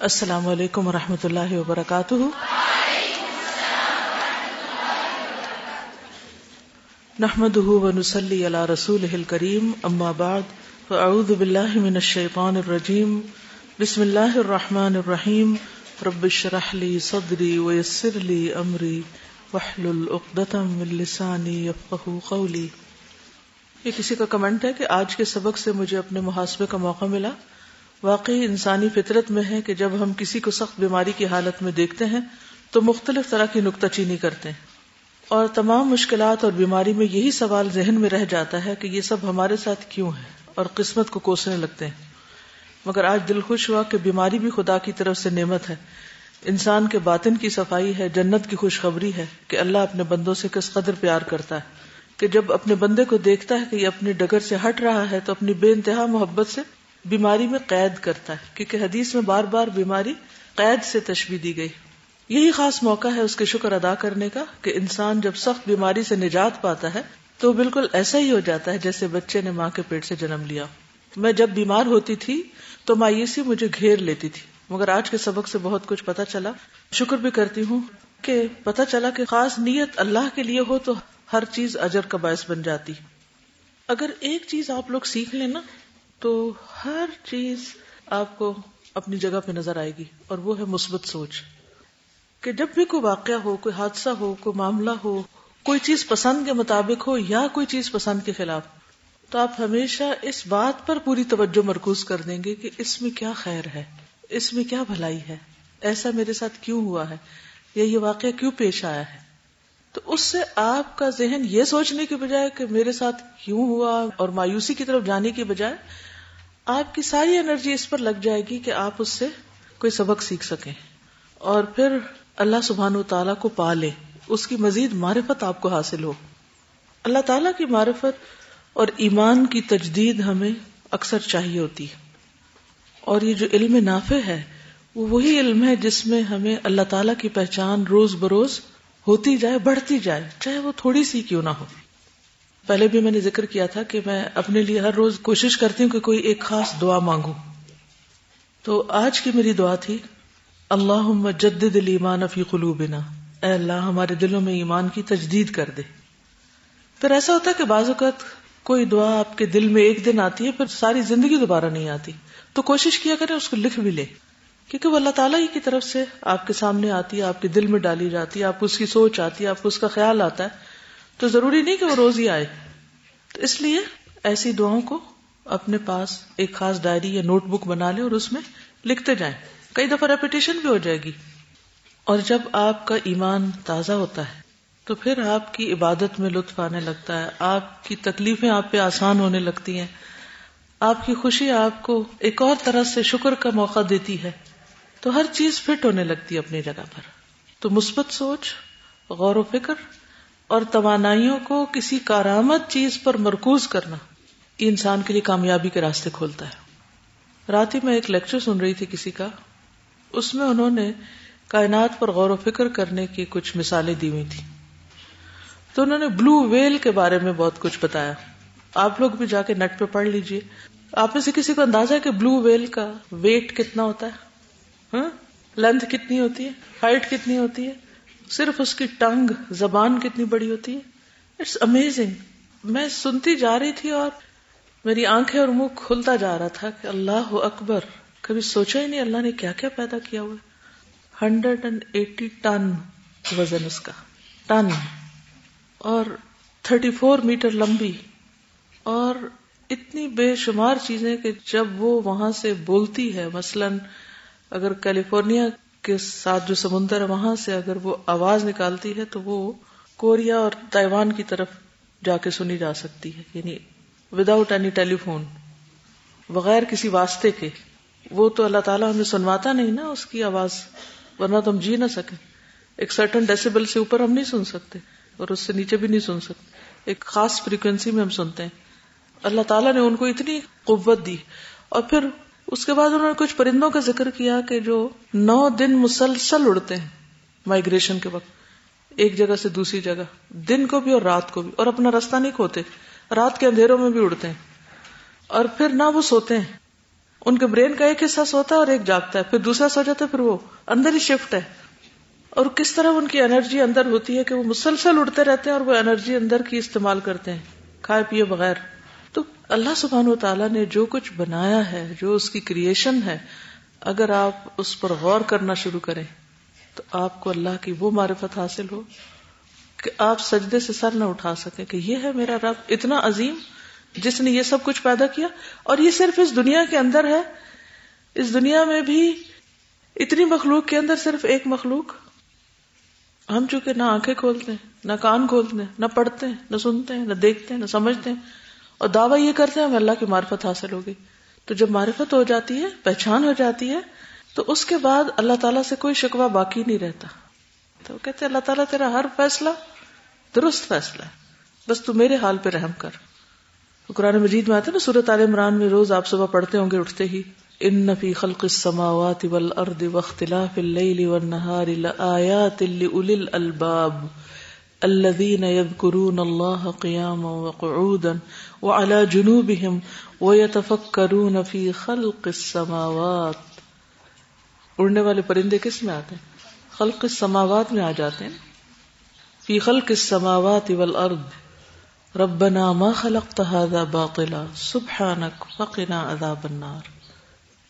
السلام علیکم و رحمۃ اللہ وبرکاتہ۔ نحمد ونسلی علی رسول کریم اما بعد، فاعوذ باللہ من الشیطان الرجیم۔ بسم اللہ الرحمن الرحیم۔ رب اشرح لی صدری ویسر لی امری۔ واحلل عقدۃ من لسانی یفقهوا قولی۔ یہ کسی کا کمنٹ ہے کہ آج کے سبق سے مجھے اپنے محاسبے کا موقع ملا؟ واقعی انسانی فطرت میں ہے کہ جب ہم کسی کو سخت بیماری کی حالت میں دیکھتے ہیں تو مختلف طرح کی نکتہ چینی کرتے ہیں۔ اور تمام مشکلات اور بیماری میں یہی سوال ذہن میں رہ جاتا ہے کہ یہ سب ہمارے ساتھ کیوں ہے اور قسمت کو کوسنے لگتے ہیں۔ مگر آج دل خوش ہوا کہ بیماری بھی خدا کی طرف سے نعمت ہے۔ انسان کے باطن کی صفائی ہے، جنت کی خوشخبری ہے کہ اللہ اپنے بندوں سے کس قدر پیار کرتا ہے۔ کہ جب اپنے بندے کو دیکھتا ہے کہ یہ اپنی ڈگر سے ہٹ رہا ہے تو اپنی بے انتہا محبت سے بیماری میں قید کرتا ہے، کیونکہ حدیث میں بار بار بیماری قید سے تشبیح دی گئی۔ یہی خاص موقع ہے اس کے شکر ادا کرنے کا کہ انسان جب سخت بیماری سے نجات پاتا ہے، تو بالکل ایسا ہی ہو جاتا ہے جیسے بچے نے ماں کے پیٹ سے جنم لیا۔ میں جب بیمار ہوتی تھی، تو مایوسی مجھے گھیر لیتی تھی۔ مگر آج کے سبق سے بہت کچھ پتا چلا۔ شکر بھی کرتی ہوں کہ پتا چلا کہ خاص نیت اللہ کے لیے ہو تو ہر چیز اجر کا باعث بن جاتی۔ اگر ایک چیز آپ لوگ سیکھ لیں نا تو ہر چیز آپ کو اپنی جگہ پہ نظر آئے گی اور وہ ہے مثبت سوچ کہ جب بھی کوئی واقعہ ہو، کوئی حادثہ ہو، کوئی معاملہ ہو، کوئی چیز پسند کے مطابق ہو یا کوئی چیز پسند کے خلاف، تو آپ ہمیشہ اس بات پر پوری توجہ مرکوز کر دیں گے کہ اس میں کیا خیر ہے، اس میں کیا بھلائی ہے، ایسا میرے ساتھ کیوں ہوا ہے، یا یہ واقعہ کیوں پیش آیا ہے؟ تو اس سے آپ کا ذہن یہ سوچنے کے بجائے کہ میرے ساتھ کیوں ہوا اور مایوسی کی طرف جانے کی بجائے آپ کی ساری انرجی اس پر لگ جائے گی کہ آپ اس سے کوئی سبق سیکھ سکیں اور پھر اللہ سبحان و تعالیٰ کو پا لے۔ اس کی مزید معرفت آپ کو حاصل ہو۔ اللہ تعالیٰ کی معرفت اور ایمان کی تجدید ہمیں اکثر چاہیے ہوتی ہے۔ اور یہ جو علم نافع ہے، وہ وہی علم ہے جس میں ہمیں اللہ تعالیٰ کی پہچان روز بروز ہوتی جائے، بڑھتی جائے، چاہے وہ تھوڑی سی کیوں نہ ہو۔ پہلے بھی میں نے ذکر کیا تھا کہ میں اپنے لیے ہر روز کوشش کرتی ہوں کہ کوئی ایک خاص دعا مانگوں۔ تو آج کی میری دعا تھی اللہ جدد ایمان فی قلوبنا۔ اے اللہ، ہمارے دلوں میں ایمان کی تجدید کر دے۔ پھر ایسا ہوتا ہے کہ بعض اوقات کوئی دعا آپ کے دل میں ایک دن آتی ہے، پھر ساری زندگی دوبارہ نہیں آتی۔ تو کوشش کیا کرے اس کو لکھ بھی لے کیونکہ وہ اللہ تعالیٰ ہی کی طرف سے آپ کے سامنے آتی ہے آپ کے دل میں ڈالی جاتی ہے آپ کو اس کی سوچ آتی ہے آپ کو اس کا خیال آتا ہے۔ تو ضروری نہیں کہ وہ روز ہی آئے۔ تو اس لیے ایسی دعاؤں کو اپنے پاس ایک خاص ڈائری یا نوٹ بک بنا لے اور اس میں لکھتے جائیں۔ کئی دفعہ ریپیٹیشن بھی ہو جائے گی۔ اور جب آپ کا ایمان تازہ ہوتا ہے، تو پھر آپ کی عبادت میں لطف آنے لگتا ہے۔ آپ کی تکلیفیں آپ پہ آسان ہونے لگتی ہیں۔ آپ کی خوشی آپ کو ایک اور طرح سے شکر کا موقع دیتی ہے۔ تو ہر چیز فٹ ہونے لگتی ہے اپنی جگہ پر۔ تو مثبت سوچ، غور و فکر اور توانائیوں کو کسی کارآمد چیز پر مرکوز کرنا یہ انسان کے لیے کامیابی کے راستے کھولتا ہے۔ رات ہی میں ایک لیکچر سن رہی تھی کسی کا۔ اس میں انہوں نے کائنات پر غور و فکر کرنے کی کچھ مثالیں دی ہوئی تھی تو انہوں نے بلو ویل کے بارے میں بہت کچھ بتایا۔ آپ لوگ بھی جا کے نیٹ پہ پڑھ لیجیے۔ آپ میں سے کسی کو اندازہ ہے کہ بلو ویل کا ویٹ کتنا ہوتا ہے؟ ہاں؟ لینتھ کتنی ہوتی ہے؟ ہائٹ کتنی ہوتی ہے؟ صرف اس کی ٹنگ زبان کتنی بڑی ہوتی ہے؟ اٹس امیزنگ میں سنتی جا رہی تھی اور میری آنکھیں اور منہ کھلتا جا رہا تھا کہ اللہ اکبر، کبھی سوچا ہی نہیں اللہ نے کیا کیا پیدا کیا ہوا ہنڈریڈ اینڈ ایٹی ٹن وزن اس کا، ٹن، اور تھرٹی فور میٹر لمبی، اور اتنی بے شمار چیزیں کہ جب وہ وہاں سے بولتی ہے، مثلاً اگر کیلیفورنیا کے ساتھ جو سمندر ہے، وہاں سے اگر وہ آواز نکالتی ہے تو وہ کوریا اور تائیوان کی طرف جا کے سنی جا سکتی ہے یعنی وداؤٹ اینی ٹیلی فون بغیر کسی واسطے کے۔ وہ تو اللہ تعالیٰ ہمیں سنواتا نہیں نا اس کی آواز، ورنہ تو ہم جی نہ سکیں۔ ایک سرٹن ڈیسیبل سے اوپر ہم نہیں سن سکتے، اور اس سے نیچے بھی نہیں سن سکتے۔ ایک خاص فریکوینسی میں ہم سنتے ہیں۔ اللہ تعالیٰ نے ان کو اتنی قوت دی۔ اور پھر اس کے بعد انہوں نے کچھ پرندوں کا ذکر کیا کہ جو نو دن مسلسل اڑتے ہیں مائگریشن کے وقت، ایک جگہ سے دوسری جگہ، دن کو بھی اور رات کو بھی، اور اپنا راستہ نہیں کھوتے، رات کے اندھیروں میں بھی اڑتے ہیں۔ اور پھر نہ وہ سوتے ہیں۔ ان کے برین کا ایک حصہ سوتا ہے اور ایک جاگتا ہے، پھر دوسرا سو جاتا ہے، پھر وہ اندر ہی شفٹ ہے۔ اور کس طرح ان کی انرجی اندر ہوتی ہے کہ وہ مسلسل اڑتے رہتے ہیں اور وہ انرجی اندر کی استعمال کرتے ہیں، کھائے پیے بغیر۔ اللہ سبحان و تعالیٰ نے جو کچھ بنایا ہے، جو اس کی کریشن ہے، اگر آپ اس پر غور کرنا شروع کریں، تو آپ کو اللہ کی وہ معرفت حاصل ہو کہ آپ سجدے سے سر نہ اٹھا سکیں کہ یہ ہے میرا رب، اتنا عظیم جس نے یہ سب کچھ پیدا کیا۔ اور یہ صرف اس دنیا کے اندر ہے، اس دنیا میں بھی اتنی مخلوق کے اندر صرف ایک مخلوق۔ ہم چونکہ نہ آنکھیں کھولتے ہیں نہ کان کھولتے ہیں نہ پڑھتے ہیں نہ سنتے ہیں نہ دیکھتے ہیں نہ سمجھتے ہیں اور دعویٰ یہ کرتے ہیں ہمیں اللہ کی معرفت حاصل ہوگی۔ تو جب معرفت ہو جاتی ہے، پہچان ہو جاتی ہے، تو اس کے بعد اللہ تعالیٰ سے کوئی شکوہ باقی نہیں رہتا۔ تو کہتے اللہ تعالیٰ، تیرا ہر فیصلہ درست فیصلہ ہے۔ بس تو میرے حال پہ رحم کر۔ قرآن مجید میں آتے نا سورت عال عمران میں روز آپ صبح پڑھتے ہوں گے، اٹھتے ہی، ان نفی خلق السماوات والارض واختلاف الليل والنهار لآيات لأولي الألباب الذين يذكرون الله قياما وقعودا وعلى جنوبهم ويتفكرون في خلق السماوات. اڑنے والے پرندے کس میں آتے ہیں؟ خلق السماوات میں آ جاتے ہیں. فی خلق السماوات والارض. ربنا ما خلقت هذا باطلا. سبحانك فقنا عذاب النار.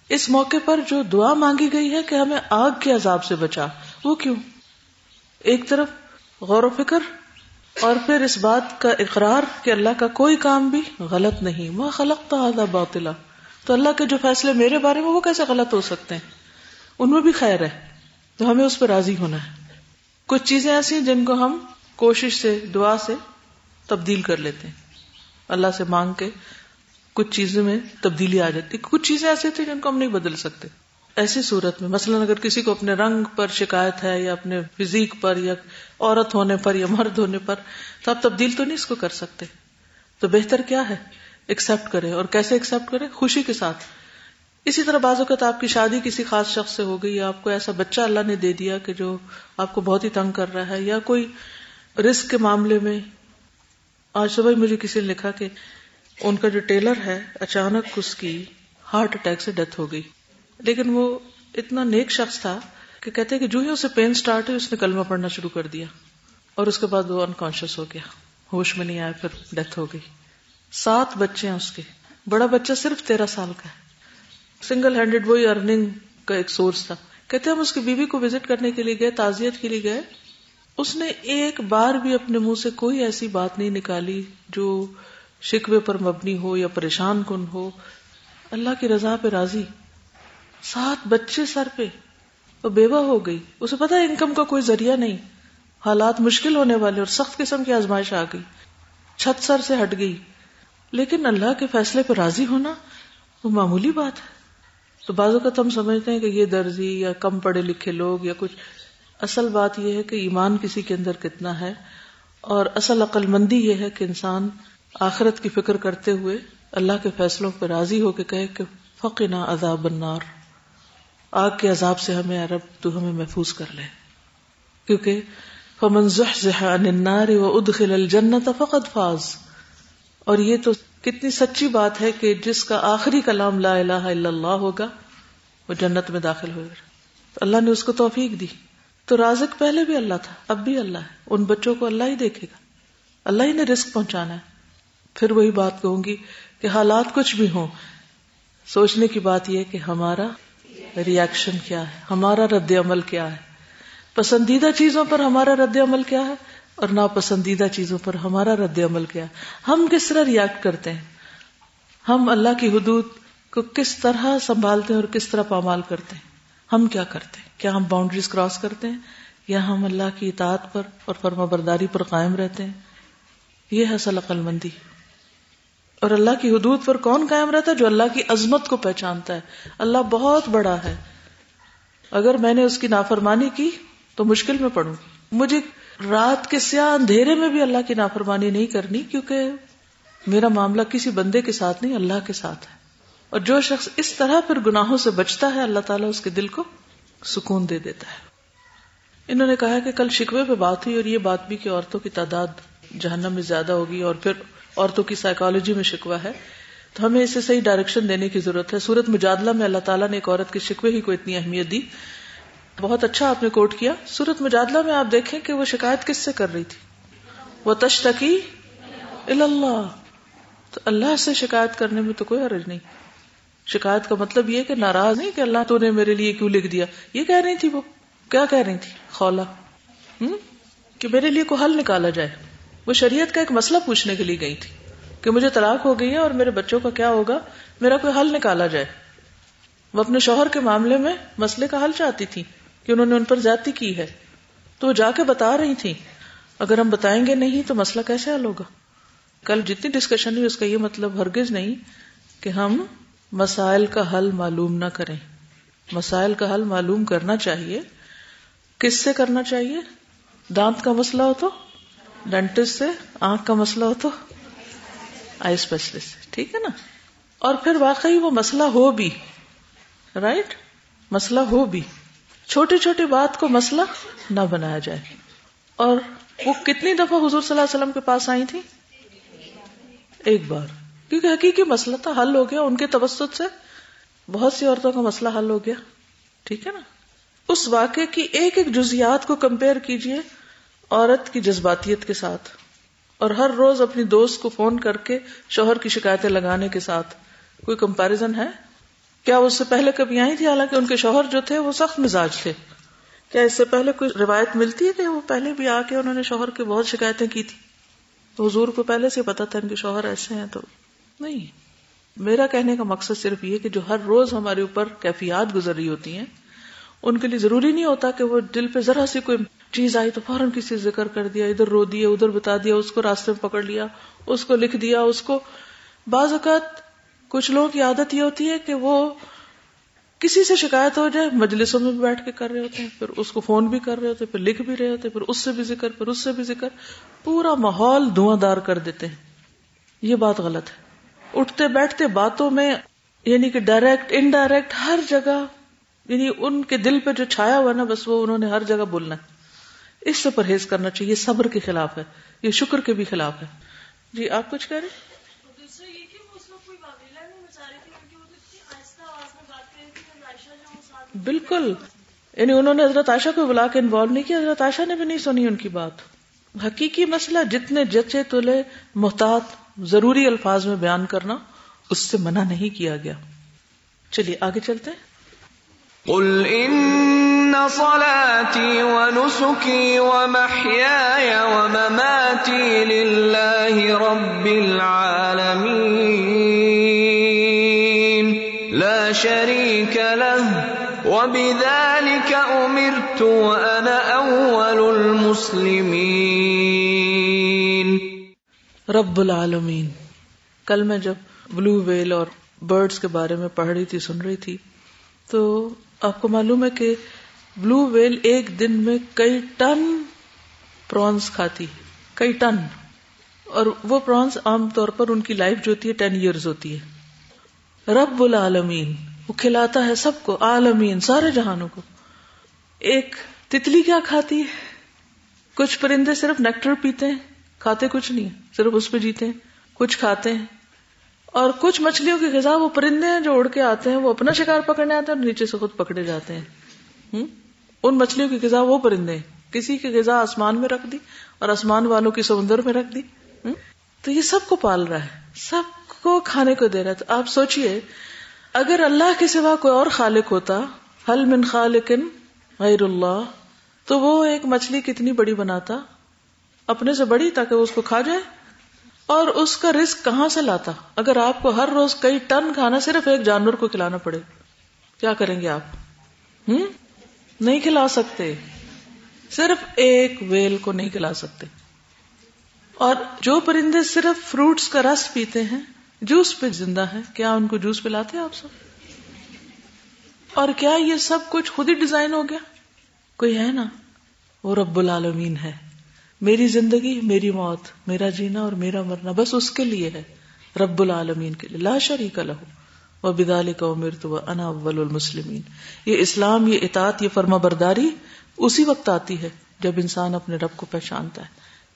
اس موقع پر جو دعا مانگی گئی ہے کہ ہمیں آگ کے عذاب سے بچا، وہ کیوں؟ ایک طرف غور و فکر اور پھر اس بات کا اقرار کہ اللہ کا کوئی کام بھی غلط نہیں۔ ما خلقت هذا باطلا۔ تو اللہ کے جو فیصلے میرے بارے میں وہ کیسے غلط ہو سکتے ہیں؟ ان میں بھی خیر ہے۔ تو ہمیں اس پہ راضی ہونا ہے۔ کچھ چیزیں ایسی ہیں جن کو ہم کوشش سے، دعا سے تبدیل کر لیتے ہیں۔ اللہ سے مانگ کے کچھ چیزوں میں تبدیلی آ جاتی۔ کچھ چیزیں ایسے تھے جن کو ہم نہیں بدل سکتے۔ ایسی صورت میں، مثلا اگر کسی کو اپنے رنگ پر شکایت ہے یا اپنے فزیک پر یا عورت ہونے پر یا مرد ہونے پر، تو آپ تبدیل تو نہیں اس کو کر سکتے۔ تو بہتر کیا ہے؟ ایکسپٹ کرے۔ اور کیسے ایکسپٹ کرے؟ خوشی کے ساتھ۔ اسی طرح بعض اوقات آپ کی شادی کسی خاص شخص سے ہو گئی یا آپ کو ایسا بچہ اللہ نے دے دیا کہ جو آپ کو بہت ہی تنگ کر رہا ہے یا کوئی رسک کے معاملے میں۔ آج صبح مجھے کسی نے لکھا کہ ان کا جو ٹیلر ہے، اچانک اس کی ہارٹ اٹیک سے ڈیتھ ہو گئی۔ لیکن وہ اتنا نیک شخص تھا کہ کہتے کہ جو ہی اسے پین سٹارٹ ہوئی، اس نے کلمہ پڑھنا شروع کر دیا۔ اور اس کے بعد وہ انکانشیس ہو گیا۔ ہوش میں نہیں آیا، پھر ڈیتھ ہو گئی۔ سات بچے ہیں اس کے۔ بڑا بچہ صرف تیرہ سال کا ہے۔ سنگل ہینڈیڈ وہی ارننگ کا ایک سورس تھا۔ کہتے ہم اس کی بیوی کو وزٹ کرنے کے لیے گئے، تعزیت کے لیے گئے۔ اس نے ایک بار بھی اپنے منہ سے کوئی ایسی بات نہیں نکالی جو شکوے پر مبنی ہو یا پریشان کن ہو۔ اللہ کی رضا پہ راضی۔ سات بچے سر پہ وہ بیوہ ہو گئی۔ اسے پتا انکم کا کوئی ذریعہ نہیں۔ حالات مشکل ہونے والے اور سخت قسم کی آزمائش آ گئی۔ چھت سر سے ہٹ گئی۔ لیکن اللہ کے فیصلے پہ راضی ہونا وہ معمولی بات ہے۔ تو بازو کا تم سمجھتے ہیں کہ یہ درزی یا کم پڑھے لکھے لوگ یا کچھ۔ اصل بات یہ ہے کہ ایمان کسی کے اندر کتنا ہے اور اصل عقل مندی یہ ہے کہ انسان آخرت کی فکر کرتے ہوئے اللہ کے فیصلوں پہ راضی ہو کے کہے کہ فقنا عذاب النار۔ آگ کے عذاب سے ہمیں عرب تو ہمیں محفوظ کر لے۔ کیونکہ فمن زحزح عن النار وادخل الجنت فقد فاز۔ اور یہ تو کتنی سچی بات ہے کہ جس کا آخری کلام لا الہ الا اللہ ہوگا، وہ جنت میں داخل ہوگا اللہ نے اس کو توفیق دی۔ تو رازق پہلے بھی اللہ تھا، اب بھی اللہ ہے۔ ان بچوں کو اللہ ہی دیکھے گا۔ اللہ ہی نے رسک پہنچانا ہے۔ پھر وہی بات کہوں گی کہ حالات کچھ بھی ہوں۔ سوچنے کی بات یہ کہ ہمارا ریئیکشن کیا ہے؟ ہمارا رد عمل کیا ہے؟ پسندیدہ چیزوں پر ہمارا رد عمل کیا ہے اور ناپسندیدہ چیزوں پر ہمارا رد عمل کیا ہے؟ ہم کس طرح ریئیکٹ کرتے ہیں؟ ہم اللہ کی حدود کو کس طرح سنبھالتے ہیں اور کس طرح پامال کرتے ہیں؟ ہم کیا کرتے ہیں؟ کیا ہم باؤنڈریز کراس کرتے ہیں؟ یا ہم اللہ کی اطاعت پر اور فرما برداری پر قائم رہتے ہیں؟ یہ ہے اصل عقل مندی اور اللہ کی حدود پر کون قائم رہتا ہے؟ جو اللہ کی عظمت کو پہچانتا ہے۔ اللہ بہت بڑا ہے۔ اگر میں نے اس کی نافرمانی کی تو مشکل میں پڑوں مجھے رات کے سیاہ اندھیرے میں بھی اللہ کی نافرمانی نہیں کرنی، کیونکہ میرا معاملہ کسی بندے کے ساتھ نہیں، اللہ کے ساتھ ہے۔ اور جو شخص اس طرح پھر گناہوں سے بچتا ہے، اللہ تعالیٰ اس کے دل کو سکون دے دیتا ہے۔ انہوں نے کہا کہ کل شکوے پہ بات ہوئی اور یہ بات بھی کہ عورتوں کی تعداد جہنم میں زیادہ ہوگی اور پھر عورتوں کی سائیکالوجی میں شکوا ہے، تو ہمیں اسے صحیح ڈائریکشن دینے کی ضرورت ہے۔ سورت مجادلہ میں اللہ تعالیٰ نے ایک عورت کے شکوے ہی کو اتنی اہمیت دی۔ بہت اچھا آپ نے کوٹ کیا۔ سورت مجادلہ میں آپ دیکھیں کہ وہ شکایت کس سے کر رہی تھی؟ وہ تشتکی اللہ تو اللہ سے شکایت کرنے میں تو کوئی حرج نہیں۔ شکایت کا مطلب یہ کہ ناراض نہیں کہ اللہ تو نے میرے لیے کیوں لکھ دیا۔ یہ کہہ رہی تھی وہ۔ کیا کہہ رہی تھی؟ خولا کہ میرے لیے کوئی حل نکالا جائے۔ وہ شریعت کا ایک مسئلہ پوچھنے کے لیے گئی تھی کہ مجھے طلاق ہو گئی ہے اور میرے بچوں کا کیا ہوگا، میرا کوئی حل نکالا جائے۔ وہ اپنے شوہر کے معاملے میں مسئلے کا حل چاہتی تھی کہ انہوں نے ان پر زیادتی کی ہے۔ تو وہ جا کے بتا رہی تھی اگر ہم بتائیں گے نہیں تو مسئلہ کیسے حل ہوگا؟ کل جتنی ڈسکشن ہوئی، اس کا یہ مطلب ہرگز نہیں کہ ہم مسائل کا حل معلوم نہ کریں۔ مسائل کا حل معلوم کرنا چاہیے۔ کس سے کرنا چاہیے؟ دانت کا مسئلہ ہو تو؟ ڈینٹسٹ سے آنکھ کا مسئلہ ہو تو آئی اسپیشلسٹ ٹھیک ہے نا؟ اور پھر واقعی وہ مسئلہ ہو بھی رائٹ مسئلہ ہو بھی۔ چھوٹی چھوٹی بات کو مسئلہ نہ بنایا جائے۔ اور وہ کتنی دفعہ حضور صلی اللہ علیہ وسلم کے پاس آئی تھی ایک بار۔ کیونکہ حقیقی مسئلہ تھا، حل ہو گیا۔ ان کے توسط سے بہت سی عورتوں کا مسئلہ حل ہو گیا۔ ٹھیک ہے نا؟ اس واقعے کی ایک ایک جزیات کو کمپیئر کیجیے۔ عورت کی جذباتیت کے ساتھ اور ہر روز اپنی دوست کو فون کر کے شوہر کی شکایتیں لگانے کے ساتھ کوئی کمپیرزن ہے؟ کیا اس سے پہلے کبھی آئی تھی؟ حالانکہ ان کے شوہر جو تھے وہ سخت مزاج تھے۔ کیا اس سے پہلے کوئی روایت ملتی ہے کہ وہ پہلے بھی آ کے انہوں نے شوہر کی بہت شکایتیں کی تھی؟ حضور کو پہلے سے پتا تھا ان کے شوہر ایسے ہیں تو نہیں۔ میرا کہنے کا مقصد صرف یہ کہ جو ہر روز ہمارے اوپر کیفیات گزر رہی ہوتی ہیں، ان کے لیے ضروری نہیں ہوتا کہ وہ دل پہ ذرا سی کوئی چیز آئی تو فوراً کسی ذکر کر دیا، ادھر رو دیا، ادھر بتا دیا، اس کو راستے میں پکڑ لیا، اس کو لکھ دیا، اس کو۔ بعض اوقات کچھ لوگوں کی عادت یہ ہوتی ہے کہ وہ کسی سے شکایت ہو جائے، مجلسوں میں بھی بیٹھ کے کر رہے ہوتے ہیں، پھر اس کو فون بھی کر رہے ہوتے پھر لکھ بھی رہے ہوتے پھر اس سے بھی ذکر، پھر اس سے بھی ذکر۔ پورا ماحول دھواں دار کر دیتے ہیں۔ یہ بات غلط ہے۔ اٹھتے بیٹھتے باتوں میں یعنی کہ ڈائریکٹ انڈائریکٹ ہر جگہ یعنی ان کے دل پہ جو چھایا ہوا نا، بس وہ انہوں نے ہر جگہ بولنا ہے۔ اس سے پرہیز کرنا چاہیے صبر کے خلاف ہے یہ شکر کے بھی خلاف ہے۔ جی آپ کچھ کہہ رہے بالکل۔ یعنی انہوں نے حضرت عائشہ کو بلا کے انوالو نہیں کیا حضرت عائشہ نے بھی نہیں سنی ان کی بات۔ حقیقی مسئلہ جتنے جچے تلے محتاط ضروری الفاظ میں بیان کرنا اس سے منع نہیں کیا گیا۔ چلیے آگے چلتے ہیں۔ قل ان صلاتي ونسكي ومحياي ومماتي لله رب العالمين. لا شريك له. وبذلك امرت وانا اول المسلمين. رب العالمین. کل میں جب بلو ویل اور برڈز کے بارے میں پڑھ رہی تھی، سن رہی تھی، تو آپ کو معلوم ہے کہ بلو ویل ایک دن میں کئی ٹن پرانس کھاتی کئی ٹن۔ اور وہ پرانس عام طور پر ان کی لائف جو ہوتی ہے، ٹین ایئرز ہوتی ہے۔ رب العالمین، وہ کھلاتا ہے سب کو، عالمین، سارے جہانوں کو۔ ایک تتلی کیا کھاتی ہے؟ کچھ پرندے صرف نیکٹر پیتے ہیں، کھاتے کچھ نہیں صرف اس پہ جیتے ہیں، کچھ کھاتے ہیں۔ اور کچھ مچھلیوں کی غذا وہ پرندے ہیں جو اڑ کے آتے ہیں، وہ اپنا شکار پکڑنے آتے ہیں اور نیچے سے خود پکڑے جاتے ہیں۔ ان مچھلیوں کی غذا وہ پرندے ہیں۔ کسی کی غذا آسمان میں رکھ دی اور آسمان والوں کی سمندر میں رکھ دی۔ تو یہ سب کو پال رہا ہے۔ سب کو کھانے کو دے رہا ہے۔ تو آپ سوچئے، اگر اللہ کے سوا کوئی اور خالق ہوتا حل من خالق غیر اللہ، تو وہ ایک مچھلی کتنی بڑی بناتا؟ اپنے سے بڑی تاکہ وہ اس کو کھا جائے۔ اور اس کا رسک کہاں سے لاتا؟ اگر آپ کو ہر روز کئی ٹن کھانا صرف ایک جانور کو کھلانا پڑے، کیا کریں گے آپ؟ ہوں نہیں کھلا سکتے۔ صرف ایک ویل کو نہیں کھلا سکتے۔ اور جو پرندے صرف فروٹس کا رس پیتے ہیں، جوس پہ زندہ ہے کیا ان کو جوس پلاتے ہیں آپ سب؟ اور کیا یہ سب کچھ خود ہی ڈیزائن ہو گیا؟ کوئی ہے نا؟ وہ رب العالمین ہے۔ میری زندگی، میری موت، میرا جینا اور میرا مرنا، بس اس کے لیے ہے، رب العالمین کے لیے، لا شریک لہو و بدال کا امر تو انا اول المسلمین۔ یہ اسلام، یہ اطاعت، یہ فرما برداری اسی وقت آتی ہے جب انسان اپنے رب کو پہچانتا ہے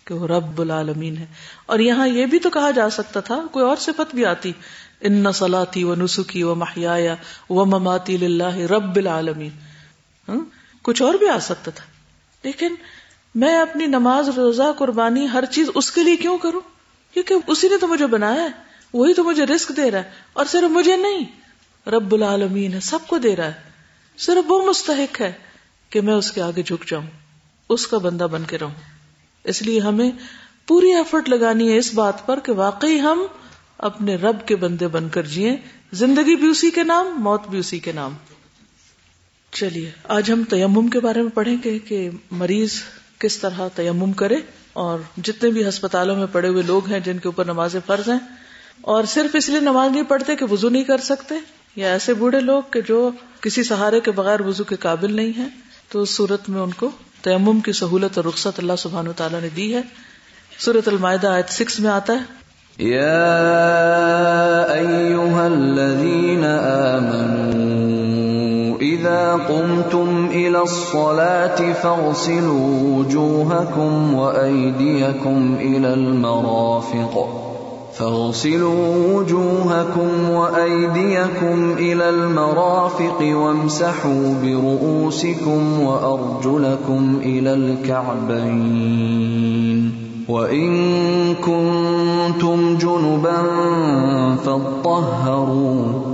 کہ وہ رب العالمین ہے۔ اور یہاں یہ بھی تو کہا جا سکتا تھا، کوئی اور صفت بھی آتی، ان سلاتی و نسخی و محیا و مماتی رب العالمین۔ ہاں، کچھ اور بھی آ سکتا تھا، لیکن میں اپنی نماز، روزہ، قربانی، ہر چیز اس کے لیے کیوں کروں؟ کیونکہ اسی نے تو مجھے بنایا ہے، وہی تو مجھے رسک دے رہا ہے، اور صرف مجھے نہیں، رب العالمین ہے، سب کو دے رہا ہے۔ صرف وہ مستحق ہے کہ میں اس کے آگے جھک جاؤں، اس کا بندہ بن کے رہوں۔ اس لیے ہمیں پوری ایفرٹ لگانی ہے اس بات پر کہ واقعی ہم اپنے رب کے بندے بن کر جیے زندگی بھی اسی کے نام، موت بھی اسی کے نام۔ چلیے، آج ہم تیمم کے بارے میں پڑھیں گے کہ مریض کس طرح تیمم کرے اور جتنے بھی ہسپتالوں میں پڑے ہوئے لوگ ہیں جن کے اوپر نماز فرض ہیں اور صرف اس لیے نماز نہیں پڑھتے کہ وضو نہیں کر سکتے یا ایسے بوڑھے لوگ کہ جو کسی سہارے کے بغیر وضو کے قابل نہیں ہیں، تو اس صورت میں ان کو تیمم کی سہولت اور رخصت اللہ سبحانہ تعالیٰ نے دی ہے۔ سورت المائدہ آیت سکس میں آتا ہے۔ إذا قمتم إلى الصلاة فاغسلوا وجوهكم وأيديكم إلى المرافق فاغسلوا وجوهكم وأيديكم إلى المرافق وامسحوا برؤوسكم وأرجلكم إلى الكعبين وإن كنتم جنبا فاطهروا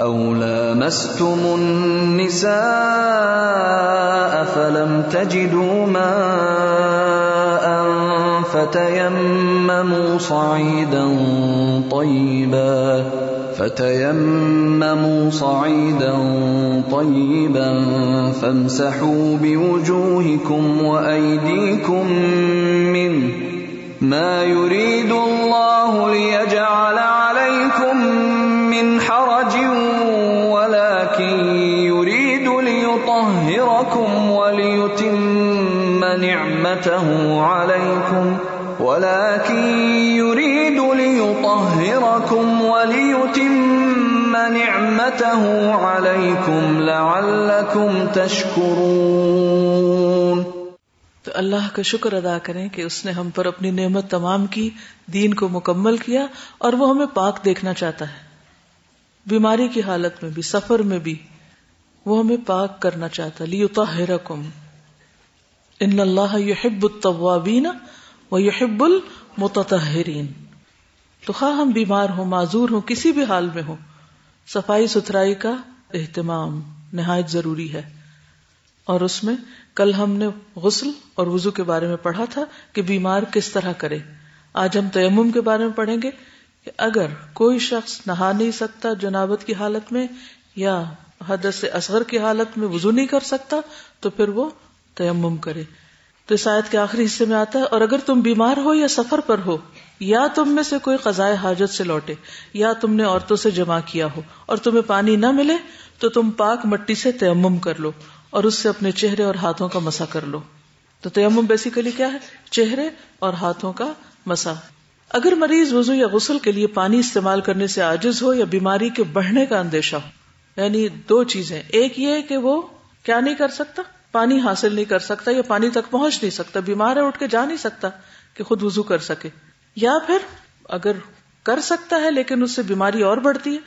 أو لامستم النساء فلم تجدوا ماء فتيمموا صعيدا طيبا فتيمموا صعيدا طيبا فامسحوا بوجوهكم وأيديكم منه ما يريد الله ليجعل عليكم من حرج ولكن يريد ليطهركم وليتم نعمته عليكم. ولكن يريد ليطهركم وليتم نعمته عليكم لعلكم تشكرون. تو اللہ کا شکر ادا کریں کہ اس نے ہم پر اپنی نعمت تمام کی، دین کو مکمل کیا اور وہ ہمیں پاک دیکھنا چاہتا ہے۔ بیماری کی حالت میں بھی، سفر میں بھی، وہ ہمیں پاک کرنا چاہتا۔ لیطہرکم ان اللہ یحب التوابین و یحب المتطہرین تو خواہ ہم بیمار ہوں، معذور ہوں، کسی بھی حال میں ہوں، صفائی ستھرائی کا اہتمام نہایت ضروری ہے۔ اور اس میں کل ہم نے غسل اور وضو کے بارے میں پڑھا تھا کہ بیمار کس طرح کرے۔ آج ہم تیمم کے بارے میں پڑھیں گے۔ کہ اگر کوئی شخص نہا نہیں سکتا جنابت کی حالت میں یا حدث اصغر کی حالت میں وضو نہیں کر سکتا، تو پھر وہ تیمم کرے۔ تو اس آیت کے آخری حصے میں آتا ہے، اور اگر تم بیمار ہو یا سفر پر ہو، یا تم میں سے کوئی قضائے حاجت سے لوٹے، یا تم نے عورتوں سے جمع کیا ہو اور تمہیں پانی نہ ملے، تو تم پاک مٹی سے تیمم کر لو اور اس سے اپنے چہرے اور ہاتھوں کا مسا کر لو۔ تو تیمم بیسیکلی کیا ہے؟ چہرے اور ہاتھوں کا مسا۔ اگر مریض وضو یا غسل کے لیے پانی استعمال کرنے سے عاجز ہو یا بیماری کے بڑھنے کا اندیشہ ہو یعنی دو چیزیں۔ ایک یہ کہ وہ کیا نہیں کر سکتا؟ پانی حاصل نہیں کر سکتا یا پانی تک پہنچ نہیں سکتا، بیمار ہے، اٹھ کے جا نہیں سکتا کہ خود وضو کر سکے۔ یا پھر اگر کر سکتا ہے لیکن اس سے بیماری اور بڑھتی ہے،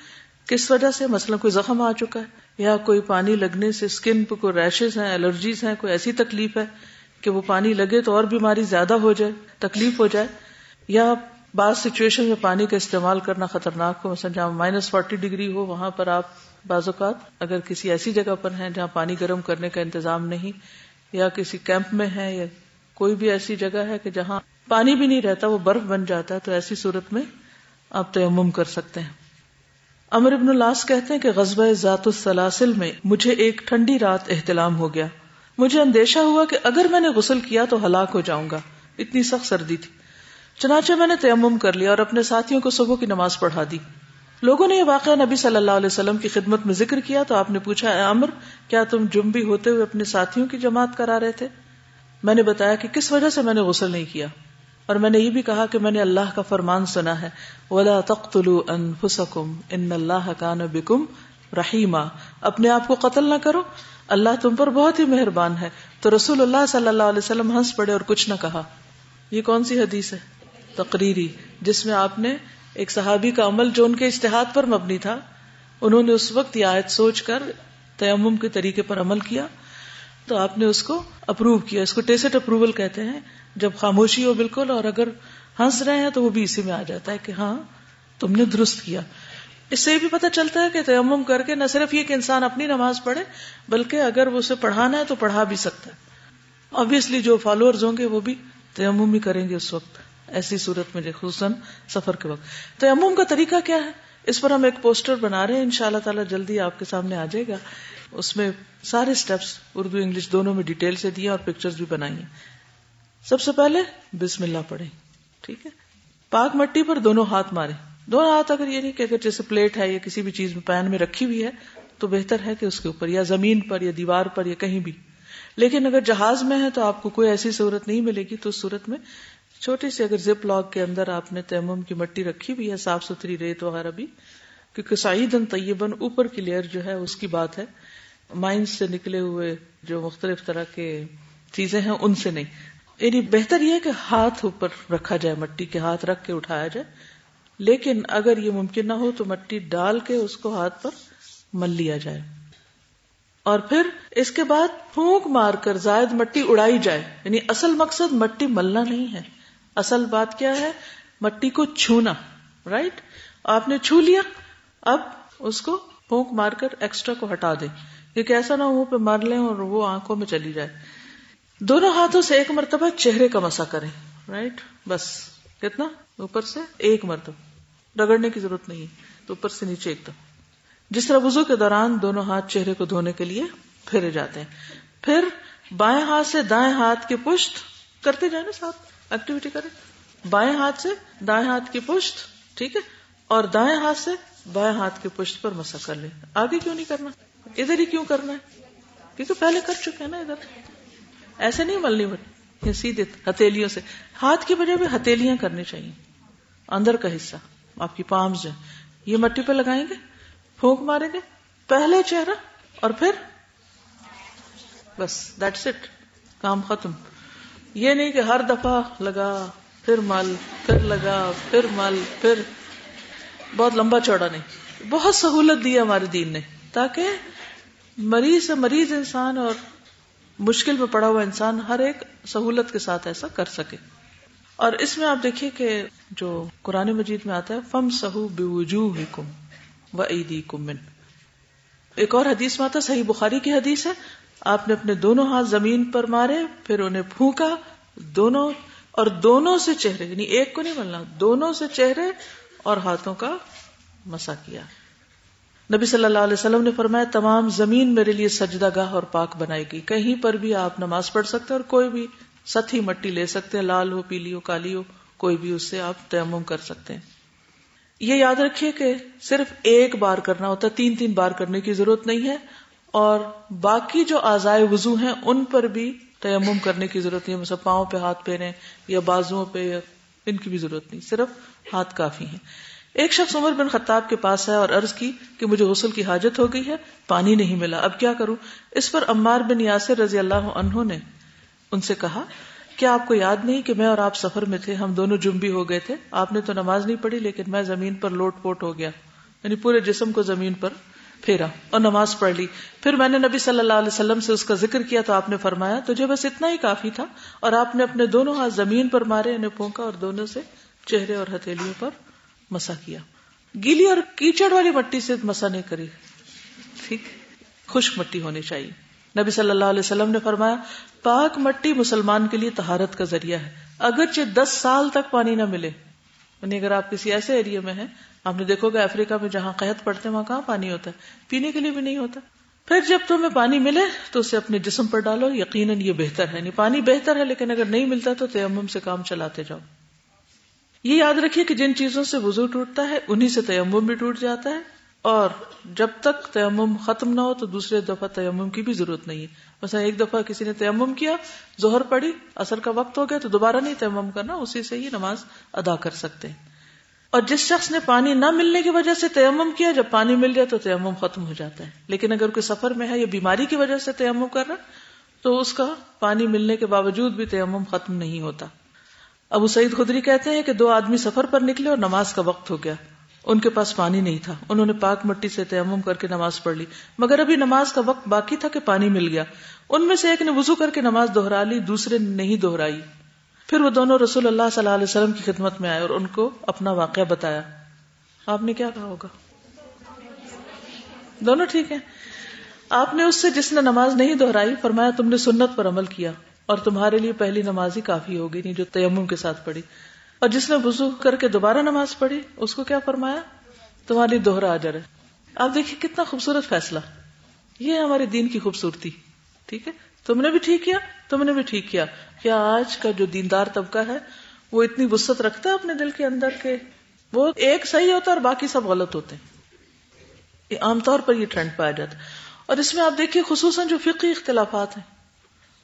کس وجہ سے؟ مثلا کوئی زخم آ چکا ہے یا کوئی پانی لگنے سے اسکن پہ کوئی ریشز ہیں، الرجیز ہیں، کوئی ایسی تکلیف ہے کہ وہ پانی لگے تو اور بیماری زیادہ ہو جائے، تکلیف ہو جائے۔ یا بعض سچویشن میں پانی کا استعمال کرنا خطرناک ہو، مثلا جہاں مائنس فورٹی ڈگری ہو، وہاں پر آپ بعض اوقات اگر کسی ایسی جگہ پر ہیں جہاں پانی گرم کرنے کا انتظام نہیں، یا کسی کیمپ میں ہے یا کوئی بھی ایسی جگہ ہے کہ جہاں پانی بھی نہیں رہتا، وہ برف بن جاتا ہے، تو ایسی صورت میں آپ تیمم کر سکتے ہیں۔ امر ابن اللاس کہتے ہیں کہ غزب ذات السلاسل میں مجھے ایک ٹھنڈی رات احتلام ہو گیا۔ مجھے اندیشہ ہوا کہ اگر میں نے غسل کیا تو ہلاک ہو جاؤں گا۔ اتنی سخت سردی تھی۔ چنانچہ میں نے تیمم کر لیا اور اپنے ساتھیوں کو صبح کی نماز پڑھا دی۔ لوگوں نے یہ واقعہ نبی صلی اللہ علیہ وسلم کی خدمت میں ذکر کیا تو آپ نے پوچھا، اے امر کیا تم جمبی ہوتے ہوئے اپنے ساتھیوں کی جماعت کرا رہے تھے؟ میں نے بتایا کہ کس وجہ سے میں نے غسل نہیں کیا؟ اور میں نے یہ بھی کہا کہ میں نے اللہ کا فرمان سنا ہے، ولا تختلوا انفسکم ان اللہ کان بکم رحیما اپنے آپ کو قتل نہ کرو، اللہ تم پر بہت ہی مہربان ہے۔ تو رسول اللہ صلی اللہ علیہ وسلم ہنس پڑے اور کچھ نہ کہا۔ یہ کون سی حدیث ہے؟ تقریری، جس میں آپ نے ایک صحابی کا عمل جو ان کے اشتہاد پر مبنی تھا، انہوں نے اس وقت یہ آیت سوچ کر تیمم کے طریقے پر عمل کیا، تو آپ نے اس کو اپروو کیا، اس کو ٹیسٹ اپروول کہتے ہیں، جب خاموشی ہو بالکل اور اگر ہنس رہے ہیں تو وہ بھی اسی میں آ جاتا ہے کہ ہاں تم نے درست کیا۔ اس سے بھی پتہ چلتا ہے کہ تیمم کر کے نہ صرف یہ کہ انسان اپنی نماز پڑھے، بلکہ اگر وہ اسے پڑھانا ہے تو پڑھا بھی سکتا ہے۔ آبیسلی جو فالوئر ہوں گے وہ بھی تیمم ہی کریں گے اس وقت۔ ایسی صورت میں خصوصاً سفر کے وقت۔ تیمم کا طریقہ کیا ہے؟ اس پر ہم ایک پوسٹر بنا رہے ہیں ان شاء اللہ تعالیٰ جلدی آپ کے سامنے آ جائے گا۔ اس میں سارے اسٹیپس اردو، انگلش دونوں میں ڈیٹیل سے دیے اور پکچرز بھی بنائی ہیں۔ سب سے پہلے بسم اللہ پڑھیں، ٹھیک ہے؟ پاک مٹی پر دونوں ہاتھ مارے دونوں ہاتھ اگر یہ نہیں کہ اگر جیسے پلیٹ ہے یا کسی بھی چیز میں پین میں رکھی ہوئی ہے، تو بہتر ہے کہ اس کے اوپر، یا زمین پر، یا دیوار پر، یا کہیں بھی۔ لیکن اگر جہاز میں ہے تو آپ کو کوئی ایسی صورت نہیں ملے گی تو اس صورت میں چھوٹی سی اگر زپ لاگ کے اندر آپ نے تیمم کی مٹی رکھی ہوئی ہے، صاف ستھری ریت وغیرہ بھی، کیونکہ سعیدن طیبن اوپر کی لیئر جو ہے اس کی بات ہے۔ مائنڈ سے نکلے ہوئے جو مختلف طرح کے چیزیں ہیں، ان سے نہیں۔ یعنی بہتر یہ کہ ہاتھ اوپر رکھا جائے، مٹی کے ہاتھ رکھ کے اٹھایا جائے۔ لیکن اگر یہ ممکن نہ ہو تو مٹی ڈال کے اس کو ہاتھ پر مل لیا جائے۔ اور پھر اس کے بعد پھونک مار کر زائد مٹی اڑائی جائے۔ یعنی اصل مقصد مٹی ملنا نہیں ہے۔ اصل بات کیا ہے؟ مٹی کو چھونا رائٹ آپ نے چھو لیا، اب اس کو پھونک مار کر ایکسٹرا کو ہٹا دیں۔ کیونکہ ایسا نہ منہ پہ مار لیں اور وہ آنکھوں میں چلی جائے۔ دونوں ہاتھوں سے ایک مرتبہ چہرے کا مسا کریں رائٹ بس، کتنا؟ اوپر سے ایک مرتبہ۔ رگڑنے کی ضرورت نہیں تو اوپر سے نیچے ایک دم جس طرح وزو کے دوران دونوں ہاتھ چہرے کو دھونے کے لیے پھیرے جاتے ہیں۔ پھر بائیں ہاتھ سے دائیں ہاتھ کی پشت کرتے جائیں نا ساتھ۔ ایکٹیویٹی کریں۔ بائیں ہاتھ سے دائیں ہاتھ کی پشت، ٹھیک ہے؟ اور دائیں ہاتھ سے بائیں ہاتھ کی پشت پر مسا کر لیں۔ آگے کیوں نہیں کرنا؟ ادھر ہی کیوں کرنا ہے؟ کیونکہ پہلے کر چکے ہیں نا ادھر۔ ایسے نہیں ملنی بٹ سیدھے ہتھیلیوں سے۔ ہاتھ کی وجہ بھی ہتھیلیاں کرنی چاہیے۔ اندر کا حصہ۔ آپ کی پامز جو یہ مٹی پہ لگائیں گے؟ پھونک ماریں گے؟ پہلے چہرہ اور پھر بس دیٹس اٹ کام ختم۔ یہ نہیں کہ ہر دفعہ لگا، پھر مل، پھر لگا، پھر مل، پھر۔ بہت لمبا چوڑا نہیں۔ بہت سہولت دی ہمارے دین نے، تاکہ مریض سے مریض انسان اور مشکل میں پڑا ہوا انسان ہر ایک سہولت کے ساتھ ایسا کر سکے۔ اور اس میں آپ دیکھیے کہ جو قرآن مجید میں آتا ہے فم سہو بے کم و عیدی کمن ایک اور حدیث میں آتا صحیح بخاری کی حدیث ہے۔ آپ نے اپنے دونوں ہاتھ زمین پر مارے، پھر انہیں پھونکا، دونوں، اور دونوں سے چہرے یعنی ایک کو نہیں ملنا دونوں سے چہرے اور ہاتھوں کا مسا کیا۔ نبی صلی اللہ علیہ وسلم نے فرمایا، تمام زمین میرے لیے سجدہ گاہ اور پاک بنائے گی۔ کہیں پر بھی آپ نماز پڑھ سکتے اور کوئی بھی ستھی مٹی لے سکتے ہیں، لال ہو، پیلی ہو، کالی ہو، کوئی بھی اس سے آپ تیمم کر سکتے ہیں۔ یہ یاد رکھیے کہ صرف ایک بار کرنا ہوتا ہے، تین تین بار کرنے کی ضرورت نہیں ہے۔ اور باقی جو آزائے وضو ہیں ان پر بھی تیمم کرنے کی ضرورت نہیں ہے۔ پاؤں پہ ہاتھ پھیرے یا بازو پہ یا ان کی بھی ضرورت نہیں، صرف ہاتھ کافی ہیں۔ ایک شخص عمر بن خطاب کے پاس ہے اور عرض کی کہ مجھے غسل کی حاجت ہو گئی ہے، پانی نہیں ملا۔ اب کیا کروں؟ اس پر عمار بن یاسر رضی اللہ عنہ نے ان سے کہا، کیا آپ کو یاد نہیں کہ میں اور آپ سفر میں تھے؟ ہم دونوں جمبی ہو گئے تھے۔ آپ نے تو نماز نہیں پڑھی، لیکن میں زمین پر لوٹ پوٹ ہو گیا۔ یعنی پورے جسم کو زمین پر پھیرا اور نماز پڑھ لی۔ پھر میں نے نبی صلی اللہ علیہ وسلم سے اس کا ذکر کیا تو آپ نے فرمایا، تجھے بس اتنا ہی کافی تھا اور آپ نے اپنے دونوں ہاتھ زمین پر مارے، انہیں پونکا اور دونوں سے چہرے اور ہتھیلیوں پر مسا کیا۔ گیلی اور کیچڑ والی مٹی سے مسا نہیں کری۔ ٹھیک، خشک مٹی ہونی چاہیے۔ نبی صلی اللہ علیہ وسلم نے فرمایا، پاک مٹی مسلمان کے لیے تہارت کا ذریعہ ہے۔ اگرچہ دس سال تک پانی نہ ملے یعنی اگر آپ کسی ایسے ایریا میں ہیں، آپ نے دیکھو گے افریقہ میں جہاں قحط پڑتے ہیں، وہاں کہاں پانی ہوتا ہے؟ پینے کے لیے بھی نہیں ہوتا۔ پھر جب تمہیں پانی ملے تو اسے اپنے جسم پر ڈالو، یقیناً یہ بہتر ہے۔ نہیں پانی بہتر ہے، لیکن اگر نہیں ملتا تو تیمم سے کام چلاتے جاؤ۔ یہ یاد رکھیے کہ جن چیزوں سے وضو ٹوٹتا ہے، انہی سے تیمم بھی ٹوٹ جاتا ہے۔ اور جب تک تیمم ختم نہ ہو تو دوسرے دفعہ تیمم کی بھی ضرورت نہیں ہے۔ مثلا ایک دفعہ کسی نے تیمم کیا زہر پڑی اثر کا وقت ہو گیا تو دوبارہ نہیں تیمم کرنا، اسی سے ہی نماز ادا کر سکتے ہیں۔ اور جس شخص نے پانی نہ ملنے کی وجہ سے تیمم کیا، جب پانی مل جائے تو تیمم ختم ہو جاتا ہے۔ لیکن اگر کوئی سفر میں ہے یا بیماری کی وجہ سے تیمم کر رہا تو اس کا پانی ملنے کے باوجود بھی تیمم ختم نہیں ہوتا۔ ابو سعید خدری کہتے ہیں کہ دو آدمی سفر پر نکلے اور نماز کا وقت ہو گیا۔ ان کے پاس پانی نہیں تھا۔ انہوں نے پاک مٹی سے تیمم کر کے نماز پڑھ لی۔ مگر ابھی نماز کا وقت باقی تھا کہ پانی مل گیا۔ ان میں سے ایک نے وضو کر کے نماز دوہرا لی، دوسرے نے نہیں دوہرائی پھر وہ دونوں رسول اللہ صلی اللہ علیہ وسلم کی خدمت میں آئے اور ان کو اپنا واقعہ بتایا۔ آپ نے کیا کہا ہوگا؟ دونوں ٹھیک ہیں۔ آپ نے اس سے جس نے نماز نہیں دہرائی، فرمایا تم نے سنت پر عمل کیا اور تمہارے لیے پہلی نماز ہی کافی ہوگی، نہیں جو تیمم کے ساتھ پڑھی۔ اور جس نے وضو کر کے دوبارہ نماز پڑھی، اس کو کیا فرمایا؟ تمہاری دوہرا آ جائے آپ دیکھیے کتنا خوبصورت فیصلہ۔ یہ ہمارے دین کی خوبصورتی۔ ٹھیک ہے؟ تم نے بھی ٹھیک کیا؟ تم نے بھی ٹھیک کیا۔ کیا آج کا جو دیندار طبقہ ہے، وہ اتنی وسط رکھتا ہے اپنے دل کے اندر کے وہ ایک صحیح ہوتا ہے اور باقی سب غلط ہوتے ہیں؟ عام طور پر یہ ٹرینڈ پایا جاتا ہے۔ اور اس میں آپ دیکھیے، خصوصاً جو فقی اختلافات ہیں،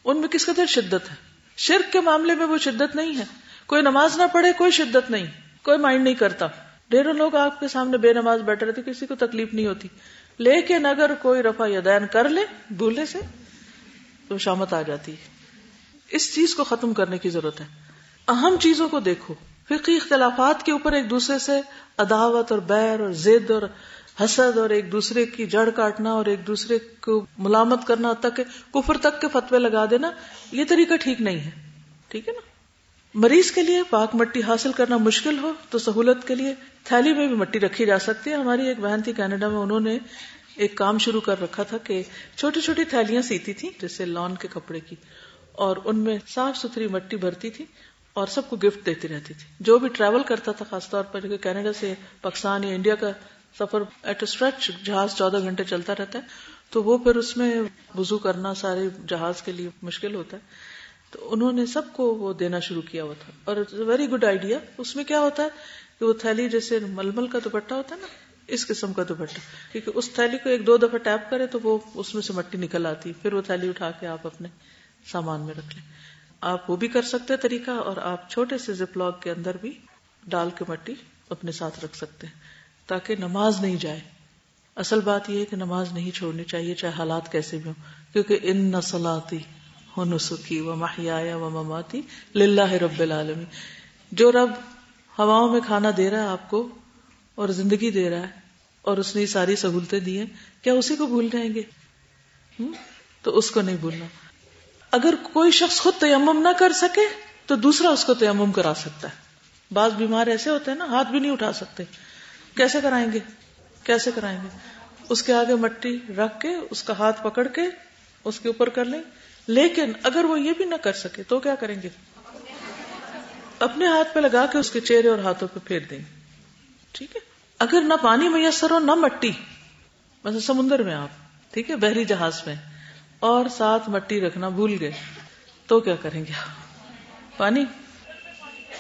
ان میں کس قدر شدت ہے؟ شرک کے معاملے میں وہ شدت نہیں ہے۔ کوئی نماز نہ پڑھے، کوئی شدت نہیں۔ کوئی مائنڈ نہیں کرتا۔ ڈھیروں لوگ آپ کے سامنے بے نماز بیٹھے رہتے، کسی کو تکلیف نہیں ہوتی۔ لیکن اگر کوئی رفا یا دین کر لے بھولنے سے تو شامت آ جاتی ہے۔ اس چیز کو ختم کرنے کی ضرورت ہے۔ اہم چیزوں کو دیکھو۔ فقی اختلافات کے اوپر ایک دوسرے سے عداوت اور بیر اور زد اور حسد اور ایک دوسرے کی جڑ کاٹنا اور ایک دوسرے کو ملامت کرنا تک، کفر تک کے فتوے لگا دینا، یہ طریقہ ٹھیک نہیں ہے۔ ٹھیک ہے نا؟ مریض کے لیے پاک مٹی حاصل کرنا مشکل ہو تو سہولت کے لیے تھیلی میں بھی مٹی رکھی جا سکتی ہے۔ ہماری ایک بہن تھی کینیڈا میں، انہوں نے ایک کام شروع کر رکھا تھا کہ چھوٹی چھوٹی تھیلیاں سیتی تھی جیسے لان کے کپڑے کی اور ان میں صاف ستھری مٹی بھرتی تھی اور سب کو گفٹ دیتی رہتی تھی۔ جو بھی ٹریول کرتا تھا خاص طور پر کینیڈا سے پاکستان یا انڈیا کا سفر ایٹ اسٹریچ جہاز چودہ گھنٹے چلتا رہتا ہے، تو وہ پھر اس میں وزو کرنا سارے جہاز کے لیے مشکل ہوتا ہے۔ تو انہوں نے سب کو وہ دینا شروع کیا ہوا تھا۔ اور ویری گڈ آئیڈیا اس میں کیا ہوتا ہے کہ وہ تھیلی جیسے ململ کا دوپٹہ ہوتا ہے نا اس قسم کا دوپٹہ۔ کیونکہ اس تھیلی کو ایک دو دفعہ ٹیپ کرے تو وہ اس میں سے مٹی نکل آتی۔ پھر وہ تھیلی اٹھا کے آپ اپنے سامان میں رکھ لیں۔ آپ وہ بھی کر سکتے طریقہ اور آپ چھوٹے سے زپ لاگ کے اندر بھی ڈال کے مٹی اپنے ساتھ رکھ سکتے ہیں تاکہ نماز نہیں جائے۔ اصل بات یہ ہے کہ نماز نہیں چھوڑنی چاہیے، چاہے حالات کیسے بھی ہوں۔ کیونکہ ان نسلاتی ہو نسخی و محیا و مماتی للہ رب العالمی جو رب ہواؤں میں کھانا دے رہا ہے، آپ کو اور زندگی دے رہا ہے اور اس نے ساری سہولتیں دی ہیں۔ کیا اسی کو بھول جائیں گے؟ تو اس کو نہیں بھولنا۔ اگر کوئی شخص خود تیمم نہ کر سکے، تو دوسرا اس کو تیمم کرا سکتا ہے۔ بعض بیمار ایسے ہوتے ہیں نا، ہاتھ بھی نہیں اٹھا سکتے۔ کیسے کرائیں گے؟ کیسے کرائیں گے؟ اس کے آگے مٹی رکھ کے، اس کا ہاتھ پکڑ کے، اس کے اوپر کر لیں۔ لیکن اگر وہ یہ بھی نہ کر سکے، تو کیا کریں گے؟ اپنے ہاتھ پہ لگا کے اس کے چہرے اور ہاتھوں پہ پھیر دیں۔ گے ٹھیک ہے؟ اگر نہ پانی میسر ہو، نہ مٹی۔ مثلا سمندر میں آپ، ٹھیک ہے، بحری جہاز میں۔ اور ساتھ مٹی رکھنا بھول گئے، تو کیا کریں گے؟ پانی۔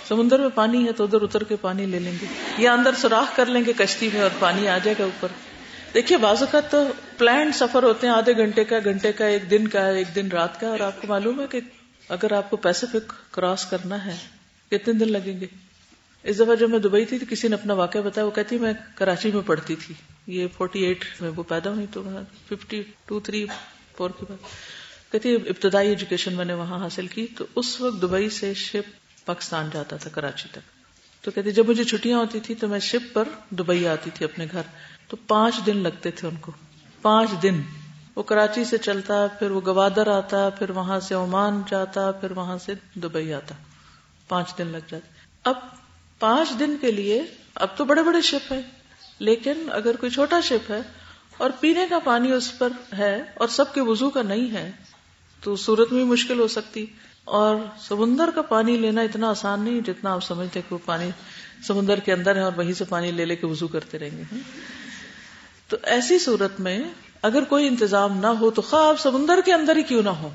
سمندر میں پانی ہے تو ادھر اتر کے پانی لے لیں گے۔ یا اندر سوراخ کر لیں گے کشتی میں اور پانی آ جائے گا اوپر۔ دیکھیے، بعض اوقات تو پلانڈ سفر ہوتے ہیں، آدھے گھنٹے کا گھنٹے کا، ایک دن کا، ایک دن رات کا۔ اور آپ کو معلوم ہے کہ اگر آپ کو پیسفک کراس کرنا ہے، کتنے دن لگیں گے؟ اس دفعہ جب میں دبئی تھی تو کسی نے اپنا واقعہ بتایا، وہ کہتی، میں کراچی میں پڑھتی تھی۔ یہ فورٹی ایٹ میں وہ پیدا ہوئی تو ففٹی ٹو تھری فور کی بات کہتی، ابتدائی ایجوکیشن میں نے وہاں حاصل کی تو اس وقت دبئی سے شپ پاکستان جاتا تھا، کراچی تک۔ تو کہتی، جب مجھے چھٹیاں ہوتی تھی تو میں شپ پر دبئی آتی تھی اپنے گھر۔ تو پانچ دن لگتے تھے ان کو۔ پانچ دن۔ وہ کراچی سے چلتا، پھر وہ گوادر آتا، پھر وہاں سے عمان جاتا، پھر وہاں سے دبئی آتا۔ پانچ دن لگ جاتے۔ اب پانچ دن کے لیے، اب تو بڑے بڑے شپ ہیں، لیکن اگر کوئی چھوٹا شپ ہے اور پینے کا پانی اس پر ہے اور سب کے وضو کا نہیں ہے، تو صورت میں مشکل ہو سکتی۔ اور سمندر کا پانی لینا اتنا آسان نہیں، جتنا آپ سمجھتے کہ وہ پانی سمندر کے اندر ہے اور وہیں سے پانی لے لے کے وضو کرتے رہیں گے۔ تو ایسی صورت میں اگر کوئی انتظام نہ ہو، تو خواہ آپ سمندر کے اندر ہی کیوں نہ ہو؟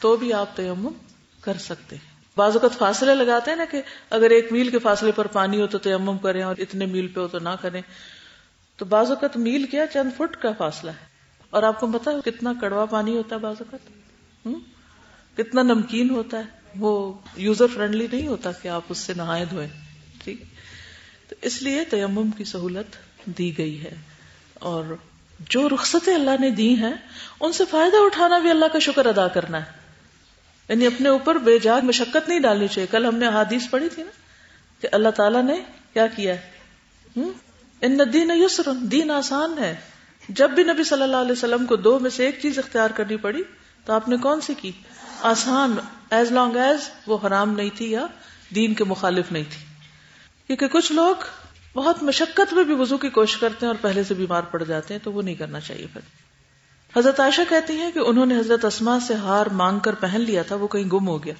تو بھی آپ تیمم کر سکتے ہیں۔ بعض اوقات فاصلے لگاتے ہیں نا کہ اگر ایک میل کے فاصلے پر پانی ہو تو تیمم کریں اور اتنے میل پہ ہو تو نہ کریں۔ تو بعض اوقات میل کیا چند فٹ کا فاصلہ ہے۔ اور آپ کو پتا کتنا کڑوا پانی ہوتا ہے بعض اوقات؟ کتنا نمکین ہوتا ہے۔ وہ یوزر فرینڈلی نہیں ہوتا کہ آپ اس سے نہائے دھوئیں۔ ٹھیک؟ تو اس لیے تیمم کی سہولت دی گئی ہے۔ اور جو رخصتیں اللہ نے دی ہیں، ان سے فائدہ اٹھانا بھی اللہ کا شکر ادا کرنا ہے۔ یعنی اپنے اوپر بے جاگ مشقت نہیں ڈالنی چاہیے۔ کل ہم نے حادیث پڑھی تھی نا کہ اللہ تعالیٰ نے کیا کیا ہے؟ ان دین یسر دین آسان ہے۔ جب بھی نبی صلی اللہ علیہ وسلم کو دو میں سے ایک چیز اختیار کرنی پڑی تو آپ نے کون سی کی؟ آسان ایز لانگ ایز وہ حرام نہیں تھی یا دین کے مخالف نہیں تھی۔ کیونکہ کچھ لوگ بہت مشقت میں بھی وضو کی کوشش کرتے ہیں اور پہلے سے بیمار پڑ جاتے ہیں تو وہ نہیں کرنا چاہیے پھر۔ حضرت عائشہ کہتی ہیں کہ انہوں نے حضرت اسما سے ہار مانگ کر پہن لیا تھا، وہ کہیں گم ہو گیا۔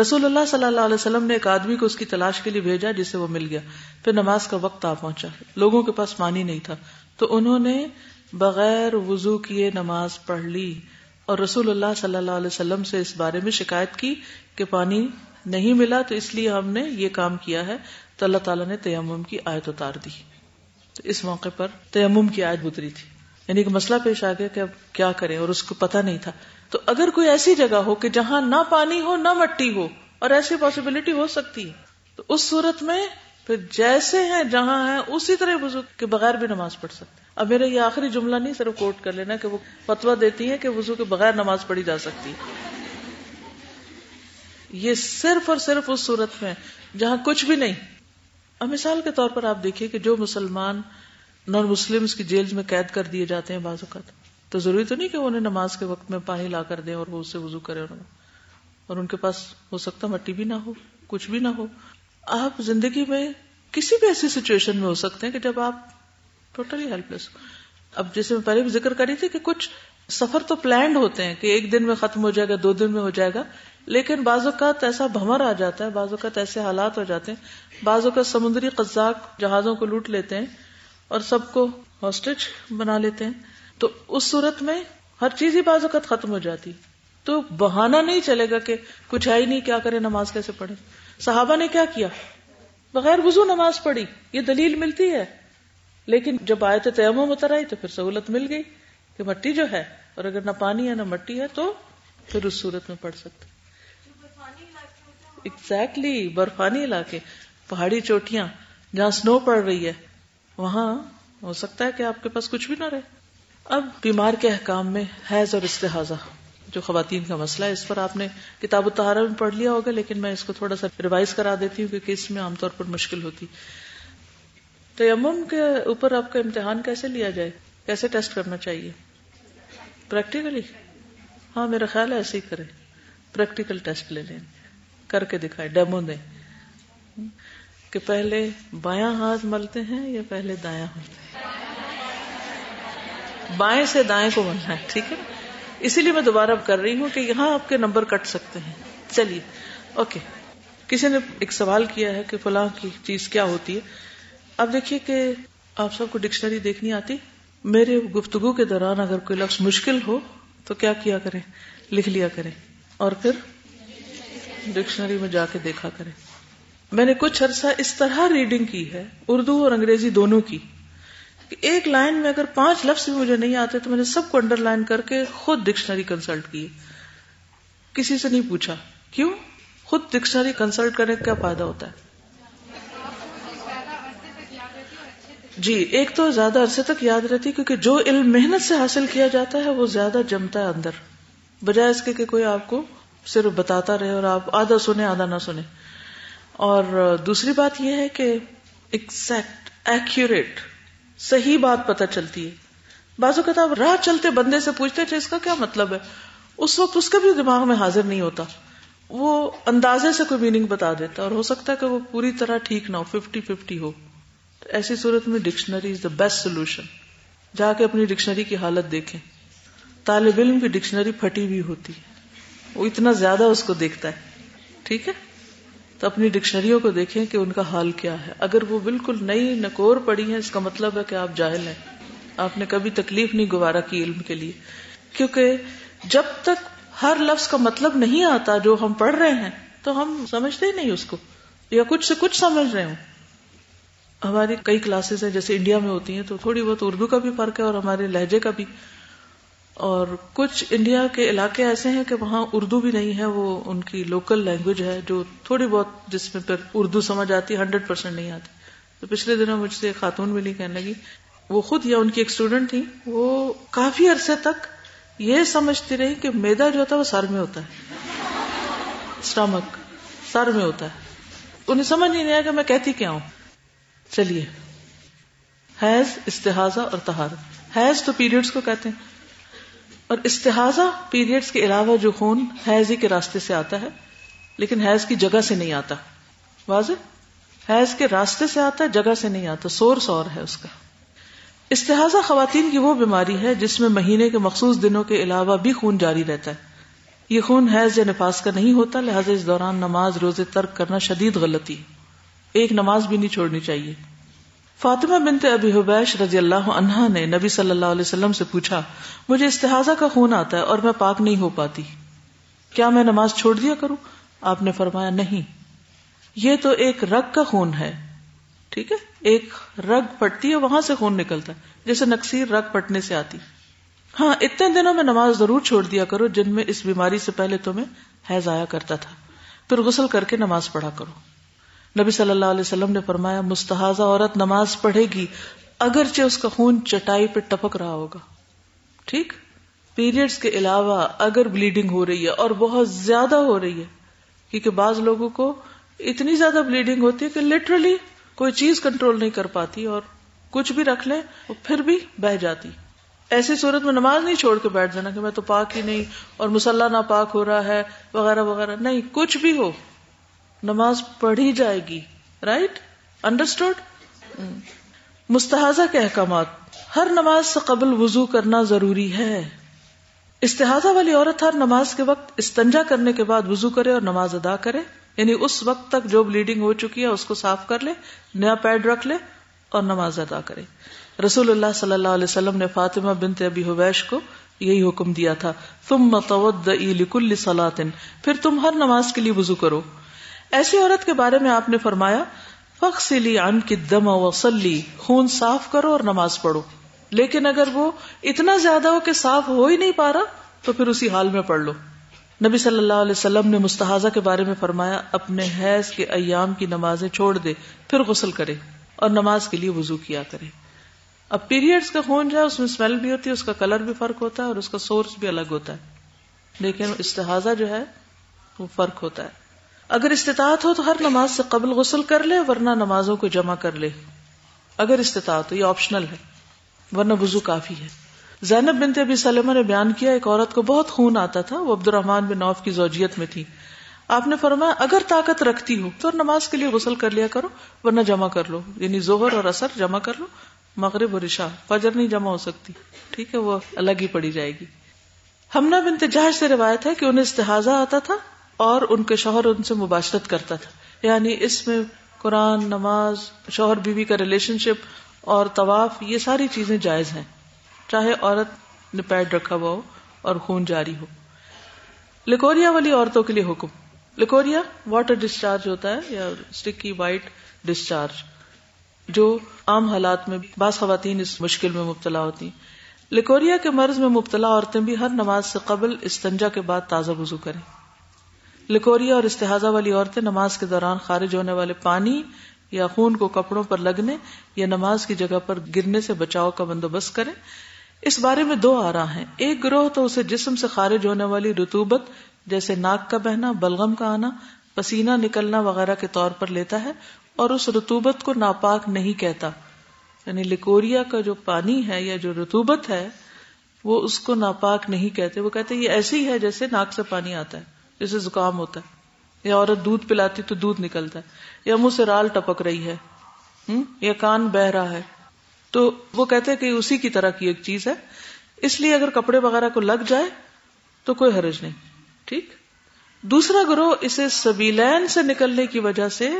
رسول اللہ صلی اللہ علیہ وسلم نے ایک آدمی کو اس کی تلاش کے لیے بھیجا جسے وہ مل گیا۔ پھر نماز کا وقت آ پہنچا۔ لوگوں کے پاس پانی نہیں تھا۔ تو انہوں نے بغیر وضو کیے نماز پڑھ لی اور رسول اللہ صلی اللہ علیہ وسلم سے اس بارے میں شکایت کی کہ پانی نہیں ملا تو اس لیے ہم نے یہ کام کیا ہے۔ تو اللہ تعالیٰ نے تیمم کی آیت اتار دی۔ تو اس موقع پر تیمم کی آیت اتری تھی۔ یعنی کہ مسئلہ پیش آ گیا کہ اب کیا کریں اور اس کو پتا نہیں تھا۔ تو اگر کوئی ایسی جگہ ہو کہ جہاں نہ پانی ہو، نہ مٹی ہو اور ایسی پاسبلٹی ہو سکتی ہے، تو اس صورت میں پھر جیسے ہیں جہاں ہیں، اسی طرح وضو کے بغیر بھی نماز پڑھ سکتے اب میرا یہ آخری جملہ نہیں، صرف کوٹ کر لینا کہ وہ فتوا دیتی ہے کہ وضو کے بغیر نماز پڑھی جا سکتی یہ صرف اور صرف اس صورت میں جہاں کچھ بھی نہیں۔ اب مثال کے طور پر آپ دیکھیے کہ جو مسلمان نان مسلم کی جیل میں قید کر دیے جاتے ہیں بعض اوقات۔ تو ضروری تو نہیں کہ انہیں نماز کے وقت میں پانی لا کر دیں اور وہ اس سے وضو کرے اور ان کے پاس ہو سکتا مٹی بھی نہ ہو، کچھ بھی نہ ہو۔ آپ زندگی میں کسی بھی ایسی سچویشن میں ہو سکتے ہیں کہ جب آپ ٹوٹلی ہیلپ لیس ہو۔ اب جیسے میں پہلے بھی ذکر کری تھی کہ کچھ سفر تو پلانڈ ہوتے ہیں کہ ایک دن میں ختم ہو جائے گا، دو دن میں ہو جائے گا، لیکن بعض اوقات ایسا بھمر آ جاتا ہے، بعض اوقات ایسے حالات ہو جاتے ہیں۔ بعض اوقات سمندری قزاق جہازوں کو لوٹ لیتے ہیں۔ اور سب کو ہاسٹیج بنا لیتے ہیں۔ تو اس صورت میں ہر چیز ہی بعض اوقات ختم ہو جاتی۔ تو بہانا نہیں چلے گا کہ کچھ ہے ہی نہیں، کیا کرے نماز کیسے پڑھے صحابہ نے کیا کیا؟ بغیر وضو نماز پڑھی۔ یہ دلیل ملتی ہے۔ لیکن جب آئے تھے تیمم اتر آئی تو پھر سہولت مل گئی کہ مٹی جو ہے، اور اگر نہ پانی ہے نہ مٹی ہے تو پھر اس صورت میں پڑھ سکتے۔ ایگزیکٹلی برفانی علاقے، پہاڑی چوٹیاں، جہاں سنو پڑ رہی ہے۔ وہاں ہو سکتا ہے کہ آپ کے پاس کچھ بھی نہ رہے۔ اب بیمار کے احکام میں حیض اور استحاظہ جو خواتین کا مسئلہ ہے، اس پر آپ نے کتاب و تہارا میں پڑھ لیا ہوگا، لیکن میں اس کو تھوڑا سا ریوائز کرا دیتی ہوں کیونکہ اس میں عام طور پر مشکل ہوتی۔ تیمم کے اوپر آپ کا امتحان کیسے لیا جائے؟ کیسے ٹیسٹ کرنا چاہیے؟ پریکٹیکلی؟ ہاں میرا خیال ہے ایسے ہی کرے پریکٹیکل ٹیسٹ لے لیں، کر کے دکھائے ڈیمو دیں۔ کہ پہلے بایاں ہاتھ ملتے ہیں یا پہلے دایاں ملتے ہیں؟ بائیں سے دائیں کو ملنا ہے، ٹھیک ہے؟ اسی لیے میں دوبارہ کر رہی ہوں کہ یہاں آپ کے نمبر کٹ سکتے ہیں۔ چلیے، اوکے۔ کسی نے ایک سوال کیا ہے کہ فلاں کی چیز کیا ہوتی ہے؟ اب دیکھیے کہ آپ سب کو ڈکشنری دیکھنی آتی۔ میرے گفتگو کے دوران اگر کوئی لفظ مشکل ہو تو کیا کیا کریں؟ لکھ لیا کریں۔ اور پھر ڈکشنری میں جا کے دیکھا کریں۔ میں نے کچھ عرصہ اس طرح ریڈنگ کی ہے، اردو اور انگریزی دونوں کی، کہ ایک لائن میں اگر پانچ لفظ بھی مجھے نہیں آتے تو میں نے سب کو انڈر لائن کر کے خود ڈکشنری کنسلٹ کی کسی سے نہیں پوچھا۔ کیوں؟ خود ڈکشنری کنسلٹ کرنے کا کیا فائدہ ہوتا ہے؟ جی ایک تو زیادہ عرصے تک یاد رہتی، کیونکہ جو علم محنت سے حاصل کیا جاتا ہے وہ زیادہ جمتا ہے اندر۔ بجائے اس کے کہ کوئی آپ کو صرف بتاتا رہے اور آپ آدھا سنے، آدھا نہ سنے۔ اور دوسری بات یہ ہے کہ ایکزیکٹ ایکوریٹ صحیح بات پتہ چلتی ہے۔ بعض اوقات آپ راہ چلتے بندے سے پوچھتے تھے اچھا، اس کا کیا مطلب ہے؟ اس وقت اس کا بھی دماغ میں حاضر نہیں ہوتا۔ وہ اندازے سے کوئی میننگ بتا دیتا، اور ہو سکتا ہے کہ وہ پوری طرح ٹھیک نہ ہو ففٹی ففٹی ہو۔ ایسی صورت میں dictionary is the best solution جا کے اپنی ڈکشنری کی حالت دیکھیں۔ طالب علم کی ڈکشنری پھٹی ہوئی ہوتی ہے۔ وہ اتنا زیادہ اس کو دیکھتا ہے۔ ٹھیک ہے؟ تو اپنی ڈکشنریوں کو دیکھیں کہ ان کا حال کیا ہے۔ اگر وہ بالکل نئی نکور پڑی ہے اس کا مطلب ہے کہ آپ جاہل ہیں۔ آپ نے کبھی تکلیف نہیں گوارا کی علم کے لیے۔ کیونکہ جب تک ہر لفظ کا مطلب نہیں آتا جو ہم پڑھ رہے ہیں، تو ہم سمجھتے ہی نہیں اس کو۔ یا کچھ سے کچھ سمجھ رہے ہوں۔ ہماری کئی کلاسز ہیں، جیسے انڈیا میں ہوتی ہیں، تو تھوڑی بہت اردو کا بھی فرق ہے اور ہمارے لہجے کا بھی۔ اور کچھ انڈیا کے علاقے ایسے ہیں کہ وہاں اردو بھی نہیں ہے، وہ ان کی لوکل لینگویج ہے جو تھوڑی بہت جس میں پھر اردو سمجھ آتی ہنڈریڈ پرسینٹ نہیں آتی۔ تو پچھلے دنوں مجھ سے خاتون ملی کہنے لگی، وہ خود یا ان کی ایک اسٹوڈینٹ تھی وہ کافی عرصے تک یہ سمجھتی رہی کہ میدا جو ہوتا ہے وہ سر میں ہوتا ہے۔ اسٹمک سر میں ہوتا ہے۔ انہیں سمجھ نہیں آیا کہ میں کہتی کیا ہوں۔ چلیے، حیض استحاظہ اور تہارت حیض تو پیریڈز کو کہتے ہیں۔ اور استحاظہ پیریڈز کے علاوہ جو خون حیض ہی کے راستے سے آتا ہے، لیکن حیض کی جگہ سے نہیں آتا۔ واضح؟ حیض کے راستے سے آتا ہے جگہ سے نہیں آتا، سورس اور ہے اس کا۔ استحاظہ خواتین کی وہ بیماری ہے جس میں مہینے کے مخصوص دنوں کے علاوہ بھی خون جاری رہتا ہے۔ یہ خون حیض یا نفاس کا نہیں ہوتا، لہٰذا اس دوران نماز، روزے ترک کرنا شدید غلطی ایک نماز بھی نہیں چھوڑنی چاہیے۔ فاطمہ بنت ابی حبیش رضی اللہ عنہا نے نبی صلی اللہ علیہ وسلم سے پوچھا، مجھے استحاظہ کا خون آتا ہے اور میں پاک نہیں ہو پاتی۔ کیا میں نماز چھوڑ دیا کروں؟ آپ نے فرمایا، نہیں۔ یہ تو ایک رگ کا خون ہے۔ ٹھیک ہے؟ ایک رگ پٹتی ہے، وہاں سے خون نکلتا ہے، جیسے نقصیر رگ پٹنے سے آتی۔ ہاں اتنے دنوں میں نماز ضرور چھوڑ دیا کرو، جن میں اس بیماری سے پہلے تمہیں حیض آیا کرتا تھا۔ پھر غسل کر کے نماز پڑھا کرو۔ نبی صلی اللہ علیہ وسلم نے فرمایا مستحضہ عورت نماز پڑھے گی، اگرچہ اس کا خون چٹائی پہ ٹپک رہا ہوگا۔ ٹھیک؟ پیریڈز کے علاوہ اگر بلیڈنگ ہو رہی ہے، اور بہت زیادہ ہو رہی ہے، کیونکہ بعض لوگوں کو اتنی زیادہ بلیڈنگ ہوتی ہے کہ لٹرلی کوئی چیز کنٹرول نہیں کر پاتی، اور کچھ بھی رکھ لیں پھر بھی بہ جاتی۔ ایسی صورت میں نماز نہیں چھوڑ کے بیٹھ جانا کہ میں تو پاک ہی نہیں، اور مسلح نہ پاک ہو رہا ہے، وغیرہ وغیرہ۔ نہیں، کچھ بھی ہو۔ نماز پڑھی جائے گی رائٹ انڈرسٹوڈ مستحضہ کے احکامات ہر نماز سے قبل وضو کرنا ضروری ہے۔ استحاظہ والی عورت ہر نماز کے وقت استنجا کرنے کے بعد وضو کرے اور نماز ادا کرے۔ یعنی اس وقت تک جو بلیڈنگ ہو چکی ہے اس کو صاف کر لے نیا پیڈ رکھ لے اور نماز ادا کرے۔ رسول اللہ صلی اللہ علیہ وسلم نے فاطمہ بنت ابی حویش کو یہی حکم دیا تھا تم متود لکل سلاطن پھر تم ہر نماز کے لیے وضو کرو۔ ایسی عورت کے بارے میں آپ نے فرمایا فخلی ان کی دم وسلی خون صاف کرو اور نماز پڑھو۔ لیکن اگر وہ اتنا زیادہ ہو کہ صاف ہو ہی نہیں پا رہا، تو پھر اسی حال میں پڑھ لو۔ نبی صلی اللہ علیہ وسلم نے مستحضہ کے بارے میں فرمایا، اپنے حیض کے ایام کی نمازیں چھوڑ دے، پھر غسل کرے اور نماز کے لیے وضو کیا کرے۔ اب پیریڈس کا خون جو ہے، اس میں اسمیل بھی ہوتی ہے، اس کا کلر بھی فرق ہوتا ہے اور اس کا سورس بھی الگ ہوتا ہے۔ لیکن استحاظہ جو ہے، وہ فرق ہوتا ہے۔ اگر استطاعت ہو تو ہر نماز سے قبل غسل کر لے، ورنہ نمازوں کو جمع کر لے۔ اگر استطاعت ہو، یہ آپشنل ہے، ورنہ وضو کافی ہے۔ زینب بنت ابی سلمہ نے بیان کیا، ایک عورت کو بہت خون آتا تھا، وہ عبد الرحمان بن نوف کی زوجیت میں تھی۔ آپ نے فرمایا، اگر طاقت رکھتی ہو تو نماز کے لیے غسل کر لیا کرو، ورنہ جمع کر لو۔ یعنی زہر اور اثر جمع کر لو، مغرب اور عشاء، فجر نہیں جمع ہو سکتی۔ ٹھیک ہے، وہ الگ ہی پڑی جائے گی۔ ہمنا بنت جہاز سے روایت ہے کہ انہیں استحاظہ آتا تھا اور ان کے شوہر ان سے مباشرت کرتا تھا۔ یعنی اس میں قرآن، نماز، شوہر، بیوی کا ریلیشن شپ اور طواف، یہ ساری چیزیں جائز ہیں۔ چاہے عورت نے پیڈ رکھا ہوا ہو اور خون جاری ہو۔ لکوریا والی عورتوں کے لیے حکم۔ لکوریا واٹر ڈسچارج ہوتا ہے یا اسٹکی وائٹ ڈسچارج جو عام حالات میں بعض خواتین اس مشکل میں مبتلا ہوتی ہیں۔ لکوریا کے مرض میں مبتلا عورتیں بھی ہر نماز سے قبل استنجا کے بعد تازہ وضو کریں۔ لکوریا اور استحاظہ والی عورتیں نماز کے دوران خارج ہونے والے پانی یا خون کو کپڑوں پر لگنے یا نماز کی جگہ پر گرنے سے بچاؤ کا بندوبست کریں۔ اس بارے میں دو آ رہا ہیں۔ ایک گروہ تو اسے جسم سے خارج ہونے والی رتوبت جیسے ناک کا بہنا، بلغم کا آنا، پسینہ نکلنا وغیرہ کے طور پر لیتا ہے اور اس رتوبت کو ناپاک نہیں کہتا۔ یعنی لکوریا کا جو پانی ہے یا جو رتوبت ہے، وہ اس کو ناپاک نہیں کہتے۔ وہ کہتے یہ ایسی ہے جیسے ناک سے پانی آتا ہے۔ جیسے زکام ہوتا ہے۔ یا عورت دودھ پلاتی تو دودھ نکلتا ہے۔ یا منہ سے رال ٹپک رہی ہے۔ یا کان بہ رہا ہے۔ تو وہ کہتے کہ اسی کی طرح کی ایک چیز ہے۔ اس لیے اگر کپڑے وغیرہ کو لگ جائے تو کوئی حرج نہیں۔ ٹھیک؟ دوسرا گروہ اسے سبیلین سے نکلنے کی وجہ سے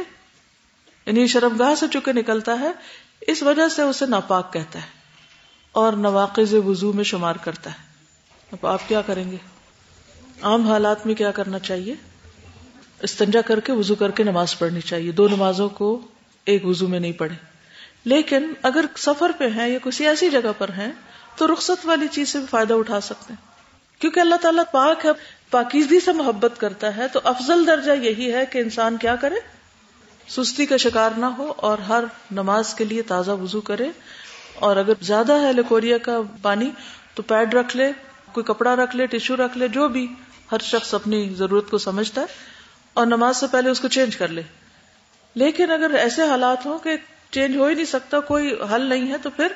یعنی شرمگاہ سے چکے نکلتا ہے، اس وجہ سے اسے ناپاک کہتا ہے اور نواقز وضو میں شمار کرتا ہے۔ اب آپ کیا کریں گے؟ عام حالات میں کیا کرنا چاہیے؟ استنجا کر کے وضو کر کے نماز پڑھنی چاہیے۔ دو نمازوں کو ایک وضو میں نہیں پڑھے لیکن اگر سفر پہ ہیں یا کسی ایسی جگہ پر ہیں، تو رخصت والی چیز سے بھی فائدہ اٹھا سکتے ہیں۔ کیونکہ اللہ تعالیٰ پاک ہے، پاکیزگی سے محبت کرتا ہے، تو افضل درجہ یہی ہے کہ انسان کیا کرے؟ سستی کا شکار نہ ہو اور ہر نماز کے لیے تازہ وضو کرے۔ اور اگر زیادہ ہے لیکوریا کا پانی، تو پیڈ رکھ لے، کوئی کپڑا رکھ لے، ٹشو رکھ لے، جو بھی۔ ہر شخص اپنی ضرورت کو سمجھتا ہے اور نماز سے پہلے اس کو چینج کر لے۔ لیکن اگر ایسے حالات ہوں کہ چینج ہو ہی نہیں سکتا، کوئی حل نہیں ہے، تو پھر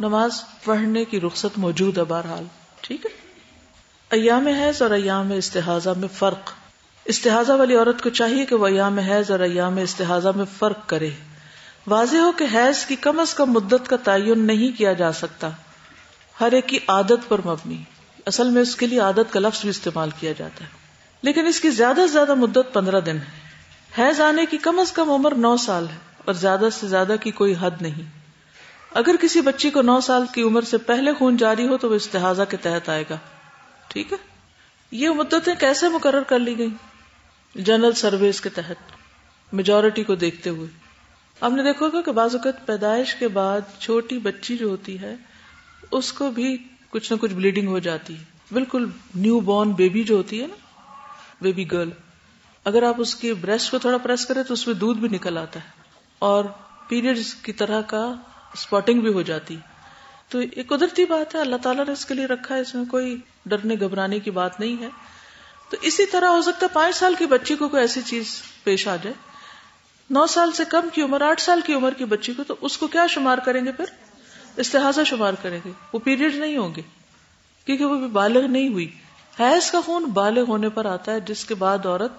نماز پڑھنے کی رخصت موجود ہے بہرحال۔ ٹھیک ہے؟ ایام حیض اور ایام استحاظہ میں فرق۔ استحاظہ والی عورت کو چاہیے کہ وہ ایام حیض اور ایام استحاظہ میں فرق کرے۔ واضح ہو کہ حیض کی کم از کم مدت کا تعین نہیں کیا جا سکتا۔ ہر ایک کی عادت پر مبنی۔ اصل میں اس کے لیے عادت کا لفظ بھی استعمال کیا جاتا ہے۔ لیکن اس کی زیادہ سے زیادہ مدت پندرہ دن ہے۔ حیض آنے کی کم از کم عمر نو سال ہے اور زیادہ سے زیادہ کی کوئی حد نہیں۔ اگر کسی بچی کو نو سال کی عمر سے پہلے خون جاری ہو تو وہ استحاظہ کے تحت آئے گا۔ ٹھیک ہے؟ یہ مدتیں کیسے مقرر کر لی گئی جنرل سروس کے تحت میجورٹی کو دیکھتے ہوئے۔ ہم نے دیکھو گا کہ بعض اوقات پیدائش کے بعد چھوٹی بچی جو ہوتی ہے، اس کو بھی کچھ نہ کچھ بلیڈنگ ہو جاتی ہے۔ بالکل نیو بورن بیبی جو ہوتی ہے نا بیبی گرل اگر آپ اس کی بریسٹ کو تھوڑا پریس کرے تو اس میں دودھ بھی نکل آتا ہے اور پیریڈ کی طرح کا اسپاٹنگ بھی ہو جاتی۔ تو یہ قدرتی بات ہے، اللہ تعالیٰ نے اس کے لیے رکھا ہے، اس میں کوئی ڈرنے گھبرانے کی بات نہیں ہے۔ تو اسی طرح ہو سکتا ہے پانچ سال کی بچی کو کوئی ایسی چیز پیش آ جائے۔ نو سال سے کم کی عمر، آٹھ سال کی عمر کی بچی کو، تو اس کو کیا شمار کریں گے پھر؟ استحاظہ شمار کریں گے۔ وہ پیریڈ نہیں ہوں گے۔ کیونکہ وہ بھی بالغ نہیں ہوئی۔ حیض کا خون؟ بالغ ہونے پر آتا ہے، جس کے بعد عورت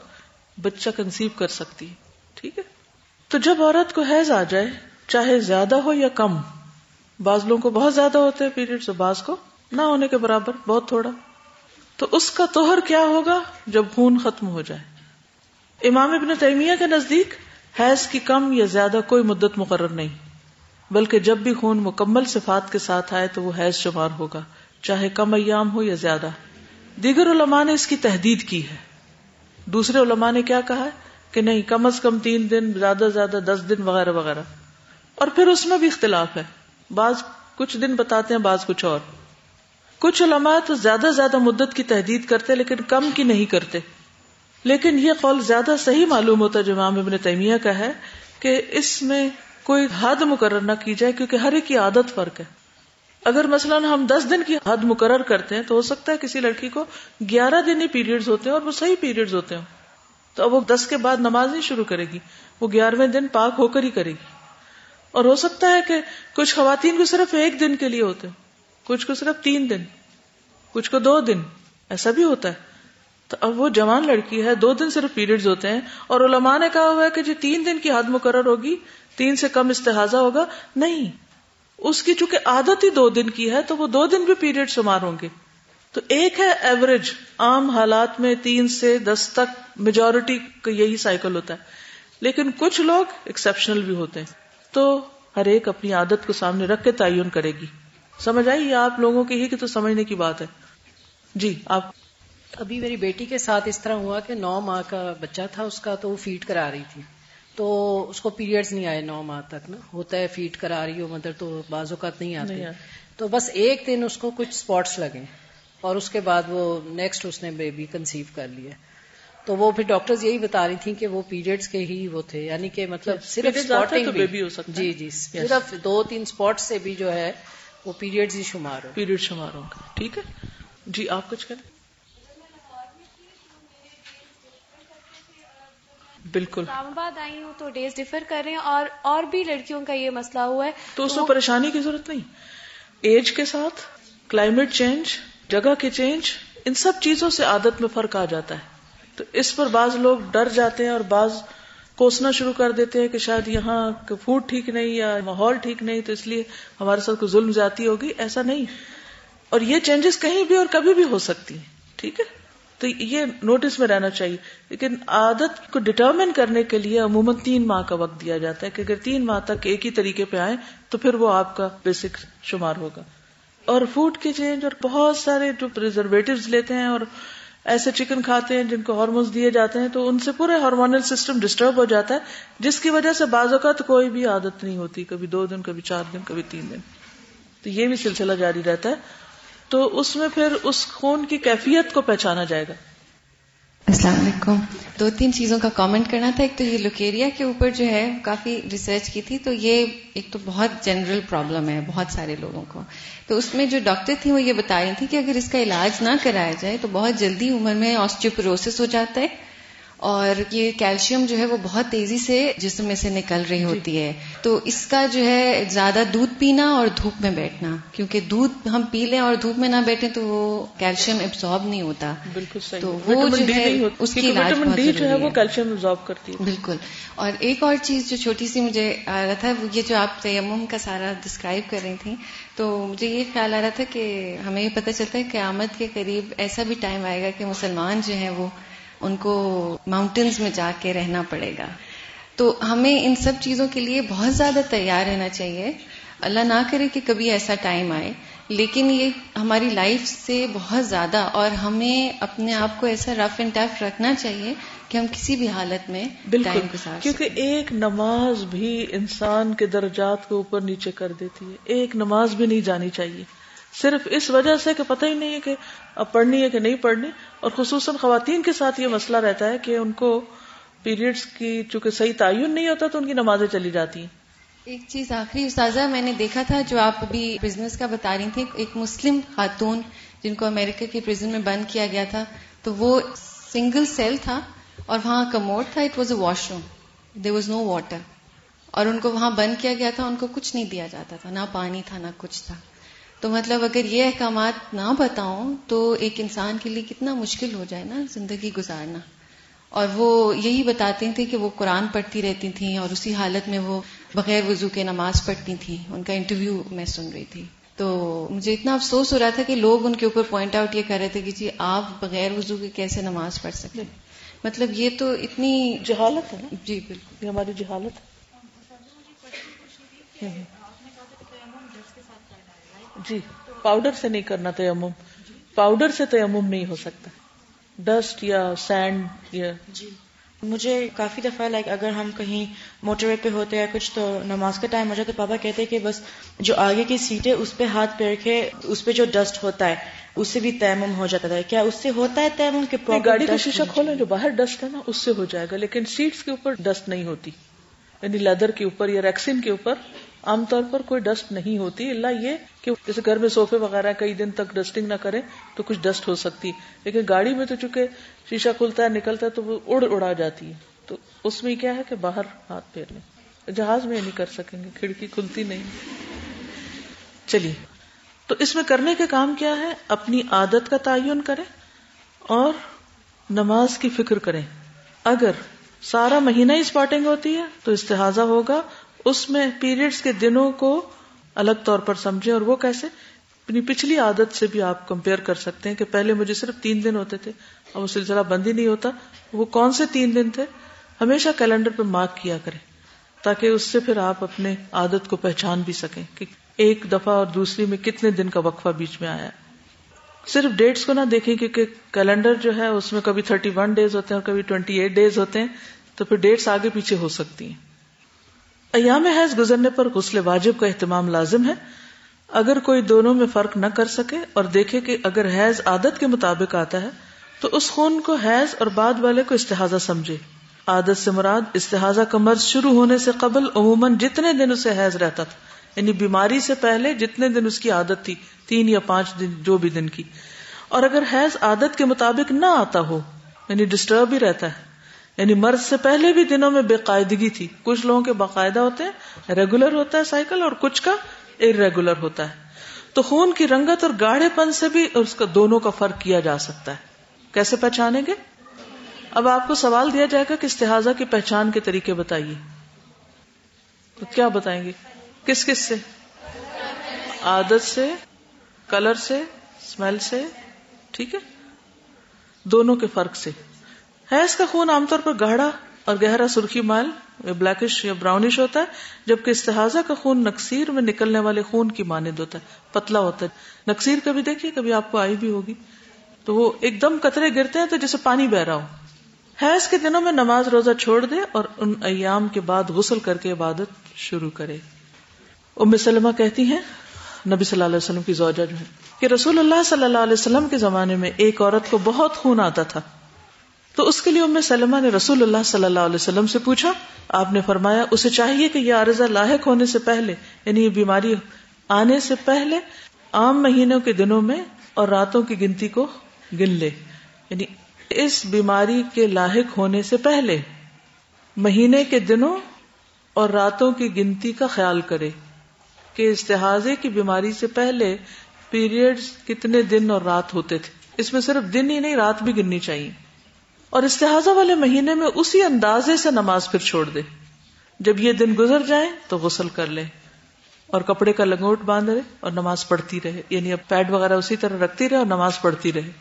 بچہ کنسیو کر سکتی ہے۔ ٹھیک ہے؟ تو جب عورت کو حیض آ جائے، چاہے زیادہ ہو یا کم، بعض لوگوں کو بہت زیادہ ہوتے ہیں پیریڈ بعض کو نہ ہونے کے برابر، بہت تھوڑا۔ تو اس کا توہر کیا ہوگا جب خون ختم ہو جائے؟ امام ابن تیمیہ کے نزدیک حیض کی کم یا زیادہ کوئی مدت مقرر نہیں۔ بلکہ جب بھی خون مکمل صفات کے ساتھ آئے تو وہ حیض شمار ہوگا، چاہے کم ایام ہو یا زیادہ۔ دیگر علماء نے اس کی تحدید کی ہے۔ دوسرے علماء نے کیا کہا؟ کہ نہیں، کم از کم تین دن، زیادہ زیادہ دس دن وغیرہ وغیرہ۔ اور پھر اس میں بھی اختلاف ہے۔ بعض کچھ دن بتاتے ہیں، بعض کچھ اور۔ کچھ علماء تو زیادہ زیادہ مدت کی تحدید کرتے لیکن کم کی نہیں کرتے۔ لیکن یہ قول زیادہ صحیح معلوم ہوتا جو امام ابن تیمیہ کا ہے کہ اس میں کوئی حد مقرر نہ کی جائے کیونکہ ہر ایک کی عادت فرق ہے۔ اگر مثلاً ہم دس دن کی حد مقرر کرتے ہیں تو ہو سکتا ہے کسی لڑکی کو گیارہ دن ہی پیریڈ ہوتے ہیں اور وہ صحیح پیریڈ ہوتے ہیں تو اب وہ دس کے بعد نماز نہیں شروع کرے گی، وہ گیارہویں دن پاک ہو کر ہی کرے گی۔ اور ہو سکتا ہے کہ کچھ خواتین کو صرف ایک دن کے لیے ہوتے کچھ کو صرف تین دن، کچھ کو دو دن، ایسا بھی ہوتا ہے۔ تو اب وہ جوان لڑکی ہے، دو دن صرف پیریڈ ہوتے ہیں اور علماء نے کہا ہوا ہے کہ جو تین دن کی حد مقرر ہوگی تین سے کم استحاظہ ہوگا؟ نہیں. اس کی چونکہ عادت ہی دو دن کی ہے، تو وہ دو دن بھی پیریڈ شمار ہوں گے۔ تو ایک ہے ایوریج، عام حالات میں تین سے دس تک میجورٹی کا یہی سائیکل ہوتا ہے۔ لیکن کچھ لوگ ایکسپشنل بھی ہوتے ہیں۔ تو ہر ایک اپنی عادت کو سامنے رکھ کے تعین کرے گی۔ سمجھ آئی؟ یہ آپ لوگوں کی ہی کہ تو سمجھنے کی بات ہے۔ جی آپ۔ ابھی میری بیٹی کے ساتھ اس طرح ہوا کہ نو ماہ کا بچہ تھا، اس کا تو وہ فیڈ کرا رہی تھی۔ تو اس کو پیریڈز نہیں آئے نو ماہ تک نا۔ ہوتا ہے فیڈ کرا رہی ہو مدر تو بعض اوقات نہیں آتے۔ تو بس ایک دن اس کو کچھ اسپاٹس لگے اور اس کے بعد وہ نیکسٹ اس نے بیبی کنسیو کر لیا۔ تو وہ پھر ڈاکٹرز یہی بتا رہی تھیں کہ وہ پیریڈز کے ہی وہ تھے۔ یعنی کہ مطلب صرف جی جی صرف دو تین اسپاٹ سے بھی جو ہے وہ پیریڈز ہی شمار ہو۔ پیریڈ شمار ہوں ٹھیک ہے۔ جی آپ کچھ کریں بالکل۔ اسلام آباد آئی ہوں تو ڈیز ڈفر کر رہے ہیں اور اور بھی لڑکیوں کا یہ مسئلہ ہوا ہے۔ تو اس میں پریشانی کی ضرورت نہیں۔ ایج کے ساتھ کلائمیٹ چینج جگہ کے چینج ان سب چیزوں سے عادت میں فرق آ جاتا ہے۔ تو اس پر بعض لوگ ڈر جاتے ہیں اور بعض کوسنا شروع کر دیتے ہیں کہ شاید یہاں فوڈ ٹھیک نہیں یا ماحول ٹھیک نہیں تو اس لیے ہمارے ساتھ کوئی ظلم زیادتی ہوگی ایسا نہیں۔ اور یہ چینجز کہیں بھی اور کبھی بھی ہو سکتی ہیں۔ ٹھیک ہے؟ تو یہ نوٹس میں رہنا چاہیے۔ لیکن عادت کو ڈٹرمن کرنے کے لیے عموماً تین ماہ کا وقت دیا جاتا ہے کہ اگر تین ماہ تک ایک ہی طریقے پہ آئے تو پھر وہ آپ کا بیسک شمار ہوگا۔ اور فوڈ کی چینج اور بہت سارے جو پرزرویٹو لیتے ہیں اور ایسے چکن کھاتے ہیں جن کو ہارمونس دیے جاتے ہیں تو ان سے پورے ہارمونل سسٹم ڈسٹرب ہو جاتا ہے، جس کی وجہ سے بعض اوقات کوئی بھی عادت نہیں ہوتی، کبھی دو دن، کبھی چار دن، کبھی تین دن۔ تو یہ بھی سلسلہ جاری رہتا ہے۔ تو اس میں پھر اس خون کی کیفیت کو پہچانا جائے گا۔ السلام علیکم۔ دو تین چیزوں کا کامنٹ کرنا تھا۔ ایک تو یہ لوکیریا کے اوپر جو ہے کافی ریسرچ کی تھی۔ تو یہ ایک تو بہت جنرل پرابلم ہے بہت سارے لوگوں کو۔ تو اس میں جو ڈاکٹر تھی وہ یہ بتا رہی تھی کہ اگر اس کا علاج نہ کرایا جائے تو بہت جلدی عمر میں آسٹیوپروسس ہو جاتا ہے۔ اور یہ کیلشیم جو ہے وہ بہت تیزی سے جسم میں سے نکل رہی ہوتی ہے۔ تو اس کا جو ہے زیادہ دودھ پینا اور دھوپ میں بیٹھنا کیونکہ دودھ ہم پی لیں اور دھوپ میں نہ بیٹھیں تو وہ کیلشیم ابزارب نہیں ہوتا۔ بالکل تو وہ جو ہے اس کی وہ کیلشیم ابزارب کرتی ہے۔ بالکل۔ اور ایک اور چیز جو چھوٹی سی مجھے آ رہا تھا یہ جو آپ تیمم کا سارا ڈسکرائب کر رہی تھیں تو مجھے یہ خیال آ رہا تھا کہ ہمیں یہ پتہ چلتا ہے قیامت کے قریب ایسا بھی ٹائم آئے گا کہ مسلمان جو ہیں وہ ان کو ماؤنٹینز میں جا کے رہنا پڑے گا۔ تو ہمیں ان سب چیزوں کے لیے بہت زیادہ تیار رہنا چاہیے۔ اللہ نہ کرے کہ کبھی ایسا ٹائم آئے۔ لیکن یہ ہماری لائف سے بہت زیادہ اور ہمیں اپنے آپ کو ایسا رف اینڈ ٹف رکھنا چاہیے کہ ہم کسی بھی حالت میں ٹائم گزار کیونکہ ایک نماز بھی انسان کے درجات کو اوپر نیچے کر دیتی ہے۔ ایک نماز بھی نہیں جانی چاہیے۔ صرف اس وجہ سے کہ پتہ ہی نہیں ہے کہ اب پڑھنی ہے کہ نہیں پڑھنی، اور خصوصاً خواتین کے ساتھ یہ مسئلہ رہتا ہے کہ ان کو پیریڈز کی چونکہ صحیح تعین نہیں ہوتا تو ان کی نمازیں چلی جاتی ہیں۔ ایک چیز آخری استاذہ، میں نے دیکھا تھا جو آپ ابھی بزنس کا بتا رہی تھی ایک مسلم خاتون جن کو امریکہ کی پرزن میں بند کیا گیا تھا، تو وہ سنگل سیل تھا اور وہاں کموڈ تھا it was a washroom there was no water اور ان کو وہاں بند کیا گیا تھا، ان کو کچھ نہیں دیا جاتا تھا، نہ پانی تھا، نہ کچھ تھا۔ تو مطلب اگر یہ احکامات نہ بتاؤں تو ایک انسان کے لیے کتنا مشکل ہو جائے نا زندگی گزارنا۔ اور وہ یہی بتاتی تھیں کہ وہ قرآن پڑھتی رہتی تھیں اور اسی حالت میں وہ بغیر وضو کے نماز پڑھتی تھیں۔ ان کا انٹرویو میں سن رہی تھی۔ تو مجھے اتنا افسوس ہو رہا تھا کہ لوگ ان کے اوپر پوائنٹ آؤٹ یہ کر رہے تھے کہ جی آپ بغیر وضو کے کیسے نماز پڑھ سکتے مطلب یہ تو اتنی جہالت ہے نا؟ جی بالکل۔ یہ ہماری جہالت ہے۔ جی پاؤڈر سے نہیں کرنا تیمم پاؤڈر سے تیمم نہیں ہو سکتا۔ ڈسٹ یا سینڈ یا جی۔ مجھے کافی دفعہ لائک اگر ہم کہیں موٹر وے پہ ہوتے ہیں کچھ تو نماز کا ٹائم ہو جائے تو پاپا کہتے ہیں کہ بس جو آگے کی سیٹ ہے اس پہ ہاتھ پہ رکھے اس پہ جو ڈسٹ ہوتا ہے اس سے بھی تیمم ہو جاتا تھا۔ کیا اس سے ہوتا ہے تیمم کہ گاڑی کا شیشہ کھولیں جو باہر ڈسٹ ہے نا اس سے ہو جائے گا لیکن سیٹس کے اوپر ڈسٹ نہیں ہوتی۔ یعنی لیدر کے اوپر یا ریکسین کے اوپر عام طور پر کوئی ڈسٹ نہیں ہوتی اللہ یہ کہ جیسے گھر میں سوفے وغیرہ کئی دن تک ڈسٹنگ نہ کرے تو کچھ ڈسٹ ہو سکتی۔ لیکن گاڑی میں تو چونکہ شیشہ کھلتا ہے، نکلتا ہے تو وہ اڑ اڑا جاتی ہے۔ تو اس میں کیا ہے کہ باہر ہاتھ پھیر لیں۔ جہاز میں نہیں کر سکیں گے، کھڑکی کھلتی نہیں۔ چلیے۔ تو اس میں کرنے کے کام کیا ہے؟ اپنی عادت کا تعین کریں اور نماز کی فکر کریں۔ اگر سارا مہینہ ہی اسپاٹنگ ہوتی ہے تو استحاظہ ہوگا اس میں پیریڈز کے دنوں کو الگ طور پر سمجھے اور وہ کیسے؟ اپنی پچھلی عادت سے بھی آپ کمپیئر کر سکتے ہیں کہ پہلے مجھے صرف تین دن ہوتے تھے اور وہ سلسلہ بند ہی نہیں ہوتا۔ وہ کون سے تین دن تھے؟ ہمیشہ کیلنڈر پہ مارک کیا کریں تاکہ اس سے پھر آپ اپنے عادت کو پہچان بھی سکیں کہ ایک دفعہ اور دوسری میں کتنے دن کا وقفہ بیچ میں آیا۔ صرف ڈیٹس کو نہ دیکھیں کیونکہ کیلنڈر جو ہے اس میں کبھی تھرٹی ون ڈیز ہوتے ہیں اور کبھی ٹوینٹی ایٹ ڈیز ہوتے ہیں، تو پھر ڈیٹس آگے پیچھے ہو سکتی ہیں۔ ایام حیض گزرنے پر غسل واجب کا اہتمام لازم ہے۔ اگر کوئی دونوں میں فرق نہ کر سکے اور دیکھے کہ اگر حیض عادت کے مطابق آتا ہے، تو اس خون کو حیض اور بعد والے کو استحاظہ سمجھے۔ عادت سے مراد استحاظہ کا مرض شروع ہونے سے قبل عموماً جتنے دن اسے حیض رہتا تھا یعنی بیماری سے پہلے جتنے دن اس کی عادت تھی، تین یا پانچ دن، جو بھی دن کی۔ اور اگر حیض عادت کے مطابق نہ آتا ہو یعنی ڈسٹرب ہی رہتا ہے یعنی مرض سے پہلے بھی دنوں میں بے قاعدگی تھی۔ کچھ لوگوں کے باقاعدہ ہوتے ہیں ریگولر ہوتا ہے سائیکل اور کچھ کا ار ریگولر ہوتا ہے۔ تو خون کی رنگت اور گاڑھے پن سے بھی اس کا دونوں کا فرق کیا جا سکتا ہے۔ کیسے پہچانیں گے؟ اب آپ کو سوال دیا جائے گا کہ استحاظہ کی پہچان کے طریقے بتائیے۔ تو کیا بتائیں گے؟ کس کس سے؟ عادت سے کلر سے اسمیل سے، ٹھیک ہے؟ دونوں کے فرق سے۔ حیض کا خون عام طور پر گاڑھا اور گہرا سرخی مائل بلیکش یا براؤنش ہوتا ہے، جبکہ استحاظہ کا خون نکسیر میں نکلنے والے خون کی مانند ہوتا ہے، پتلا ہوتا ہے۔ نکسیر کبھی دیکھیے، کبھی آپ کو آئی بھی ہوگی۔ تو وہ ایک دم قطرے گرتے ہیں تو جیسے پانی بہ رہا ہو۔ حیض کے دنوں میں نماز روزہ چھوڑ دے اور ان ایام کے بعد غسل کر کے عبادت شروع کرے۔ ام سلمہ کہتی ہیں، نبی صلی اللہ علیہ وسلم کی زوجہ جو ہے کہ رسول اللہ صلی اللہ علیہ وسلم کے زمانے میں ایک عورت کو بہت خون آتا تھا۔ تو اس کے لیے ام سلمہ نے رسول اللہ صلی اللہ علیہ وسلم سے پوچھا، آپ نے فرمایا، اسے چاہیے کہ یہ عارضہ لاحق ہونے سے پہلے یعنی یہ بیماری آنے سے پہلے، عام مہینوں کے دنوں میں اور راتوں کی گنتی کو گن لے۔ یعنی اس بیماری کے لاحق ہونے سے پہلے، مہینے کے دنوں اور راتوں کی گنتی کا خیال کرے کہ استحاظے کی بیماری سے پہلے پیریڈ کتنے دن اور رات ہوتے تھے۔ اس میں صرف دن ہی نہیں، رات بھی گننی چاہیے۔ اور استحاظہ والے مہینے میں اسی اندازے سے نماز پھر چھوڑ دے۔ جب یہ دن گزر جائے تو غسل کر لے اور کپڑے کا لنگوٹ باندھ رہے اور نماز پڑھتی رہے۔ یعنی اب پیڈ وغیرہ اسی طرح رکھتی رہے اور نماز پڑھتی رہے۔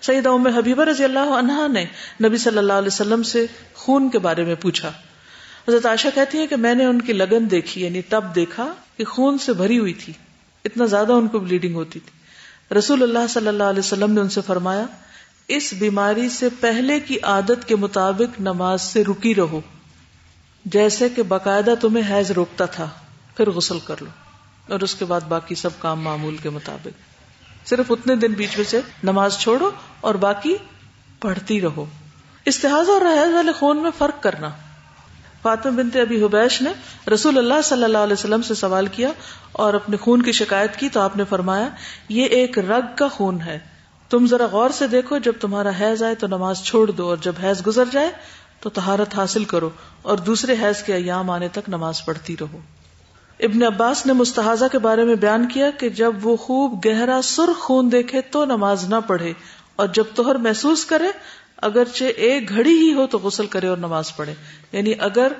سعید ام حبیبہ رضی اللہ عنہا نے نبی صلی اللہ علیہ وسلم سے خون کے بارے میں پوچھا۔ حضرت عائشہ کہتی ہے کہ میں نے ان کی لگن دیکھی یعنی تب دیکھا کہ خون سے بھری ہوئی تھی۔ اتنا زیادہ ان کو بلیڈنگ ہوتی تھی۔ رسول اللہ صلی اللہ علیہ وسلم نے ان سے فرمایا اس بیماری سے پہلے کی عادت کے مطابق نماز سے رکی رہو۔ جیسے کہ باقاعدہ تمہیں حیض روکتا تھا، پھر غسل کر لو۔ اور اس کے بعد باقی سب کام معمول کے مطابق۔ صرف اتنے دن بیچ میں سے نماز چھوڑو اور باقی پڑھتی رہو۔ استحاظ اور حیض والے خون میں فرق کرنا۔ فاطمہ بنت ابی حبیش نے رسول اللہ صلی اللہ علیہ وسلم سے سوال کیا اور اپنے خون کی شکایت کی تو آپ نے فرمایا، یہ ایک رگ کا خون ہے۔ تم ذرا غور سے دیکھو، جب تمہارا حیض آئے تو نماز چھوڑ دو، اور جب حیض گزر جائے تو تہارت حاصل کرو، اور دوسرے حیض کے ایام آنے تک نماز پڑھتی رہو۔ ابن عباس نے مستحضہ کے بارے میں بیان کیا کہ جب وہ خوب گہرا سرخ خون دیکھے تو نماز نہ پڑھے، اور جب توہر محسوس کرے، اگرچہ ایک گھڑی ہی ہو تو غسل کرے اور نماز پڑھے۔ یعنی اگر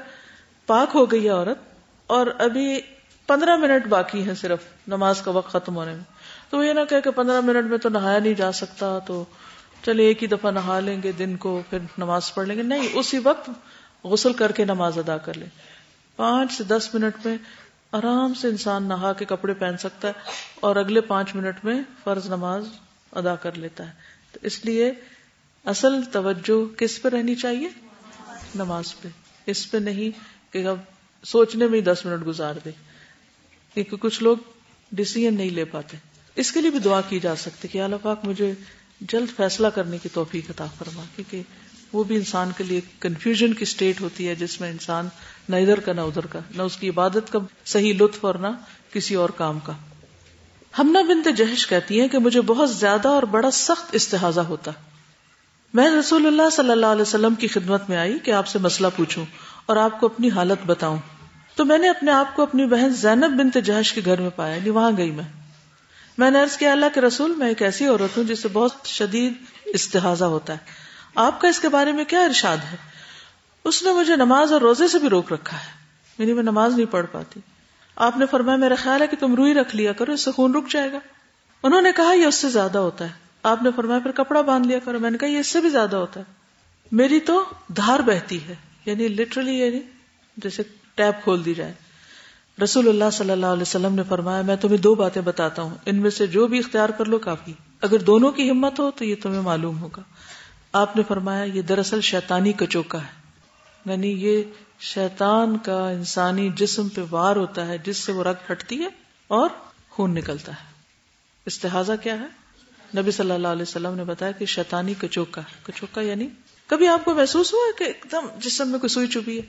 پاک ہو گئی ہے عورت، اور ابھی پندرہ منٹ باقی ہے صرف، نماز کا وقت ختم ہونے میں۔ تو یہ نہ کہ پندرہ منٹ میں تو نہایا نہیں جا سکتا، تو چلے ایک ہی دفعہ نہا لیں گے، دن کو پھر نماز پڑھ لیں گے۔ نہیں، اسی وقت غسل کر کے نماز ادا کر لیں۔ پانچ سے دس منٹ میں آرام سے انسان نہا کے کپڑے پہن سکتا ہے اور اگلے پانچ منٹ میں فرض نماز ادا کر لیتا ہے۔ تو اس لیے اصل توجہ کس پہ رہنی چاہیے؟ نماز پہ۔ اس پہ نہیں کہ اب سوچنے میں ہی دس منٹ گزار دے، کیونکہ کچھ لوگ ڈسیزن نہیں لے پاتے۔ اس کے لیے بھی دعا کی جا سکتی کہ اللہ پاک مجھے جلد فیصلہ کرنے کی توفیق عطا فرما، کیونکہ وہ بھی انسان کے لیے کنفیوژن کی اسٹیٹ ہوتی ہے جس میں انسان نہ ادھر کا نہ ادھر کا، نہ اس کی عبادت کا صحیح لطف اور نہ کسی اور کام کا۔ ہمنا بنت جہش کہتی ہیں کہ مجھے بہت زیادہ اور بڑا سخت استحاظہ ہوتا۔ میں رسول اللہ صلی اللہ علیہ وسلم کی خدمت میں آئی کہ آپ سے مسئلہ پوچھوں اور آپ کو اپنی حالت بتاؤں۔ تو میں نے اپنے آپ کو اپنی بہن زینب بنت جہش کے گھر میں پایا یعنی وہاں گئی میں۔ میں نے کیا، اللہ کے رسول، میں ایک ایسی عورت ہوں جس سے بہت شدید استحاظہ ہوتا ہے۔ آپ کا اس کے بارے میں کیا ارشاد ہے؟ اس نے مجھے نماز اور روزے سے بھی روک رکھا ہے۔ یعنی میں نماز نہیں پڑھ پاتی۔ آپ نے فرمایا، میرا خیال ہے کہ تم روئی رکھ لیا کرو، اس سے خون رک جائے گا۔ انہوں نے کہا، یہ اس سے زیادہ ہوتا ہے۔ آپ نے فرمایا، پھر کپڑا باندھ لیا کرو۔ میں نے کہا، یہ اس سے بھی زیادہ ہوتا ہے۔ میری تو دھار بہتی ہے یعنی لٹرلی یعنی جیسے ٹیپ کھول دی جائے۔ رسول اللہ صلی اللہ علیہ وسلم نے فرمایا، میں تمہیں دو باتیں بتاتا ہوں۔ ان میں سے جو بھی اختیار کر لو کافی۔ اگر دونوں کی ہمت ہو تو یہ تمہیں معلوم ہوگا۔ آپ نے فرمایا، یہ دراصل شیطانی کچوکا ہے۔ یعنی یہ شیطان کا انسانی جسم پہ وار ہوتا ہے، جس سے وہ رگ ہٹتی ہے اور خون نکلتا ہے۔ استحاظہ کیا ہے؟ نبی صلی اللہ علیہ وسلم نے بتایا کہ شیطانی کچوکا کچوکا یعنی کبھی آپ کو محسوس ہوا کہ ایک دم جسم میں کوئی سوئی چبھی ہے؟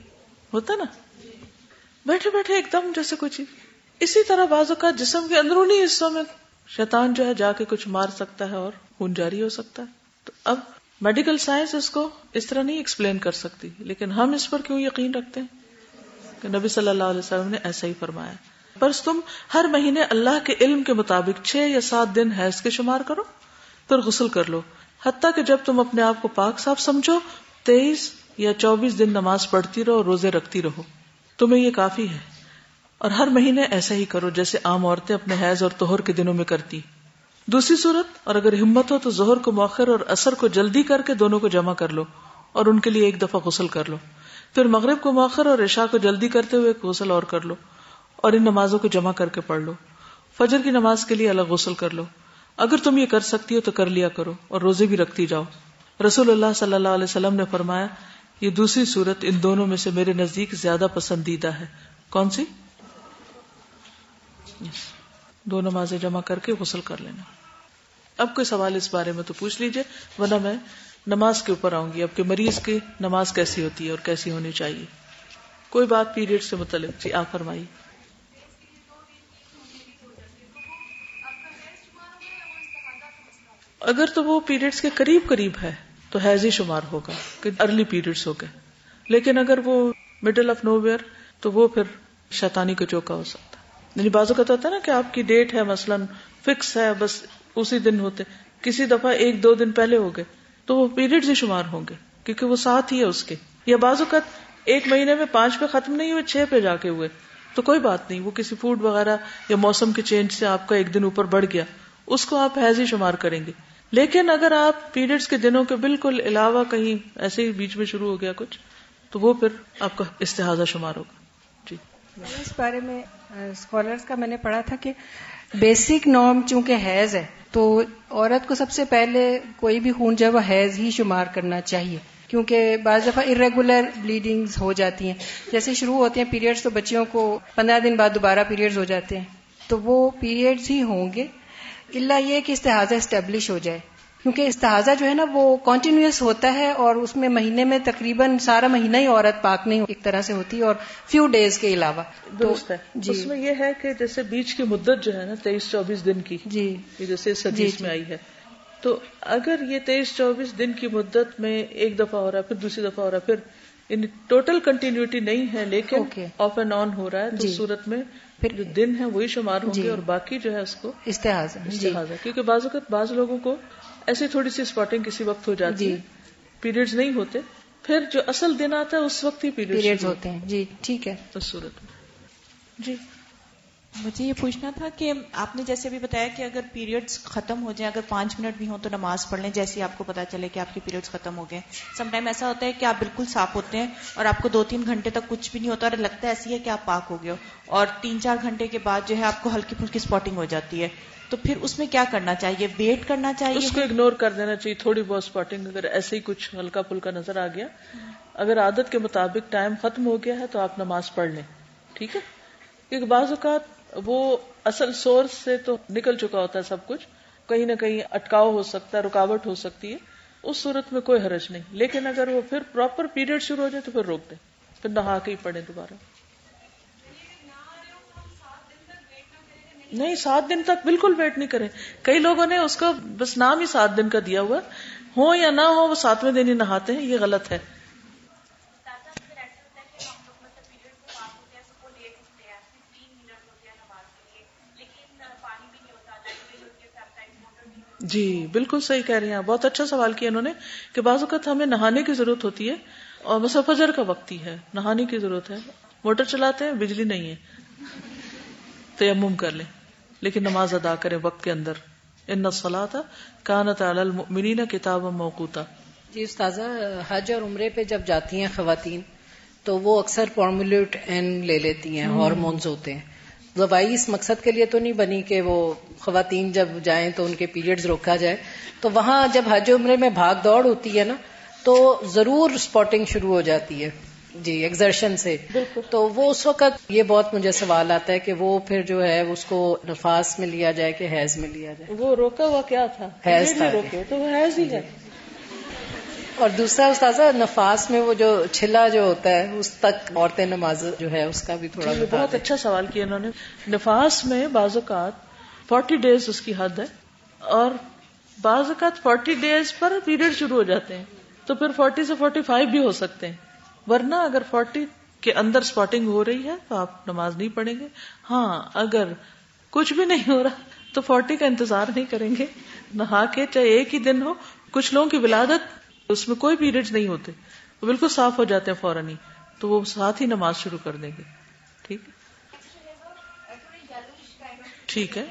ہوتا نا۔ بیٹھے بیٹھے ایک دم جیسے کچھ اسی طرح بازو کا جسم کے اندرونی حصوں میں شیطان جو ہے جا کے کچھ مار سکتا ہے اور خون جاری ہو سکتا ہے۔ تو اب میڈیکل سائنس اس کو اس طرح نہیں ایکسپلین کر سکتی، لیکن ہم اس پر کیوں یقین رکھتے ہیں؟ کہ نبی صلی اللہ علیہ وسلم نے ایسا ہی فرمایا۔ بس تم ہر مہینے اللہ کے علم کے مطابق چھ یا سات دن حیض کے شمار کرو، پھر غسل کر لو۔ حتیٰ کہ جب تم اپنے آپ کو پاک صاف سمجھو، تیئیس یا چوبیس دن نماز پڑھتی رہو روزے رکھتی رہو۔ تمہیں یہ کافی ہے اور ہر مہینے ایسا ہی کرو جیسے عام عورتیں اپنے حیض اور توہر کے دنوں میں کرتی۔ دوسری صورت، اور اگر ہمت ہو تو زہر کو مؤخر اور اثر کو جلدی کر کے دونوں کو جمع کر لو اور ان کے لیے ایک دفعہ غسل کر لو۔ پھر مغرب کو مؤخر اور عشاء کو جلدی کرتے ہوئے غسل اور کر لو اور ان نمازوں کو جمع کر کے پڑھ لو۔ فجر کی نماز کے لیے الگ غسل کر لو۔ اگر تم یہ کر سکتی ہو تو کر لیا کرو اور روزے بھی رکھتی جاؤ۔ رسول اللہ صلی اللہ علیہ وسلم نے فرمایا یہ دوسری صورت ان دونوں میں سے میرے نزدیک زیادہ پسندیدہ ہے۔ کون سی؟ دو نمازیں جمع کر کے غسل کر لینا۔ اب کوئی سوال اس بارے میں تو پوچھ لیجیے، ورنہ میں نماز کے اوپر آؤں گی۔ اب کہ مریض کی نماز کیسی ہوتی ہے اور کیسی ہونی چاہیے۔ کوئی بات پیریڈ سے متعلق۔ جی آپ فرمائیے۔ اگر تو وہ پیریڈز کے قریب قریب ہے۔ تو حیض ہی شمار ہوگا، کہ ارلی پیریڈز ہو گئے۔ لیکن اگر وہ مڈل آف نو ویئر تو وہ پھر شیطانی کا چوکا ہو سکتا۔ یعنی بازو کا ہوتا ہے نا کہ آپ کی ڈیٹ ہے، مثلا فکس ہے، بس اسی دن ہوتے۔ کسی دفعہ ایک دو دن پہلے ہو گئے، تو وہ پیریڈز ہی شمار ہوں گے، کیونکہ وہ ساتھ ہی ہے اس کے۔ یا بازو کا ایک مہینے میں پانچ پہ ختم نہیں ہوئے، چھ پہ جا کے ہوئے۔ تو کوئی بات نہیں، وہ کسی فوڈ وغیرہ یا موسم کے چینج سے آپ کا ایک دن اوپر بڑھ گیا، اس کو آپ حیض ہی شمار کریں گے۔ لیکن اگر آپ پیریڈز کے دنوں کے بالکل علاوہ کہیں ایسے ہی بیچ میں شروع ہو گیا کچھ، تو وہ پھر آپ کا استحاظہ شمار ہوگا۔ جی۔ اس بارے میں اسکالرس کا میں نے پڑھا تھا کہ بیسک نارم چونکہ حیض ہے، تو عورت کو سب سے پہلے کوئی بھی خون جو ہے وہ حیض ہی شمار کرنا چاہیے، کیونکہ بعض دفعہ ارریگولر بلیڈنگز ہو جاتی ہیں۔ جیسے شروع ہوتے ہیں پیریڈز تو بچیوں کو پندرہ دن بعد دوبارہ پیریڈز ہو جاتے ہیں، تو وہ پیریڈز ہی ہوں گے اللہ یہ کہ استحاظہ اسٹیبلش ہو جائے۔ کیونکہ استحاظہ جو ہے نا وہ کنٹینیوس ہوتا ہے اور اس میں مہینے میں تقریباً سارا مہینہ ہی عورت پاک نہیں ایک طرح سے ہوتی ہے اور فیو ڈیز کے علاوہ۔ درست ہے۔ جی۔ اس میں یہ ہے کہ جیسے بیچ کی مدت جو ہے نا تیئیس چوبیس دن کی جی۔ جیسے حدیث جی میں آئی ہے۔ تو اگر یہ تیئیس چوبیس دن کی مدت میں ایک دفعہ ہو رہا ہے پھر دوسری دفعہ ہو رہا ہے پھر ٹوٹل کنٹینیوٹی نہیں ہے لیکن آف اینڈ آن ہو رہا ہے تو جی۔ اس صورت میں پھر جو دن ہے وہی شمار ہوں جی۔ گے اور باقی جو ہے اس کو جی۔ استحاظ ہے کیونکہ بعض اوقات بعض لوگوں کو ایسی تھوڑی سی اسپاٹنگ کسی وقت ہو جاتی جی۔ ہے۔ پیریڈز نہیں ہوتے پھر جو اصل دن آتا ہے اس وقت ہی پیریڈز پیریڈ ہوتے ہیں۔ جی ٹھیک ہے۔ اس صورت میں۔ جی۔ مجھے یہ پوچھنا تھا کہ آپ نے جیسے بھی بتایا کہ اگر پیریڈز ختم ہو جائیں، اگر پانچ منٹ بھی ہوں تو نماز پڑھ لیں، جیسے آپ کو پتا چلے کہ آپ کے پیریڈز ختم ہو گئے۔ سم ٹائم ایسا ہوتا ہے کہ آپ بالکل صاف ہوتے ہیں اور آپ کو دو تین گھنٹے تک کچھ بھی نہیں ہوتا اور لگتا ہے ایسی ہے کہ آپ پاک ہو گئے ہو۔ اور تین چار گھنٹے کے بعد جو ہے آپ کو ہلکی پھلکی اسپاٹنگ ہو جاتی ہے۔ تو پھر اس میں کیا کرنا چاہیے؟ ویٹ کرنا چاہیے؟ اس کو اگنور کر دینا چاہیے۔ تھوڑی بہت اسپاٹنگ اگر ایسے ہی کچھ ہلکا پھلکا نظر آ گیا۔ اگر عادت کے مطابق ٹائم ختم ہو گیا ہے تو آپ نماز پڑھ لیں۔ ٹھیک ہے؟ کیونکہ بعض اوقات وہ اصل سورس سے تو نکل چکا ہوتا ہے سب کچھ۔ کہیں نہ کہیں اٹکاؤ ہو سکتا ہے، رکاوٹ ہو سکتی ہے۔ اس صورت میں کوئی حرج نہیں۔ لیکن اگر وہ پھر پراپر پیریڈ شروع ہو جائے تو پھر روک دیں۔ پھر نہا کے ہی پڑے دوبارہ۔ نہیں، سات دن تک بالکل ویٹ نہیں کرے کئی لوگوں نے اس کو بس نام ہی سات دن کا دیا ہوا۔ ہو یا نہ ہو وہ ساتویں دن ہی نہاتے ہیں۔ یہ غلط ہے۔ جی بالکل صحیح کہہ رہی ہیں بہت اچھا سوال کیا انہوں نے کہ بعض اوقات ہمیں نہانے کی ضرورت ہوتی ہے اور مثلا فجر کا وقت ہی ہے۔ نہانے کی ضرورت ہے۔ موٹر چلاتے ہیں بجلی نہیں ہے۔ تیمم کر لیں۔ لیکن نماز ادا کریں وقت کے اندر۔ ان سلاح کانت المؤمنین کتاب موقوتا۔ جی استاذہ حج اور عمرے پہ جب جاتی ہیں خواتین تو وہ اکثر فارمولیٹ این لے لیتی ہیں ہارمونز ہوتے ہیں۔ دوائی اس مقصد کے لیے تو نہیں بنی کہ وہ خواتین جب جائیں تو ان کے پیریڈز روکا جائے۔ تو وہاں جب حج عمرے میں بھاگ دوڑ ہوتی ہے نا تو ضرور اسپاٹنگ شروع ہو جاتی ہے۔ جی ایگزرشن سے۔ تو وہ اس وقت یہ بہت مجھے سوال آتا ہے کہ وہ پھر جو ہے اس کو نفاس میں لیا جائے کہ حیض میں لیا جائے؟ وہ روکا ہوا کیا تھا؟ حیض تھا۔ روکے تو وہ حیض ہی ہے۔ اور دوسرا استاذہ نفاس میں وہ جو چھلا جو ہوتا ہے اس تک عورتیں نماز جو ہے اس کا بھی تھوڑا جی بہت اچھا سوال کیا انہوں نے۔ نفاس میں بعض اوقات فورٹی ڈیز اس کی حد ہے اور بعض اوقات فورٹی ڈیز پر پیریڈ شروع ہو جاتے ہیں۔ تو پھر فورٹی سے فورٹی فائیو بھی ہو سکتے ہیں۔ ورنہ اگر فورٹی کے اندر اسپاٹنگ ہو رہی ہے تو آپ نماز نہیں پڑھیں گے۔ ہاں اگر کچھ بھی نہیں ہو رہا تو فورٹی کا انتظار نہیں کریں گے۔ نہا کے چاہے ایک ہی دن ہو کچھ لوگوں کی ولادت اس میں کوئی پیریڈ نہیں ہوتے وہ بالکل صاف ہو جاتے ہیں فوراً ہی، تو وہ ساتھ ہی نماز شروع کر دیں گے۔ ٹھیک؟ ٹھیک ہے۔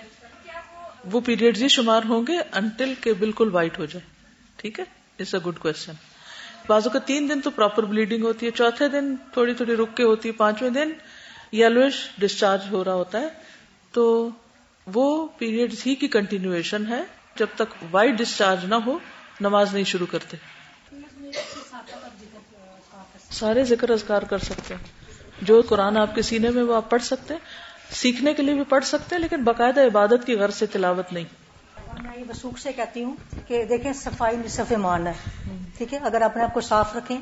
وہ پیریڈ ہی شمار ہوں گے انٹل کے بالکل وائٹ ہو جائے۔ ٹھیک ہے؟ اٹس اے گڈ کوشچن بازو کا تین دن تو پراپر بلیڈنگ ہوتی ہے، چوتھے دن تھوڑی تھوڑی رک کے ہوتی ہے، پانچویں دن یلوش ڈسچارج ہو رہا ہوتا ہے۔ تو وہ پیریڈ ہی کی کنٹینیوشن ہے۔ جب تک وائٹ ڈسچارج نہ ہو، نماز نہیں شروع کرتے۔ سارے ذکر اذکار کر سکتے ہیں۔ جو قرآن آپ کے سینے میں وہ آپ پڑھ سکتے ہیں۔ سیکھنے کے لیے بھی پڑھ سکتے ہیں، لیکن باقاعدہ عبادت کی غرض سے تلاوت نہیں۔ میں یہ وسوخ سے کہتی ہوں کہ دیکھیں، صفائی نصف ایمان ہے۔ ٹھیک ہے؟ اگر اپنے آپ کو صاف رکھیں،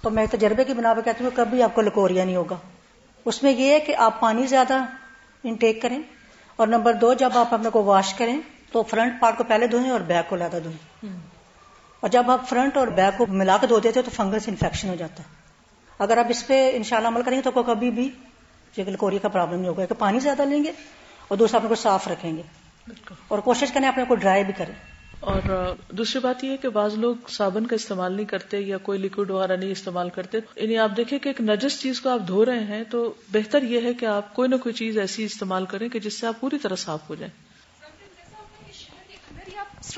تو میں تجربے کی بنا پہ کہتی ہوں، کبھی آپ کو لکوریا نہیں ہوگا۔ اس میں یہ ہے کہ آپ پانی زیادہ انٹیک کریں۔ اور نمبر دو، جب آپ اپنے کو واش کریں، تو فرنٹ پارٹ کو پہلے دھوئیں اور بیک کو زیادہ دھوئیں۔ اور جب آپ فرنٹ اور بیک کو ملا کے دھوتے تھے، تو فنگس انفیکشن ہو جاتا ہے۔ اگر آپ اس پہ انشاءاللہ عمل کریں گے تو کبھی بھی لکوریا کا پرابلم نہیں ہوگا کہ پانی زیادہ لیں گے اور دوسرا اپنے کو صاف رکھیں گے۔ اور کوشش کریں اپنے کو ڈرائی بھی کریں۔ اور دوسری بات یہ ہے کہ بعض لوگ صابن کا استعمال نہیں کرتے یا کوئی لکوڈ وغیرہ نہیں استعمال کرتے۔ یعنی آپ دیکھیں کہ ایک نجس چیز کو آپ دھو رہے ہیں تو بہتر یہ ہے کہ آپ کوئی نہ کوئی چیز ایسی استعمال کریں کہ جس سے آپ پوری طرح صاف ہو جائیں۔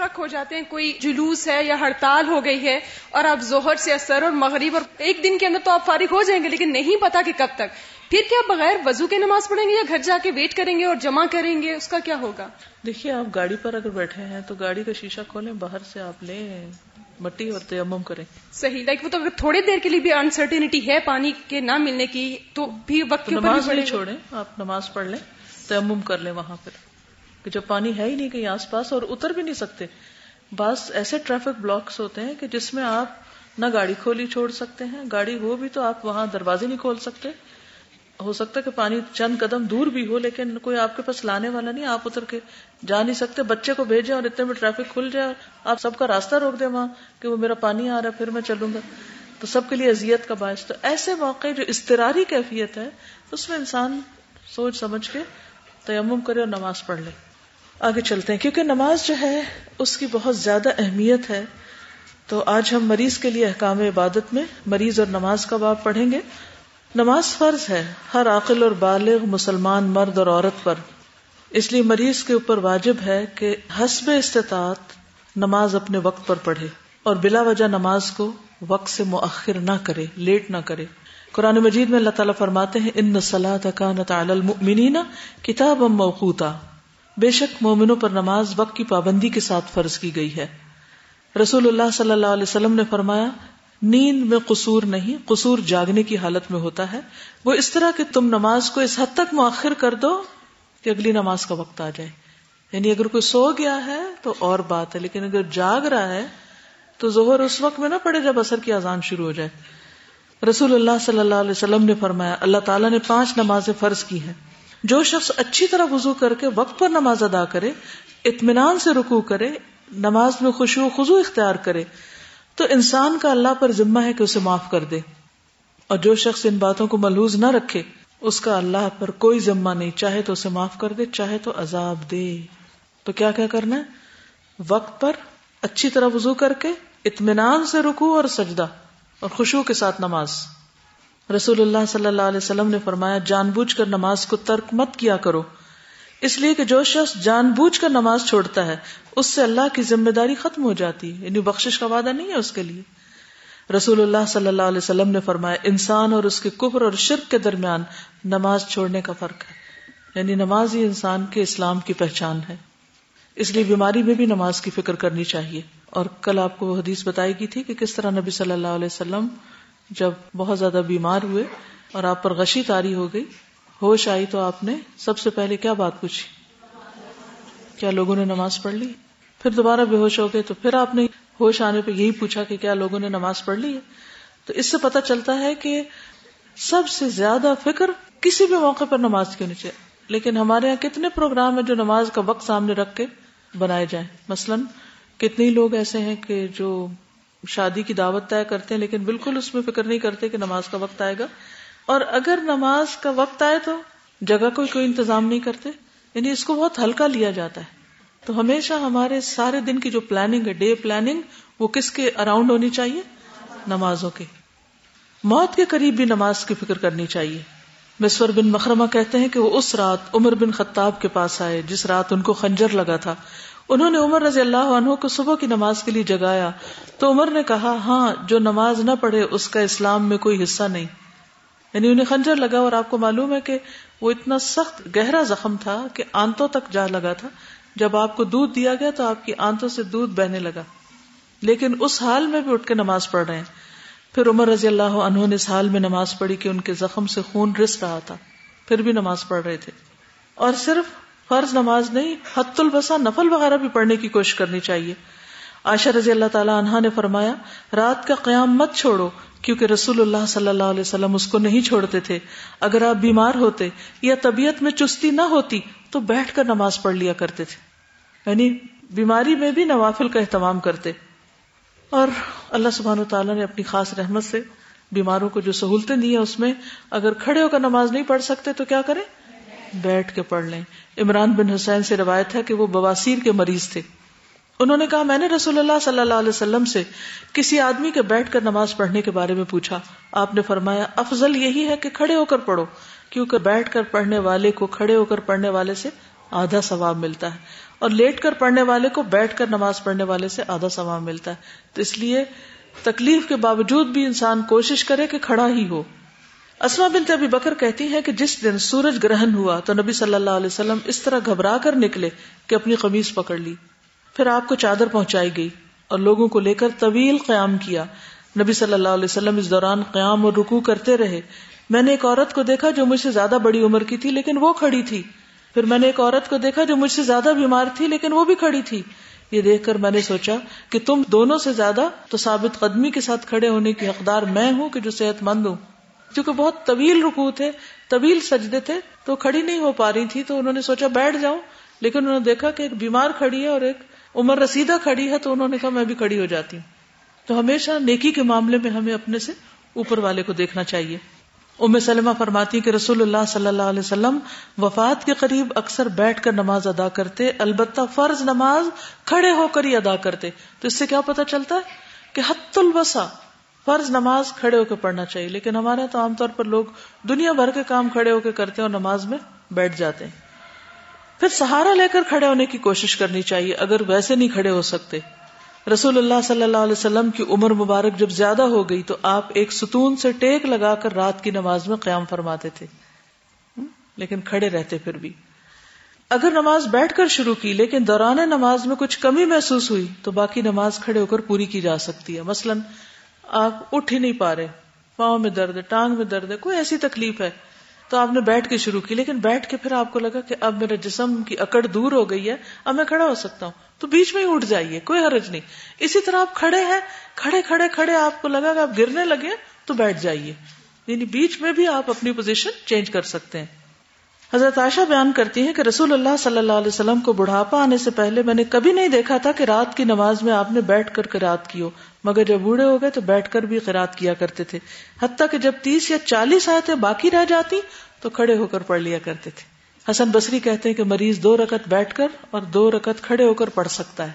اسٹرک ہو جاتے ہیں کوئی جلوس ہے یا ہڑتال ہو گئی ہے اور آپ زہر سے اثر اور مغرب اور ایک دن کے اندر تو آپ فارغ ہو جائیں گے لیکن نہیں پتا کہ کب تک۔ پھر کیا بغیر وضو کے نماز پڑھیں گے یا گھر جا کے ویٹ کریں گے اور جمع کریں گے؟ اس کا کیا ہوگا؟ دیکھیے آپ گاڑی پر اگر بیٹھے ہیں تو گاڑی کا شیشہ کھولیں باہر سے آپ لیں مٹی اور تیمم کریں۔ صحیح لائک وہ تو اگر تھوڑی دیر کے لیے بھی انسرٹینٹی ہے پانی کے نہ ملنے کی تو بھی وقت نماز چھوڑیں آپ نماز پڑھ لیں تیمم کر لیں وہاں پر۔ کہ جب پانی ہے ہی نہیں کہیں آس پاس اور اتر بھی نہیں سکتے۔ بعض ایسے ٹریفک بلاکس ہوتے ہیں کہ جس میں آپ نہ گاڑی کھولی چھوڑ سکتے ہیں، گاڑی ہو بھی تو آپ وہاں دروازے نہیں کھول سکتے۔ ہو سکتا ہے کہ پانی چند قدم دور بھی ہو، لیکن کوئی آپ کے پاس لانے والا نہیں، آپ اتر کے جا نہیں سکتے۔ بچے کو بھیجیں اور اتنے میں ٹریفک کھل جائے آپ سب کا راستہ روک دیں وہاں کہ وہ میرا پانی آ رہا ہے، پھر میں چلوں گا۔ تو سب کے لیے اذیت کا باعث۔ تو ایسے موقع جو استراری کیفیت ہے، اس میں انسان سوچ سمجھ کے تیمم کرے اور نماز پڑھ لے۔ آگے چلتے ہیں۔ کیونکہ نماز جو ہے، اس کی بہت زیادہ اہمیت ہے۔ تو آج ہم مریض کے لیے احکام عبادت میں مریض اور نماز کا باب پڑھیں گے۔ نماز فرض ہے، ہر عقل اور بالغ، مسلمان مرد اور عورت پر۔ اس لیے مریض کے اوپر واجب ہے کہ حسب استطاعت نماز اپنے وقت پر پڑھے اور بلا وجہ نماز کو وقت سے مؤخر نہ کرے، لیٹ نہ کرے۔ قرآن مجید میں اللہ تعالیٰ فرماتے ہیں، ان نسلا تکانت المؤمنین کتاب موقوتا بے شک مومنوں پر نماز وقت کی پابندی کے ساتھ فرض کی گئی ہے۔ رسول اللہ صلی اللہ علیہ وسلم نے فرمایا، نیند میں قصور نہیں، قصور جاگنے کی حالت میں ہوتا ہے۔ وہ اس طرح کہ تم نماز کو اس حد تک مؤخر کر دو کہ اگلی نماز کا وقت آ جائے۔ یعنی اگر کوئی سو گیا ہے تو اور بات ہے، لیکن اگر جاگ رہا ہے تو ظہر اس وقت میں نہ پڑے جب اثر کی اذان شروع ہو جائے۔ رسول اللہ صلی اللہ علیہ وسلم نے فرمایا، اللہ تعالیٰ نے پانچ نمازیں فرض کی ہیں۔ جو شخص اچھی طرح وضو کر کے وقت پر نماز ادا کرے، اطمینان سے رکو کرے، نماز میں خوشو خزو اختیار کرے، تو انسان کا اللہ پر ذمہ ہے کہ اسے معاف کر دے۔ اور جو شخص ان باتوں کو ملوز نہ رکھے، اس کا اللہ پر کوئی ذمہ نہیں۔ چاہے تو اسے معاف کر دے، چاہے تو عذاب دے۔ تو کیا کیا کرنا ہے؟ وقت پر اچھی طرح وضو کر کے اطمینان سے رکو اور سجدہ اور خوشبو کے ساتھ نماز۔ رسول اللہ صلی اللہ علیہ وسلم نے فرمایا، جان بوجھ کر نماز کو ترک مت کیا کرو۔ اس لیے کہ جو شخص جان بوجھ کر نماز چھوڑتا ہے، اس سے اللہ کی ذمہ داری ختم ہو جاتی ہے۔ یعنی بخشش کا وعدہ نہیں ہے اس کے لیے۔ رسول اللہ صلی اللہ علیہ وسلم نے فرمایا، انسان اور اس کے کفر اور شرک کے درمیان نماز چھوڑنے کا فرق ہے۔ یعنی نماز ہی انسان کے اسلام کی پہچان ہے۔ اس لیے بیماری میں بھی نماز کی فکر کرنی چاہیے۔ اور کل آپ کو حدیث بتائی گئی تھی کہ کس طرح نبی صلی اللہ علیہ وسلم جب بہت زیادہ بیمار ہوئے اور آپ پر غشی تاری ہو گئی، ہوش آئی تو آپ نے سب سے پہلے کیا بات پوچھی؟ کیا لوگوں نے نماز پڑھ لی؟ پھر دوبارہ بے ہوش ہو گئے تو پھر آپ نے ہوش آنے پہ یہی پوچھا کہ کیا لوگوں نے نماز پڑھ لی؟ ہے تو اس سے پتا چلتا ہے کہ سب سے زیادہ فکر کسی بھی موقع پر نماز کے نیچے۔ لیکن ہمارے یہاں کتنے پروگرام ہیں جو نماز کا وقت سامنے رکھ کے بنائے جائیں؟ مثلا کتنے لوگ ایسے ہیں کہ جو شادی کی دعوت طے کرتے ہیں، لیکن بالکل اس میں فکر نہیں کرتے کہ نماز کا وقت آئے گا۔ اور اگر نماز کا وقت آئے تو جگہ کو کوئی انتظام نہیں کرتے۔ یعنی اس کو بہت ہلکا لیا جاتا ہے۔ تو ہمیشہ ہمارے سارے دن کی جو پلاننگ ہے ڈے پلاننگ وہ کس کے اراؤنڈ ہونی چاہیے؟ نمازوں کے۔ موت کے قریب بھی نماز کی فکر کرنی چاہیے۔ مسور بن مخرمہ کہتے ہیں کہ وہ اس رات عمر بن خطاب کے پاس آئے، جس رات ان کو خنجر لگا تھا۔ انہوں نے عمر رضی اللہ عنہ کو صبح کی نماز کے لیے جگایا تو عمر نے کہا ہاں جو نماز نہ پڑھے، اس کا اسلام میں کوئی حصہ نہیں۔ یعنی انہیں خنجر لگا اور آپ کو معلوم ہے کہ وہ اتنا سخت، گہرا زخم تھا کہ آنتوں تک جا لگا تھا۔ جب آپ کو دودھ دیا گیا تو آپ کی آنتوں سے دودھ بہنے لگا۔ لیکن اس حال میں بھی اٹھ کے نماز پڑھ رہے ہیں۔ پھر عمر رضی اللہ عنہ نے اس حال میں نماز پڑھی کہ ان کے زخم سے خون رس رہا تھا۔ پھر بھی نماز پڑھ رہے تھے۔ اور صرف فرض نماز نہیں، حت البسا نفل وغیرہ بھی پڑھنے کی کوشش کرنی چاہیے۔ عائشہ رضی اللہ تعالی عنہا نے فرمایا، رات کا قیام مت چھوڑو، کیونکہ رسول اللہ صلی اللہ علیہ وسلم اس کو نہیں چھوڑتے تھے۔ اگر آپ بیمار ہوتے یا طبیعت میں چستی نہ ہوتی، تو بیٹھ کر نماز پڑھ لیا کرتے تھے۔ یعنی بیماری میں بھی نوافل کا اہتمام کرتے۔ اور اللہ سبحان تعالیٰ نے اپنی خاص رحمت سے بیماروں کو جو سہولتیں دی ہیں اس میں، اگر کھڑے ہو کر نماز نہیں پڑھ سکتے تو کیا کریں؟ بیٹھ کے پڑھ لیں۔ عمران بن حسین سے روایت ہے کہ وہ بواسیر کے مریض تھے۔ انہوں نے کہا، میں نے رسول اللہ صلی اللہ علیہ وسلم سے کسی آدمی کے بیٹھ کر نماز پڑھنے کے بارے میں پوچھا۔ آپ نے فرمایا، افضل یہی ہے کہ کھڑے ہو کر پڑھو، کیونکہ بیٹھ کر پڑھنے والے کو کھڑے ہو کر پڑھنے والے سے آدھا ثواب ملتا ہے۔ اور لیٹ کر پڑھنے والے کو بیٹھ کر نماز پڑھنے والے سے آدھا ثواب ملتا ہے۔ تو اس لیے تکلیف کے باوجود بھی انسان کوشش کرے کہ کھڑا ہی ہو۔ اسما بن ابی بکر کہتی ہے کہ جس دن سورج گرہن ہوا تو نبی صلی اللہ علیہ وسلم اس طرح گھبرا کر نکلے کہ اپنی قمیض پکڑ لی۔ پھر آپ کو چادر پہنچائی گئی اور لوگوں کو لے کر طویل قیام کیا۔ نبی صلی اللہ علیہ وسلم اس دوران قیام اور رکو کرتے رہے۔ میں نے ایک عورت کو دیکھا جو مجھ سے زیادہ بڑی عمر کی تھی، لیکن وہ کھڑی تھی۔ پھر میں نے ایک عورت کو دیکھا جو مجھ سے زیادہ بیمار تھی، لیکن وہ بھی کھڑی تھی۔ یہ دیکھ کر میں نے سوچا کہ تم دونوں سے زیادہ تو ثابت قدمی کے ساتھ کھڑے ہونے کی حقدار میں ہوں کہ جو صحت مند ہوں۔ کیونکہ بہت طویل رکو تھے، طویل سجدے تھے، تو کھڑی نہیں ہو پا رہی تھی، تو انہوں نے سوچا بیٹھ جاؤں۔ لیکن انہوں نے دیکھا کہ ایک بیمار کھڑی ہے اور ایک عمر رسیدہ کھڑی ہے، تو انہوں نے کہا میں بھی کھڑی ہو جاتی ہوں۔ تو ہمیشہ نیکی کے معاملے میں ہمیں اپنے سے اوپر والے کو دیکھنا چاہیے۔ ام سلمہ فرماتی کہ رسول اللہ صلی اللہ علیہ وسلم وفات کے قریب اکثر بیٹھ کر نماز ادا کرتے، البتہ فرض نماز کھڑے ہو کر ہی ادا کرتے۔ تو اس سے کیا پتا چلتا ہے کہ حت البسا فرض نماز کھڑے ہو کے پڑھنا چاہیے، لیکن ہمارے تو عام طور پر لوگ دنیا بھر کے کام کھڑے ہو کے کرتے ہیں اور نماز میں بیٹھ جاتے ہیں۔ پھر سہارا لے کر کھڑے ہونے کی کوشش کرنی چاہیے، اگر ویسے نہیں کھڑے ہو سکتے۔ رسول اللہ صلی اللہ علیہ وسلم کی عمر مبارک جب زیادہ ہو گئی تو آپ ایک ستون سے ٹیک لگا کر رات کی نماز میں قیام فرماتے تھے۔ لیکن کھڑے رہتے پھر بھی۔ اگر نماز بیٹھ کر شروع کی، لیکن دوران نماز میں کچھ کمی محسوس ہوئی، تو باقی نماز کھڑے ہو کر پوری کی جا سکتی ہے۔ مثلا آپ اٹھ ہی نہیں پا رہے، پاؤں میں درد ہے، ٹانگ میں درد ہے، کوئی ایسی تکلیف ہے۔ تو آپ نے بیٹھ کے شروع کی، لیکن بیٹھ کے پھر آپ کو لگا کہ اب میرے جسم کی اکڑ دور ہو گئی ہے، اب میں کھڑا ہو سکتا ہوں۔ تو بیچ میں ہی اٹھ جائیے، کوئی حرج نہیں۔ اسی طرح آپ کھڑے ہیں، کھڑے کھڑے کھڑے، آپ کو لگا کہ آپ گرنے لگے تو بیٹھ جائیے۔ یعنی بیچ میں بھی آپ اپنی پوزیشن چینج کر سکتے ہیں۔ حضرت عائشہ بیان کرتی ہیں کہ رسول اللہ صلی اللہ علیہ وسلم کو بڑھاپا آنے سے پہلے میں نے کبھی نہیں دیکھا تھا کہ رات کی نماز میں آپ نے بیٹھ کر قرات کی ہو۔ مگر جب بوڑھے ہو گئے تو بیٹھ کر بھی قرات کیا کرتے تھے۔ حتیٰ کہ جب تیس یا چالیس آئے باقی رہ جاتی تو کھڑے ہو کر پڑھ لیا کرتے تھے۔ حسن بصری کہتے ہیں کہ مریض دو رکت بیٹھ کر اور دو رکت کھڑے ہو کر پڑھ سکتا ہے۔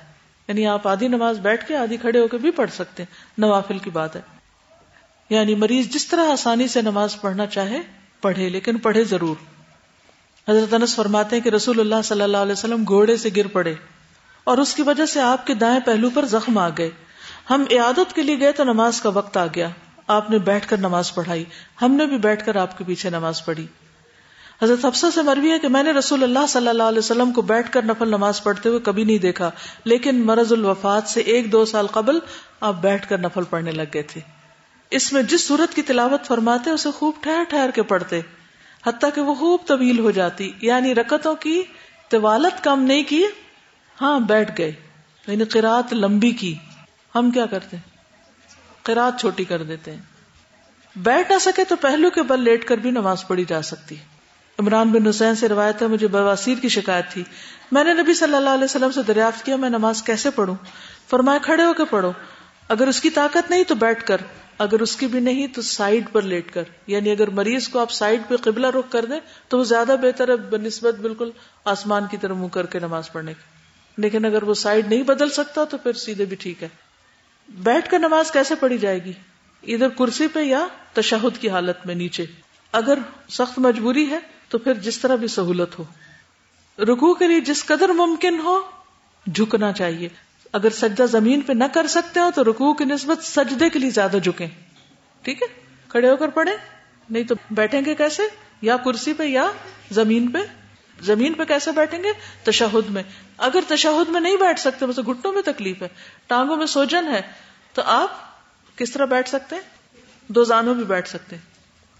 یعنی آپ آدھی نماز بیٹھ کے آدھی کھڑے ہو کے بھی پڑھ سکتے ہیں۔ نوافل کی بات ہے۔ یعنی مریض جس طرح آسانی سے نماز پڑھنا چاہے، پڑھے، لیکن پڑھے ضرور۔ حضرت انس فرماتے ہیں کہ رسول اللہ صلی اللہ علیہ وسلم گھوڑے سے گر پڑے اور اس کی وجہ سے آپ کے دائیں پہلو پر زخم آ گئے۔ ہم عیادت کے لیے گئے تو نماز کا وقت آ گیا۔ آپ نے بیٹھ کر نماز پڑھائی۔ ہم نے بھی بیٹھ کر آپ کے پیچھے نماز پڑھی۔ حضرت حفصہ سے مروی ہے کہ میں نے رسول اللہ صلی اللہ علیہ وسلم کو بیٹھ کر نفل نماز پڑھتے ہوئے کبھی نہیں دیکھا، لیکن مرض الوفات سے ایک دو سال قبل آپ بیٹھ کر نفل پڑھنے لگ گئے تھے۔ اس میں جس صورت کی تلاوت فرماتے اسے خوب ٹھہر ٹھہر کے پڑھتے۔ حتیٰ کہ وہ خوب طویل ہو جاتی یعنی رکتوں کی طوالت کم نہیں کی ہاں بیٹھ گئے یعنی قرات لمبی کی۔ ہم کیا کرتے قرات چھوٹی کر دیتے ہیں۔ بیٹھ نہ سکے تو پہلو کے بل لیٹ کر بھی نماز پڑھی جا سکتی۔ عمران بن حسین سے روایت ہے، مجھے بواسیر کی شکایت تھی۔ میں نے نبی صلی اللہ علیہ وسلم سے دریافت کیا، میں نماز کیسے پڑھوں؟ فرمایا، کھڑے ہو کے پڑھو۔ اگر اس کی طاقت نہیں تو بیٹھ کر، اگر اس کی بھی نہیں تو سائڈ پر لیٹ کر۔ یعنی اگر مریض کو آپ سائڈ پہ قبلہ رخ کر دیں تو وہ زیادہ بہتر ہے بنسبت بالکل آسمان کی طرف منہ کر کے نماز پڑھنے کی۔ لیکن اگر وہ سائڈ نہیں بدل سکتا تو پھر سیدھے بھی ٹھیک ہے۔ بیٹھ کر نماز کیسے پڑھی جائے گی؟ ادھر کرسی پہ یا تشہد کی حالت میں نیچے۔ اگر سخت مجبوری ہے تو پھر جس طرح بھی سہولت ہو۔ رکو کے لیے جس قدر ممکن ہو، جھکنا چاہیے۔ اگر سجدہ زمین پہ نہ کر سکتے ہو تو رکوع کی نسبت سجدے کے لیے زیادہ جھکیں۔ ٹھیک ہے؟ کھڑے ہو کر پڑے نہیں تو بیٹھیں گے کیسے؟ یا کرسی پہ یا زمین پہ۔ زمین پہ کیسے بیٹھیں گے؟ تشہد میں۔ اگر تشہد میں نہیں بیٹھ سکتے مطلب گھٹنوں میں تکلیف ہے، ٹانگوں میں سوجن ہے، تو آپ کس طرح بیٹھ سکتے دو زانوں بھی بیٹھ سکتے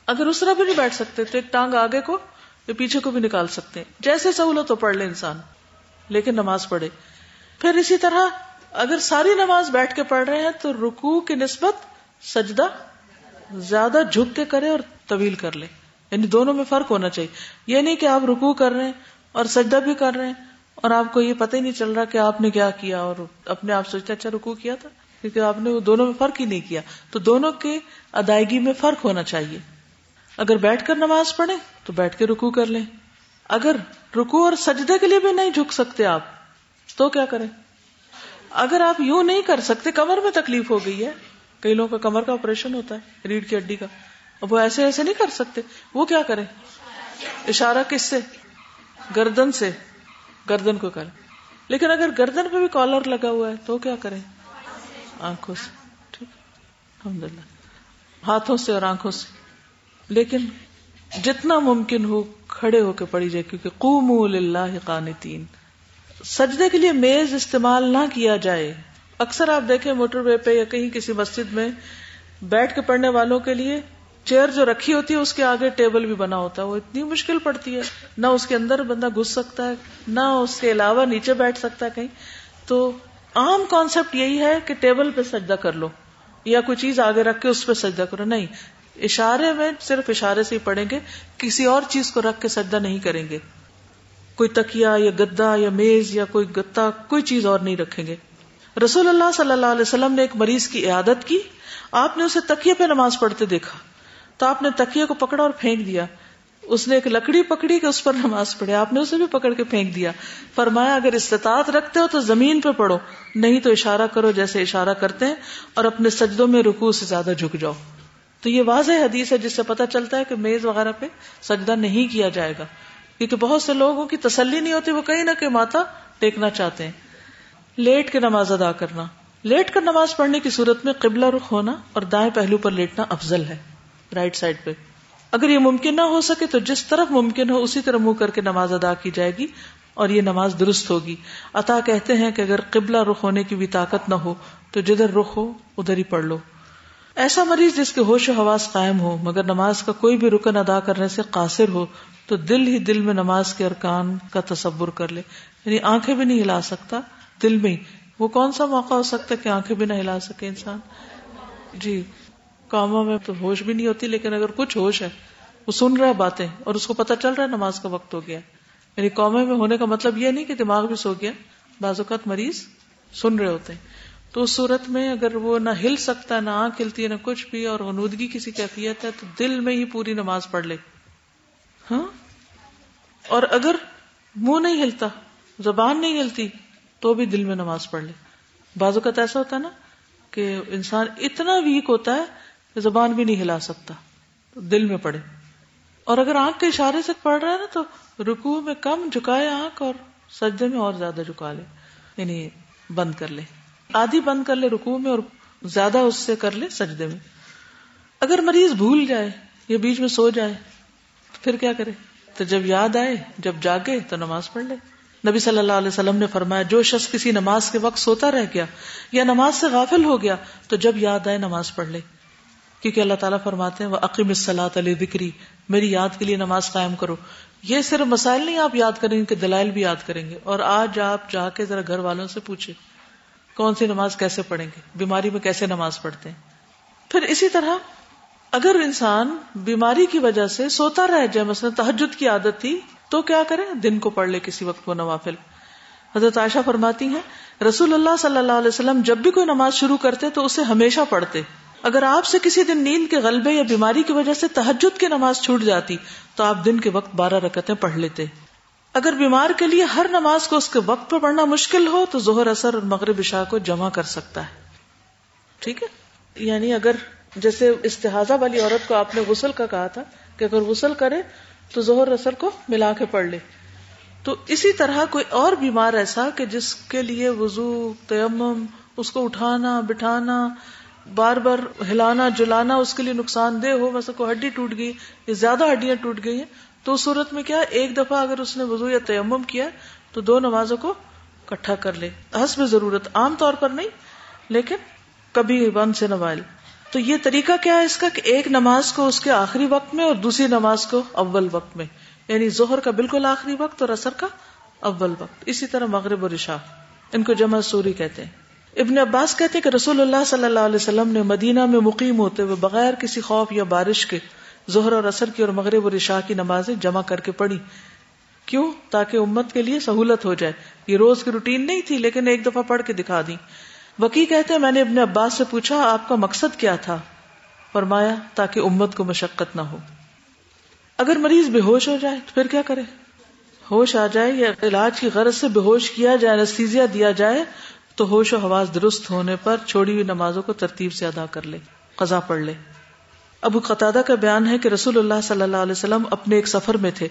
اگر اس طرح بھی نہیں بیٹھ سکتے، تو ایک ٹانگ آگے کو، یا پیچھے کو بھی نکال سکتے جیسے سہولت تو پڑھ لے انسان، لیکن نماز پڑھے۔ پھر اسی طرح اگر ساری نماز بیٹھ کے پڑھ رہے ہیں تو رکو کی نسبت سجدہ زیادہ جھک کے کرے اور طویل کر لے۔ یعنی دونوں میں فرق ہونا چاہیے۔ یہ نہیں کہ آپ رکو کر رہے ہیں اور سجدہ بھی کر رہے ہیں اور آپ کو یہ پتہ ہی نہیں چل رہا کہ آپ نے کیا کیا اور اپنے آپ سوچتے اچھا رکو کیا تھا؟ کیونکہ آپ نے وہ دونوں میں فرق ہی نہیں کیا۔ تو دونوں کے ادائیگی میں فرق ہونا چاہیے۔ اگر بیٹھ کر نماز پڑھیں تو بیٹھ کے رکو کر لیں۔ اگر رکو اور سجدے کے لیے بھی نہیں جھک سکتے آپ، تو کیا کریں؟ اگر آپ یوں نہیں کر سکتے، کمر میں تکلیف ہو گئی ہے۔ کئی لوگوں کا کمر کا آپریشن ہوتا ہے، ریڑھ کی ہڈی کا۔ اب وہ ایسے ایسے نہیں کر سکتے۔ وہ کیا کریں؟ اشارہ کس سے؟ گردن سے۔ گردن کو کریں۔ لیکن اگر گردن پہ بھی کالر لگا ہوا ہے، تو کیا کریں؟ آنکھوں سے۔ ٹھیک۔ الحمد للہ ہاتھوں سے اور آنکھوں سے۔ لیکن جتنا ممکن ہو، کھڑے ہو کے پڑی جائے، کیونکہ قوم اللہ قانتین۔ سجدے کے لیے میز استعمال نہ کیا جائے۔ اکثر آپ دیکھیں موٹر وے پہ یا کہیں کسی مسجد میں بیٹھ کے پڑھنے والوں کے لیے چیئر جو رکھی ہوتی ہے، اس کے آگے ٹیبل بھی بنا ہوتا ہے۔ وہ اتنی مشکل پڑتی ہے۔ نہ اس کے اندر بندہ گھس سکتا ہے، نہ اس کے علاوہ نیچے بیٹھ سکتا ہے کہیں۔ تو عام کانسیپٹ یہی ہے کہ ٹیبل پہ سجدہ کر لو یا کوئی چیز آگے رکھ کے اس پہ سجدہ کرو۔ نہیں، اشارے میں صرف اشارے سے ہی پڑھیں گے، کسی اور چیز کو رکھ کے سجدہ نہیں کریں گے۔ کوئی تکیا یا گدا یا میز یا کوئی گتا، کوئی چیز اور نہیں رکھیں گے۔ رسول اللہ صلی اللہ علیہ وسلم نے ایک مریض کی عیادت کی۔ آپ نے اسے تکیے پہ نماز پڑھتے دیکھا۔ تو آپ نے تکیے کو پکڑا اور پھینک دیا۔ اس نے ایک لکڑی پکڑی کہ اس پر نماز پڑھے۔ آپ نے اسے بھی پکڑ کے پھینک دیا۔ فرمایا، اگر استطاعت رکھتے ہو تو زمین پہ پڑھو۔ نہیں تو اشارہ کرو جیسے اشارہ کرتے ہیں اور اپنے سجدوں میں رکو سے زیادہ جھک جاؤ۔ تو یہ واضح حدیث ہے جس سے پتا چلتا ہے کہ میز وغیرہ پہ سجدہ نہیں کیا جائے گا۔ کیونکہ بہت سے لوگوں کی تسلی نہیں ہوتی، وہ کہیں نہ کہ ماتا ٹیکنا چاہتے ہیں۔ لیٹ کے نماز ادا کرنا۔ لیٹ کر نماز پڑھنے کی صورت میں قبلہ رخ ہونا اور دائیں پہلو پر لیٹنا افضل ہے۔ رائٹ سائڈ پہ۔ اگر یہ ممکن نہ ہو سکے تو جس طرف ممکن ہو اسی طرح منہ کر کے نماز ادا کی جائے گی اور یہ نماز درست ہوگی۔ عطا کہتے ہیں کہ اگر قبلہ رخ ہونے کی بھی طاقت نہ ہو تو جدھر رخ ہو، ادھر ہی پڑھ لو۔ ایسا مریض جس کے ہوش و حواس قائم ہو مگر نماز کا کوئی بھی رکن ادا کرنے سے قاصر ہو تو دل ہی دل میں نماز کے ارکان کا تصور کر لے۔ یعنی آنکھیں بھی نہیں ہلا سکتا، دل میں ہی۔ وہ کون سا موقع ہو سکتا ہے کہ آنکھیں بھی نہ ہلا سکے انسان؟ جی کاموں میں تو ہوش بھی نہیں ہوتی، لیکن اگر کچھ ہوش ہے، وہ سن رہا ہے باتیں اور اس کو پتا چل رہا ہے نماز کا وقت ہو گیا۔ یعنی قومے میں ہونے کا مطلب یہ نہیں کہ دماغ بھی سو گیا، بعض اوقات مریض سن رہے ہوتے ہیں۔ تو اس صورت میں اگر وہ نہ ہل سکتا، نہ آنکھ ہلتی ہے نہ کچھ بھی اور غنودگی کسی کیفیت ہے، تو دل میں ہی پوری نماز پڑھ لے۔ ہاں؟ اور اگر منہ نہیں ہلتا، زبان نہیں ہلتی، تو بھی دل میں نماز پڑھ لے۔ بازو کا ایسا ہوتا ہے نا کہ انسان اتنا ویک ہوتا ہے کہ زبان بھی نہیں ہلا سکتا، دل میں پڑے۔ اور اگر آنکھ کے اشارے سے پڑھ رہا ہے نا، تو رکو میں کم جھکائے آنکھ اور سجدے میں اور زیادہ جھکا لے۔ یعنی بند کر لے۔ آدھی بند کر لے رکو میں اور زیادہ اس سے کر لے سجدے میں۔ اگر مریض بھول جائے، یا بیچ میں سو جائے پھر کیا کرے؟ تو جب یاد آئے، جب جاگے، تو نماز پڑھ لے۔ نبی صلی اللہ علیہ وسلم نے فرمایا، جو شخص کسی نماز کے وقت سوتا رہ گیا یا نماز سے غافل ہو گیا، تو جب یاد آئے نماز پڑھ لے۔ کیونکہ اللہ تعالیٰ فرماتے ہیں وہ عقیم الصلاۃ علی بکری میری یاد کے لیے نماز قائم کرو۔ یہ صرف مسائل نہیں آپ یاد کریں گے دلائل بھی یاد کریں گے۔ اور آج آپ جا کے ذرا گھر والوں سے پوچھے کون سی نماز کیسے پڑھیں گے؟ بیماری میں کیسے نماز پڑھتے ہیں؟ پھر اسی طرح اگر انسان بیماری کی وجہ سے سوتا رہ جائے مثلا تحجد کی عادت تھی، تو کیا کرے دن کو پڑھ لے کسی وقت وہ نوافل۔ حضرت عائشہ فرماتی ہیں، رسول اللہ صلی اللہ علیہ وسلم جب بھی کوئی نماز شروع کرتے تو اسے ہمیشہ پڑھتے۔ اگر آپ سے کسی دن نیند کے غلبے یا بیماری کی وجہ سے تحجد کی نماز چھوٹ جاتی، تو آپ دن کے وقت بارہ رکتیں پڑھ لیتے۔ اگر بیمار کے لیے ہر نماز کو اس کے وقت پہ پڑھنا مشکل ہو، تو ظہر اثر اور مغرب عشاء کو جمع کر سکتا ہے۔ ٹھیک ہے؟ یعنی اگر جیسے استحاظہ والی عورت کو آپ نے غسل کا کہا تھا کہ اگر غسل کرے تو ظہر اثر کو ملا کے پڑھ لے۔ تو اسی طرح کوئی اور بیمار ایسا کہ جس کے لیے وضو، تیمم، اس کو اٹھانا، بٹھانا، بار بار ہلانا، جلانا اس کے لیے نقصان دہ ہو ویسے کوئی ہڈی ٹوٹ گئی، یا زیادہ ہڈیاں ٹوٹ گئی ہیں، تو اس صورت میں کیا ایک دفعہ اگر اس نے وضو یا تیمم کیا تو دو نمازوں کو کٹھا کر لے۔ حسب ضرورت، عام طور پر نہیں، لیکن کبھی بند سے نوائل۔ تو یہ طریقہ کیا ہے اس کا کہ ایک نماز کو اس کے آخری وقت میں اور دوسری نماز کو اول وقت میں یعنی ظہر کا بالکل آخری وقت اور اثر کا اول وقت، اسی طرح مغرب اور رشا ان کو جمع سوری کہتے ہیں۔ ابن عباس کہتے کہ رسول اللہ صلی اللہ علیہ وسلم نے مدینہ میں مقیم ہوتے ہوئے بغیر کسی خوف یا بارش کے ظہر اور اثر کی اور مغرب اور رشا کی نمازیں جمع کر کے پڑھی۔ کیوں؟ تاکہ امت کے لیے سہولت ہو جائے۔ یہ روز کی روٹین نہیں تھی لیکن ایک دفعہ پڑھ کے دکھا دی وکی کہتے ہیں، میں نے ابن عباس سے پوچھا، آپ کا مقصد کیا تھا؟ فرمایا، تاکہ امت کو مشقت نہ ہو۔ اگر مریض بے ہوش ہو جائے، تو پھر کیا کرے؟ ہوش آ جائے یا علاج کی غرض سے بے ہوش کیا جائے نستیزیا دیا جائے، تو ہوش و حواس درست ہونے پر چھوڑی ہوئی نمازوں کو ترتیب سے ادا کر لے، قضا پڑھ لے۔ ابو قطع کا بیان ہے کہ رسول اللہ صلی اللہ علیہ وسلم اپنے ایک سفر میں تھے۔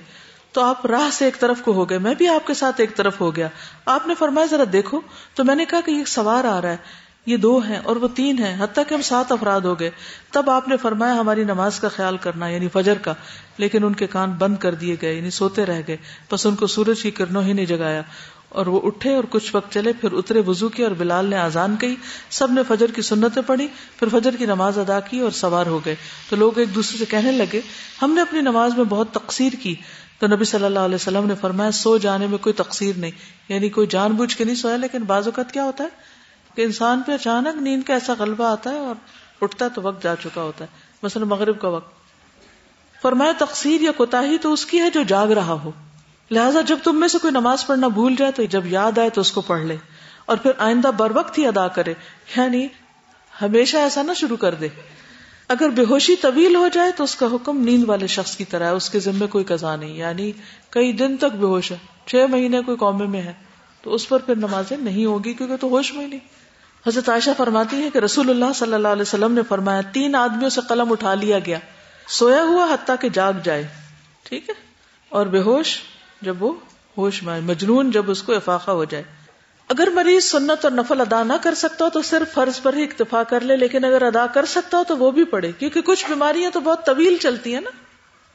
تو آپ راہ سے ایک طرف کو ہو گئے، میں بھی آپ کے ساتھ ایک طرف ہو گیا۔ آپ نے فرمایا، ذرا دیکھو، تو میں نے کہا کہ یہ سوار آ رہا ہے، یہ دو ہیں اور وہ تین ہیں، حتیٰ کہ ہم سات افراد ہو گئے۔ تب آپ نے فرمایا، ہماری نماز کا خیال کرنا یعنی فجر کا۔ لیکن ان کے کان بند کر دیے گئے یعنی سوتے رہ گئے۔ بس ان کو سورج کی کرنوں ہی نہیں جگایا۔ اور وہ اٹھے اور کچھ وقت چلے، پھر اترے وضو کی اور بلال نے آزان کی سب نے فجر کی سنتیں پڑھی، پھر فجر کی نماز ادا کی اور سوار ہو گئے۔ تو لوگ ایک دوسرے سے کہنے لگے، ہم نے اپنی نماز میں بہت تقسیر کی۔ تو نبی صلی اللہ علیہ وسلم نے فرمایا، سو جانے میں کوئی تقسیر نہیں۔ یعنی کوئی جان بوجھ کے نہیں سویا، لیکن بعض اوقات کیا ہوتا ہے؟ کہ انسان پہ اچانک نیند کا ایسا غلبہ آتا ہے اور اٹھتا تو وقت جا چکا ہوتا ہے۔ مثلا مغرب کا وقت۔ فرمایا تقسیر یا کوتا تو اس کی ہے جو جاگ رہا ہو۔ لہٰذا جب تم میں سے کوئی نماز پڑھنا بھول جائے، تو جب یاد آئے تو اس کو پڑھ لے۔ اور پھر آئندہ بر وقت ہی ادا کرے۔ یعنی ہمیشہ ایسا نہ شروع کر دے۔ اگر بے ہوشی طویل ہو جائے تو اس کا حکم نیند والے شخص کی طرح ہے، اس کے ذمے کوئی قزا نہیں۔ یعنی کئی دن تک بے ہوش ہے، چھ مہینے کوئی قومے میں ہے، تو اس پر پھر نمازیں نہیں ہوگی کیونکہ تو ہوش میں نہیں۔ حضرت عائشہ فرماتی ہے کہ رسول اللہ صلی اللہ علیہ وسلم نے فرمایا، تین آدمیوں سے قلم اٹھا لیا گیا۔ سویا ہوا حتیٰ کہ جاگ جائے۔ ٹھیک ہے؟ اور بے ہوش جب وہ ہوش میں مجنون جب اس کو افاقہ ہو جائے۔ اگر مریض سنت اور نفل ادا نہ کر سکتا ہو تو صرف فرض پر ہی اکتفا کر لے، لیکن اگر ادا کر سکتا ہو تو وہ بھی پڑھے، کیونکہ کچھ بیماریاں تو بہت طویل چلتی ہیں نا۔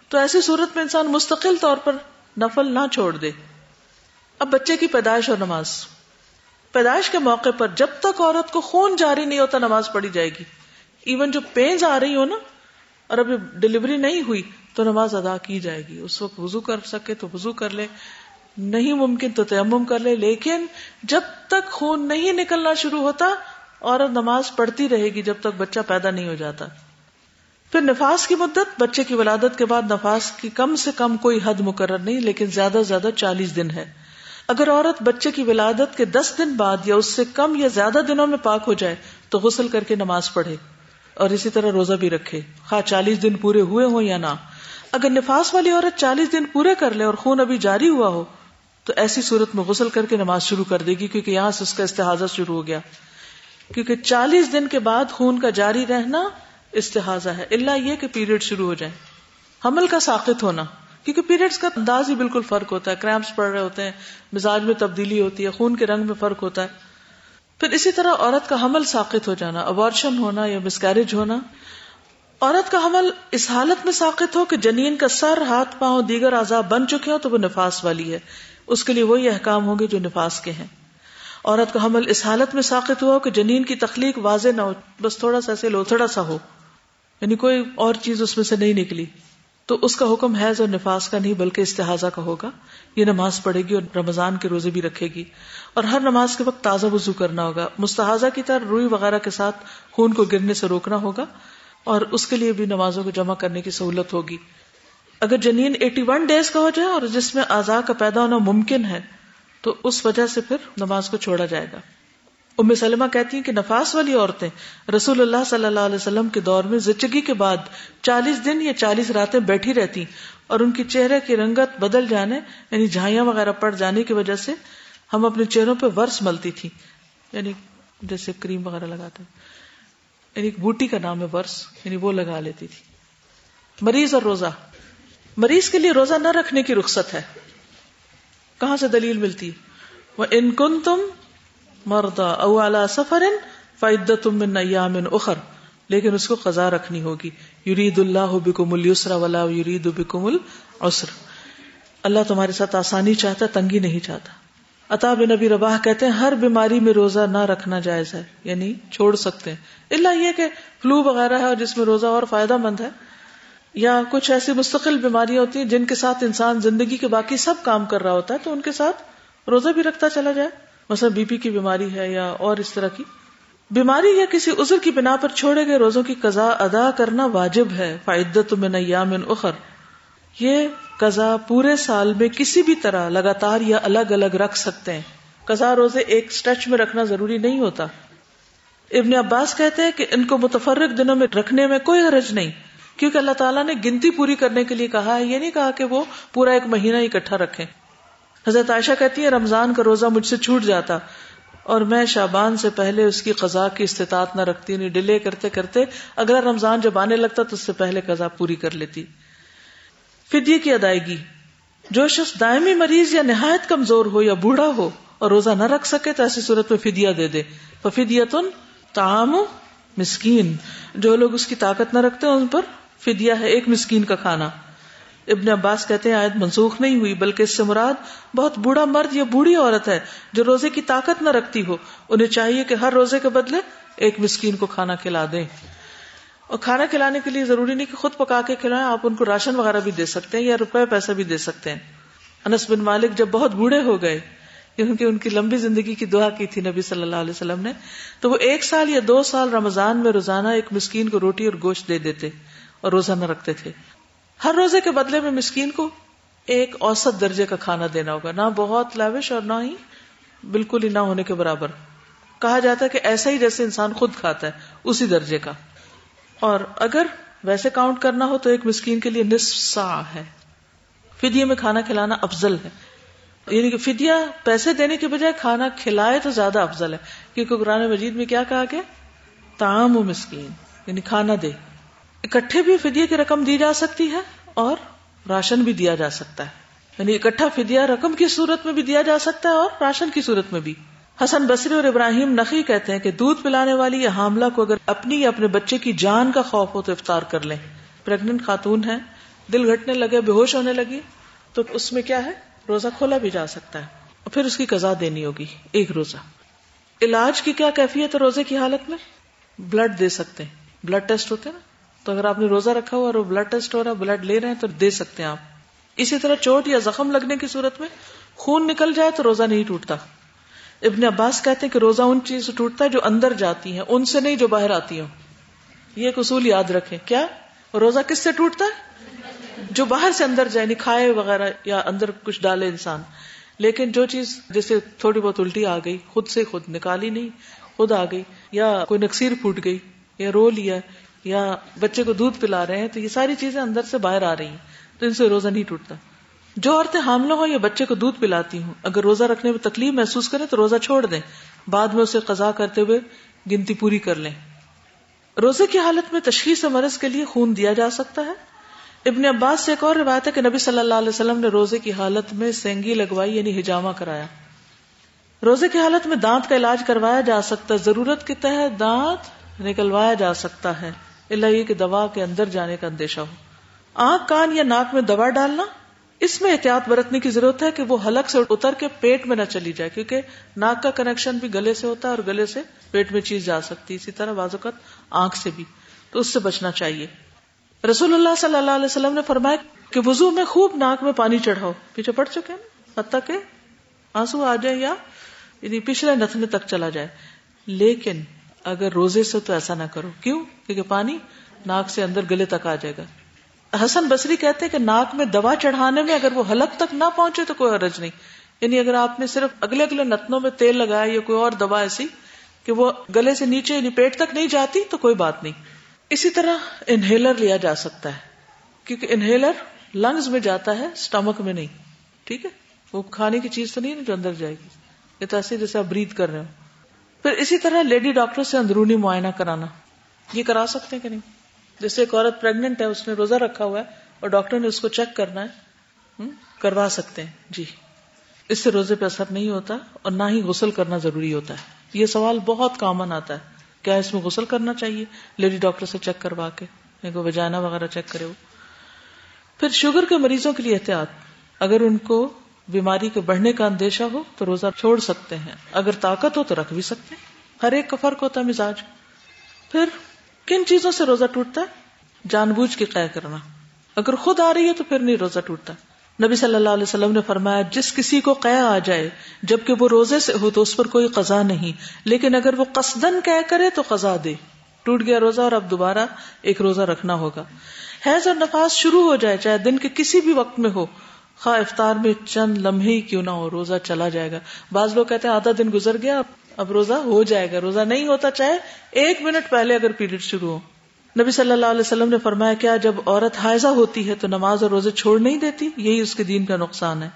تو ایسی صورت میں انسان مستقل طور پر نفل نہ چھوڑ دے۔ اب بچے کی پیدائش اور نماز۔ پیدائش کے موقع پر جب تک عورت کو خون جاری نہیں ہوتا، نماز پڑھی جائے گی۔ ایون جو پینز آ رہی ہو نا، اور ابھی ڈلیوری نہیں ہوئی، تو نماز ادا کی جائے گی۔ اس وقت وضو کر سکے تو وضو کر لے۔ نہیں ممکن تو تیمم کر لے، لیکن جب تک خون نہیں نکلنا شروع ہوتا، عورت نماز پڑھتی رہے گی جب تک بچہ پیدا نہیں ہو جاتا۔ پھر نفاس کی مدت، بچے کی ولادت کے بعد نفاس کی کم سے کم کوئی حد مقرر نہیں، لیکن زیادہ سے زیادہ چالیس دن ہے۔ اگر عورت بچے کی ولادت کے دس دن بعد یا اس سے کم یا زیادہ دنوں میں پاک ہو جائے، تو غسل کر کے نماز پڑھے۔ اور اسی طرح روزہ بھی رکھے۔ خواہ چالیس دن پورے ہوئے ہوں یا نہ۔ اگر نفاس والی عورت چالیس دن پورے کر لے اور خون ابھی جاری ہوا ہو تو ایسی صورت میں غسل کر کے نماز شروع کر دے گی، کیونکہ یہاں سے اس کا استحاظہ شروع ہو گیا۔ کیونکہ چالیس دن کے بعد خون کا جاری رہنا استحاظہ ہے۔ اللہ یہ کہ پیریڈ شروع ہو جائے حمل کا ساخت ہونا۔ کیونکہ پیریڈس کا انداز ہی بالکل فرق ہوتا ہے۔ کریمپس پڑ رہے ہوتے ہیں، مزاج میں تبدیلی ہوتی ہے، خون کے رنگ میں فرق ہوتا ہے۔ پھر اسی طرح عورت کا حمل ساقت ہو جانا ابارشن ہونا یا مسکیرج ہونا۔ عورت کا حمل اس حالت میں ساقت ہو کہ جنین کا سر، ہاتھ، پاؤں، دیگر آزاد بن چکے ہوں تو وہ نفاس والی ہے۔ اس کے لیے وہی احکام ہوں گے جو نفاس کے ہیں۔ عورت کا حمل اس حالت میں ساقت ہوا کہ جنین کی تخلیق واضح نہ ہو، بس تھوڑا سا ایسے لوتھڑا سا ہو یعنی کوئی اور چیز اس میں سے نہیں نکلی۔ تو اس کا حکم حیض اور نفاس کا نہیں، بلکہ استحاظہ کا ہوگا۔ یہ نماز پڑھے گی اور رمضان کے روزے بھی رکھے گی۔ اور ہر نماز کے وقت تازہ وضو کرنا ہوگا۔ مستحضہ کی طرح روئی وغیرہ کے ساتھ خون کو گرنے سے روکنا ہوگا اور اس کے لیے بھی نمازوں کو جمع کرنے کی سہولت ہوگی۔ اگر جنین ایٹی ون ڈیز کا ہو جائے اور جس میں آزاد کا پیدا ہونا ممکن ہے، تو اس وجہ سے پھر نماز کو چھوڑا جائے گا۔ ام سلمہ کہتی ہیں کہ نفاس والی عورتیں رسول اللہ صلی اللہ علیہ وسلم کے دور میں زچگی کے بعد چالیس دن یا چالیس راتیں بیٹھی رہتی اور ان کی چہرے کی رنگت بدل جانے یعنی جھائیاں وغیرہ پڑ جانے کی وجہ سے ہم اپنے چہروں پہ ورس ملتی تھی۔ یعنی جیسے کریم وغیرہ لگاتے یعنی ایک بوٹی کا نام ہے ورس یعنی وہ لگا لیتی تھی۔ مریض اور روزہ۔ مریض کے لیے روزہ نہ رکھنے کی رخصت ہے۔ کہاں سے دلیل ملتی؟ وہ ان کن تم مردا او اعلی سفر فائدہ تم ایام اخر۔ لیکن اس کو قضا رکھنی ہوگی۔ یرید اللہ بکم السرا ولا یرید بکم العسر۔ اللہ تمہارے ساتھ آسانی چاہتا تنگی نہیں چاہتا۔ عطا بن نبی رباح کہتے ہیں، ہر بیماری میں روزہ نہ رکھنا جائز ہے یعنی چھوڑ سکتے ہیں۔ اللہ یہ کہ فلو وغیرہ ہے اور جس میں روزہ اور فائدہ مند ہے۔ یا کچھ ایسی مستقل بیماریاں ہوتی ہیں جن کے ساتھ انسان زندگی کے باقی سب کام کر رہا ہوتا ہے، تو ان کے ساتھ روزہ بھی رکھتا چلا جائے۔ مثلا بی پی کی بیماری ہے یا اور اس طرح کی۔ بیماری یا کسی عذر کی بنا پر چھوڑے گئے روزوں کی قضا ادا کرنا واجب ہے۔ فائدت میں نیام اخر یہ قضا پورے سال میں کسی بھی طرح لگاتار یا الگ الگ رکھ سکتے ہیں۔ قضا روزے ایک سٹیچ میں رکھنا ضروری نہیں ہوتا۔ ابن عباس کہتے ہیں کہ ان کو متفرق دنوں میں رکھنے میں کوئی حرج نہیں۔ کیونکہ اللہ تعالیٰ نے گنتی پوری کرنے کے لیے کہا ہے، یہ نہیں کہا کہ وہ پورا ایک مہینہ اکٹھا رکھے حضرت عائشہ کہتی ہے رمضان کا روزہ مجھ سے چھوٹ جاتا، اور میں شابان سے پہلے اس کی قزا کی استطاعت نہ رکھتی نہیں ڈیلے کرتے کرتے اگلا رمضان جب آنے لگتا تو اس سے پہلے قزا پوری کر لیتی۔ فدیے کی ادائیگی، جو شخص دائمی مریض یا نہایت کمزور ہو یا بوڑھا ہو اور روزہ نہ رکھ سکے تو ایسی صورت میں فدیا دے دے۔ فدیتن تعام مسکین، جو لوگ اس کی طاقت نہ رکھتے ان پر فدیا ہے، ایک مسکین کا کھانا۔ ابن عباس کہتے ہیں، آیت منسوخ نہیں ہوئی، بلکہ اس سے مراد بہت بوڑھا مرد یا بوڑھی عورت ہے جو روزے کی طاقت نہ رکھتی ہو۔ انہیں چاہیے کہ ہر روزے کے بدلے ایک مسکین کو کھانا کھلا دیں۔ اور کھانا کھلانے کے لیے ضروری نہیں کہ خود پکا کے کھلائیں، آپ ان کو راشن وغیرہ بھی دے سکتے ہیں یا روپے پیسہ بھی دے سکتے ہیں۔ انس بن مالک جب بہت بوڑھے ہو گئے، کیونکہ ان کی لمبی زندگی کی دعا کی تھی نبی صلی اللہ علیہ وسلم نے، تو وہ ایک سال یا دو سال رمضان میں روزانہ ایک مسکین کو روٹی اور گوشت دے دیتے۔ اور روزہ نہ رکھتے تھے۔ ہر روزے کے بدلے میں مسکین کو ایک اوسط درجے کا کھانا دینا ہوگا۔ نہ بہت لیوش اور نہ ہی بالکل ہی نہ ہونے کے برابر۔ کہا جاتا ہے کہ ایسا ہی جیسے انسان خود کھاتا ہے، اسی درجے کا۔ اور اگر ویسے کاؤنٹ کرنا ہو تو ایک مسکین کے لیے نصف سا ہے۔ فدیے میں کھانا کھلانا افضل ہے۔ یعنی کہ فدیا پیسے دینے کے بجائے کھانا کھلائے تو زیادہ افضل ہے۔ کیونکہ قرآن مجید میں کیا کہا کہ تام و مسکین یعنی کھانا دے۔ اکٹھے بھی فدیے کی رقم دی جا سکتی ہے اور راشن بھی دیا جا سکتا ہے۔ یعنی اکٹھا فدیا رقم کی صورت میں بھی دیا جا سکتا ہے اور راشن کی صورت میں بھی۔ حسن بصری اور ابراہیم نقی کہتے ہیں کہ دودھ پلانے والی یا حاملہ کو اگر اپنی یا اپنے بچے کی جان کا خوف ہو تو افطار کر لیں۔ پریگنٹ خاتون ہے دل گھٹنے لگے، بے ہوش ہونے لگی، تو اس میں کیا ہے؟ روزہ کھولا بھی جا سکتا ہے۔ اور پھر اس کی قزا دینی ہوگی، ایک روزہ۔ علاج کی کیا کیفیت ہے روزے کی حالت میں؟ بلڈ دے سکتے ہیں۔ بلڈ ٹیسٹ ہوتے ہیں نا۔ تو اگر آپ نے روزہ رکھا ہوا اور وہ بلڈ ٹیسٹ ہو رہا ہے بلڈ لے رہے ہیں تو دے سکتے ہیں آپ۔ اسی طرح چوٹ یا زخم لگنے کی صورت میں خون نکل جائے تو روزہ نہیں ٹوٹتا۔ ابن عباس کہتے ہیں کہ روزہ ان چیز سے ٹوٹتا ہے جو اندر جاتی ہیں، ان سے نہیں جو باہر آتی ہوں۔ یہ ایک اصول یاد رکھے کیا؟ روزہ کس سے ٹوٹتا ہے؟ جو باہر سے اندر جائے یعنی کھائے وغیرہ یا اندر کچھ ڈالے انسان۔ لیکن جو چیز جیسے تھوڑی بہت الٹی آ گئی، خود سے خود نکالی نہیں، خود آ گئی، یا کوئی نکسیر پھوٹ گئی، یا رو لیا یا بچے کو دودھ پلا رہے ہیں، تو یہ ساری چیزیں اندر سے باہر آ رہی ہیں، تو ان سے روزہ نہیں ٹوٹتا۔ جو عورتیں حاملہ ہوں یا بچے کو دودھ پلاتی ہوں، اگر روزہ رکھنے میں تکلیف محسوس کریں تو روزہ چھوڑ دیں۔ بعد میں اسے قضا کرتے ہوئے گنتی پوری کر لیں۔ روزے کی حالت میں تشخیص مرض کے لیے خون دیا جا سکتا ہے۔ ابن عباس سے ایک اور روایت ہے کہ نبی صلی اللہ علیہ وسلم نے روزے کی حالت میں سینگی لگوائی یعنی ہجامہ کرایا۔ روزے کی حالت میں دانت کا علاج کروایا جا سکتا ہے، ضرورت کے تحت دانت نکلوایا جا سکتا ہے۔ اللہ یہ کہ دوا کے اندر جانے کا اندیشہ ہو۔ آنکھ، کان یا ناک میں دوا ڈالنا، اس میں احتیاط برتنے کی ضرورت ہے کہ وہ حلق سے اتر کے پیٹ میں نہ چلی جائے، کیونکہ ناک کا کنیکشن بھی گلے سے ہوتا ہے اور گلے سے پیٹ میں چیز جا سکتی اسی طرح بازوقت آنکھ سے بھی۔ تو اس سے بچنا چاہیے۔ رسول اللہ صلی اللہ علیہ وسلم نے فرمایا کہ وضو میں خوب ناک میں پانی چڑھاؤ۔ پیچھے پڑ چکے نا حتیٰ کہ آنسو آ جائے یا یعنی پچھلے نتنے تک چلا جائے۔ لیکن اگر روزے سے تو ایسا نہ کرو۔ کیوں؟ کیونکہ پانی ناک سے اندر گلے تک آ جائے گا۔ حسن بصری کہتے کہ ناک میں دوا چڑھانے میں اگر وہ حلق تک نہ پہنچے تو کوئی حرج نہیں۔ یعنی اگر آپ نے صرف اگلے اگلے نتنوں میں تیل لگایا یا کوئی اور دوا ایسی کہ وہ گلے سے نیچے یعنی پیٹ تک نہیں جاتی تو کوئی بات نہیں۔ اسی طرح انہیلر لیا جا سکتا ہے۔ کیونکہ انہیلر لنگز میں جاتا ہے اسٹمک میں نہیں۔ ٹھیک ہے؟ وہ کھانے کی چیز تو نہیں جو اندر جائے گی۔ یہ تو ایسے جیسے آپ بریتھ کر رہے ہو۔ پھر اسی طرح لیڈی ڈاکٹر سے اندرونی معائنہ کرانا۔ یہ کرا سکتے ہیں کہ نہیں؟ جیسے ایک عورت پریگنٹ ہے، اس نے روزہ رکھا ہوا ہے اور ڈاکٹر نے اس کو چیک کرنا ہے۔ کروا سکتے ہیں۔ جی۔ اس سے روزے پہ اثر نہیں ہوتا اور نہ ہی غسل کرنا ضروری ہوتا ہے۔ یہ سوال بہت کامن آتا ہے۔ کیا اس میں غسل کرنا چاہیے؟ لیڈی ڈاکٹر سے چیک کروا کے۔ وجانا وغیرہ چیک کرے وہ۔ پھر شوگر کے مریضوں کے لیے احتیاط۔ اگر ان کو بیماری کے بڑھنے کا اندیشہ ہو تو روزہ چھوڑ سکتے ہیں۔ اگر طاقت ہو تو رکھ بھی سکتے ہیں۔ ہر ایک کا فرق ہوتا ہے مزاج۔ پھر کن چیزوں سے روزہ ٹوٹتا ہے؟ جان بوجھ کے قے کرنا۔ اگر خود آ رہی ہے تو پھر نہیں روزہ ٹوٹتا۔ نبی صلی اللہ علیہ وسلم نے فرمایا، جس کسی کو قے آ جائے، جبکہ وہ روزے سے ہو تو اس پر کوئی قضا نہیں۔ لیکن اگر وہ قصدن قے کرے تو قضا دے۔ ٹوٹ گیا روزہ اور اب دوبارہ ایک روزہ رکھنا ہوگا۔ حیض اور نفاس شروع ہو جائے، چاہے دن کے کسی بھی وقت میں ہو۔ خواہ افطار میں چند لمحے ہی کیوں نہ ہو، روزہ چلا جائے گا۔ بعض لوگ کہتے ہیں آدھا دن گزر گیا، اب روزہ ہو جائے گا۔ روزہ نہیں ہوتا چاہے ایک منٹ پہلے اگر پیریڈ شروع ہو۔ نبی صلی اللہ علیہ وسلم نے فرمایا، کیا جب عورت حائزہ ہوتی ہے تو نماز اور روزے چھوڑ نہیں دیتی؟ یہی اس کے دین کا نقصان ہے۔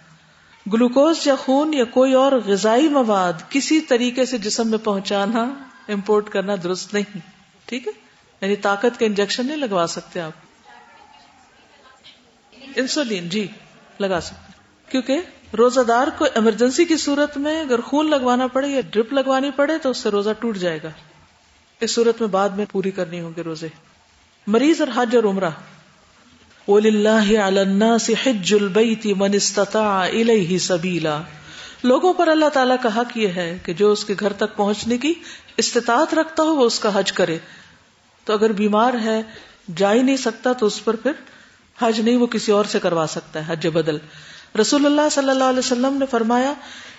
گلوکوز یا خون یا کوئی اور غذائی مواد کسی طریقے سے جسم میں پہنچانا، امپورٹ کرنا درست نہیں۔ ٹھیک ہے؟ یعنی طاقت کے انجیکشن نہیں لگوا سکتے آپ۔ انسولین جی۔ لگا سکتے کیونکہ روزہ دار کو ایمرجنسی کی صورت میں اگر خون لگوانا پڑے یا ڈرپ لگوانی پڑے تو اس سے روزہ ٹوٹ جائے گا۔ اس صورت میں بعد میں پوری کرنی ہوں گے روزے۔ مریض اور حج اور عمرہ۔ حج البیت من استطاع الیہ سبیلا لوگوں پر اللہ تعالیٰ کا حق یہ ہے کہ جو اس کے گھر تک پہنچنے کی استطاعت رکھتا ہو وہ اس کا حج کرے۔ تو اگر بیمار ہے، جا ہی نہیں سکتا تو اس پر پھر حج نہیں وہ کسی اور سے کروا سکتا ہے، حج بدل۔ رسول اللہ صلی اللہ علیہ وسلم نے فرمایا،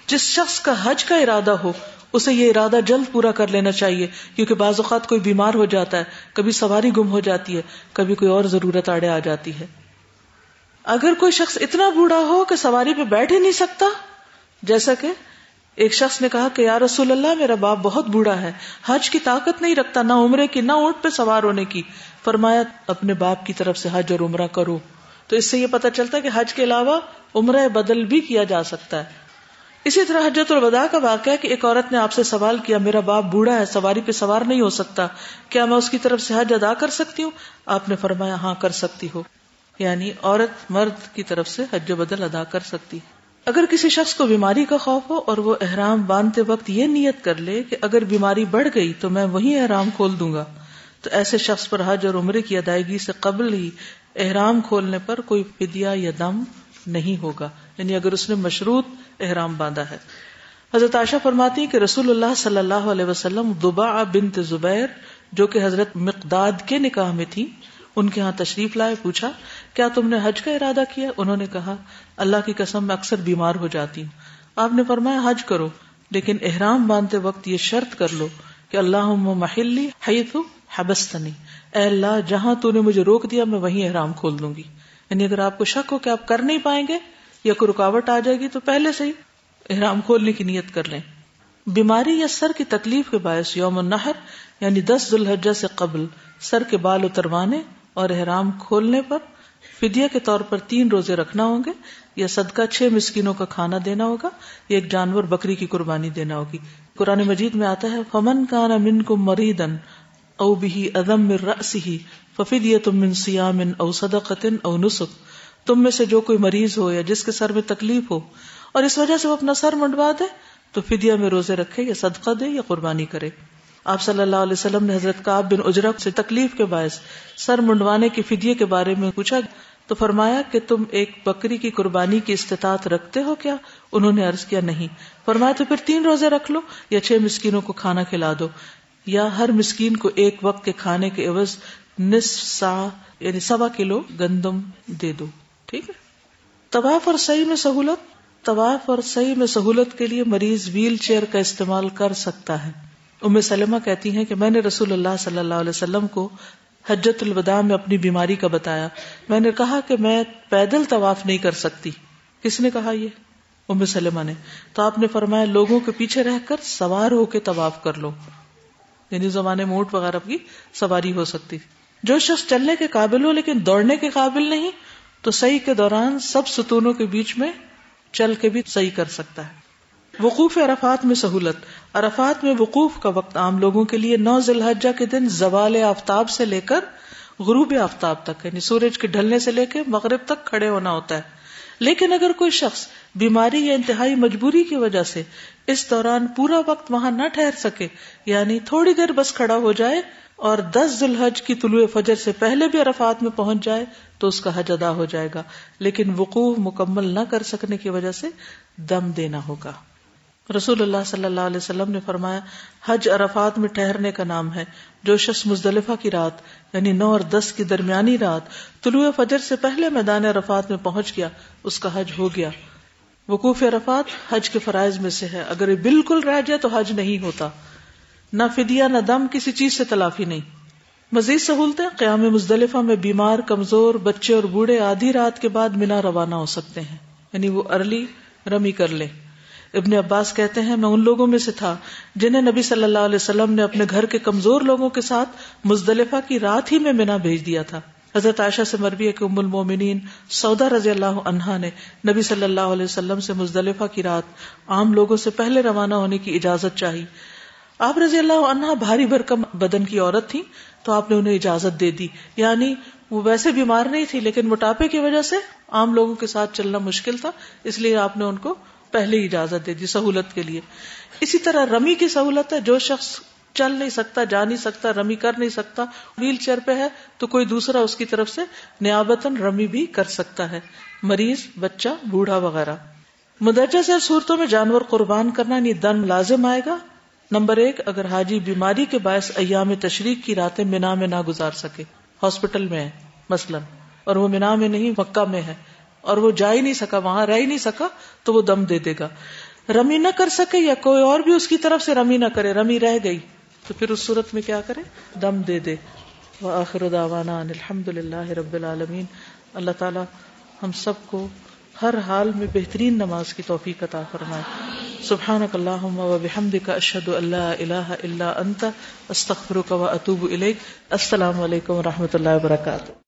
جس شخص کا حج کا ارادہ ہو، اسے یہ ارادہ جلد پورا کر لینا چاہیے، کیونکہ بعض اوقات کوئی بیمار ہو جاتا ہے، کبھی سواری گم ہو جاتی ہے، کبھی کوئی اور ضرورت آڑے آ جاتی ہے۔ اگر کوئی شخص اتنا بوڑھا ہو کہ سواری پہ بیٹھ ہی نہیں سکتا، جیسا کہ ایک شخص نے کہا کہ، یا رسول اللہ، میرا باپ بہت بوڑھا ہے، حج کی طاقت نہیں رکھتا، نہ عمرے کی، نہ اونٹ پہ سوار ہونے کی۔ فرمایا، اپنے باپ کی طرف سے حج اور عمرہ کرو۔ تو اس سے یہ پتا چلتا ہے کہ حج کے علاوہ عمرہ بدل بھی کیا جا سکتا ہے۔ اسی طرح حجت الوداع کا واقعہ کہ ایک عورت نے آپ سے سوال کیا، میرا باپ بوڑھا ہے، سواری پہ سوار نہیں ہو سکتا۔ کیا میں اس کی طرف سے حج ادا کر سکتی ہوں؟ آپ نے فرمایا ہاں کر سکتی ہو۔ یعنی عورت مرد کی طرف سے حج بدل ادا کر سکتی۔ اگر کسی شخص کو بیماری کا خوف ہو اور وہ احرام باندھتے وقت یہ نیت کر لے کہ اگر بیماری بڑھ گئی تو میں وہی احرام کھول دوں گا۔ تو ایسے شخص پر حج اور عمرے کی ادائیگی سے قبل ہی احرام کھولنے پر کوئی فدیہ یا دم نہیں ہوگا۔ یعنی اگر اس نے مشروط احرام باندھا ہے۔ حضرت عائشہ فرماتی کہ رسول اللہ صلی اللہ علیہ وسلم دبا بنت زبیر، جو کہ حضرت مقداد کے نکاح میں تھی، ان کے ہاں تشریف لائے، پوچھا، کیا تم نے حج کا ارادہ کیا؟ انہوں نے کہا، اللہ کی قسم، میں اکثر بیمار ہو جاتی ہوں۔ آپ نے فرمایا، حج کرو، لیکن احرام باندھتے وقت یہ شرط کر لو کہ اللہ محلی حیث حبستنی۔ اے اللہ، جہاں تو نے مجھے روک دیا میں وہیں احرام کھول دوں گی۔ یعنی اگر آپ کو شک ہو کہ آپ کر نہیں پائیں گے یا کوئی رکاوٹ آ جائے گی، تو پہلے سے ہی احرام کھولنے کی نیت کر لیں۔ بیماری یا سر کی تکلیف کے باعث یوم النحر یعنی دس ذوالحجہ سے قبل سر کے بال اتروانے اور احرام کھولنے پر فدیہ کے طور پر تین روزے رکھنا ہوں گے۔ یا صدقہ، چھ مسکینوں کا کھانا دینا ہوگا، یا ایک جانور بکری کی قربانی دینا ہوگی۔ قرآن مجید میں آتا ہے، فمن کا من کو مریدن او بھی ادم رسی ففید تم من سیام او صدقت او نسخ تم میں سے جو کوئی مریض ہو یا جس کے سر میں تکلیف ہو اور اس وجہ سے وہ اپنا سر منڈوا دے تو فدیا میں روزے رکھے یا صدقہ دے یا قربانی کرے۔ آپ صلی اللہ علیہ وسلم نے حضرت کاب بن اجرب سے تکلیف کے باعث سر منڈوانے کے فدیے کے بارے میں پوچھا تو فرمایا کہ تم ایک بکری کی قربانی کی استطاعت رکھتے ہو کیا؟ انہوں نے عرض کیا نہیں۔ فرمایا تو پھر تین روزے رکھ لو یا چھ مسکینوں کو کھانا کھلا دو۔ یا ہر مسکین کو ایک وقت کے کھانے کے عوض نصف سا یعنی سوا کلو گندم دے دو، ٹھیک ہے؟ طواف اور صحیح میں سہولت، طواف اور صحیح میں سہولت کے لیے مریض ویل چیئر کا استعمال کر سکتا ہے۔ ام سلمہ کہتی ہیں کہ میں نے رسول اللہ صلی اللہ علیہ وسلم کو حجت الوداع میں اپنی بیماری کا بتایا۔ میں نے کہا کہ میں پیدل طواف نہیں کر سکتی۔ کس نے کہا یہ؟ ام سلمہ نے۔ تو آپ نے فرمایا لوگوں کے پیچھے رہ کر سوار ہو کے طواف کر لو۔ یعنی زمانے میں اونٹ وغیرہ کی سواری ہو سکتی۔ جو شخص چلنے کے قابل ہو لیکن دوڑنے کے قابل نہیں، تو صحیح کے دوران سب ستونوں کے بیچ میں چل کے بھی صحیح کر سکتا ہے۔ وقوف عرفات میں سہولت۔ عرفات میں وقوف کا وقت عام لوگوں کے لیے نو ذی الحجہ کے دن زوال آفتاب سے لے کر غروب آفتاب تک یعنی سورج کے ڈھلنے سے لے کے مغرب تک کھڑے ہونا ہوتا ہے۔ لیکن اگر کوئی شخص بیماری یا انتہائی مجبوری کی وجہ سے اس دوران پورا وقت وہاں نہ ٹھہر سکے یعنی تھوڑی دیر بس کھڑا ہو جائے اور دس ذوالحج کی طلوع فجر سے پہلے بھی عرفات میں پہنچ جائے، تو اس کا حج ادا ہو جائے گا۔ لیکن وقوع مکمل نہ کر سکنے کی وجہ سے دم دینا ہوگا۔ رسول اللہ صلی اللہ علیہ وسلم نے فرمایا، حج عرفات میں ٹھہرنے کا نام ہے، جو شخص مزدلفہ کی رات یعنی نو اور دس کی درمیانی رات، طلوع فجر سے پہلے میدان عرفات میں پہنچ گیا، اس کا حج ہو گیا۔ وقوف عرفات حج کے فرائض میں سے ہے۔ اگر یہ بالکل رہ جائے تو حج نہیں ہوتا۔ نہ فدیا نہ دم، کسی چیز سے تلافی نہیں۔ مزید سہولتیں، قیام مزدلفہ میں بیمار، کمزور، بچے اور بوڑھے آدھی رات کے بعد منا روانہ ہو سکتے ہیں۔ یعنی وہ ارلی رمی کر لیں۔ ابن عباس کہتے ہیں، میں ان لوگوں میں سے تھا جنہیں نبی صلی اللہ علیہ وسلم نے اپنے گھر کے کمزور لوگوں کے ساتھ مزدلفہ کی رات ہی میں مینا بھیج دیا تھا۔ حضرت عائشہ سے مربی کہ ام المومنین سودا رضی اللہ عنہا نے نبی صلی اللہ علیہ وسلم سے مزدلفہ کی رات عام لوگوں سے پہلے روانہ ہونے کی اجازت چاہی۔ آپ رضی اللہ عنہا بھاری بھرکم بدن کی عورت تھی تو آپ نے انہیں اجازت دے دی۔ یعنی وہ ویسے بیمار نہیں تھی، لیکن موٹاپے کی وجہ سے عام لوگوں کے ساتھ چلنا مشکل تھا، اس لیے آپ نے ان کو پہلے ہی اجازت دے دی سہولت کے لیے۔ اسی طرح رمی کی سہولت ہے، جو شخص چل نہیں سکتا، جا نہیں سکتا، رمی کر نہیں سکتا، ویل چیئر پہ ہے، تو کوئی دوسرا اس کی طرف سے نیابتن رمی بھی کر سکتا ہے۔ مریض، بچہ، بوڑھا وغیرہ۔ مدرجہ سے صورتوں میں جانور قربان کرنا نہیں دن لازم آئے گا۔ نمبر ایک، اگر حاجی بیماری کے باعث ایام تشریق کی راتیں مینا میں نہ گزار سکے۔ ہاسپٹل میں ہے، مثلاً، اور وہ مینا میں نہیں، مکہ میں ہے۔ اور وہ جا ہی نہیں سکا، وہاں رہ ہی نہیں سکا، تو وہ دم دے دے گا۔ رمی نہ کر سکے یا کوئی اور بھی اس کی طرف سے رمی نہ کرے، رمی رہ گئی۔ تو پھر اس صورت میں کیا کرے؟ دم دے دے۔ وآخر دعوانا الحمد للہ رب العالمین۔ اللہ تعالی ہم سب کو ہر حال میں بہترین نماز کی توفیق عطا فرمائے۔ سبحانک اللہم و بحمدک اشہد ان لا الہ الا انت، استغفرک و اتوب الیک۔ السلام علیکم و رحمۃ اللہ وبرکاتہ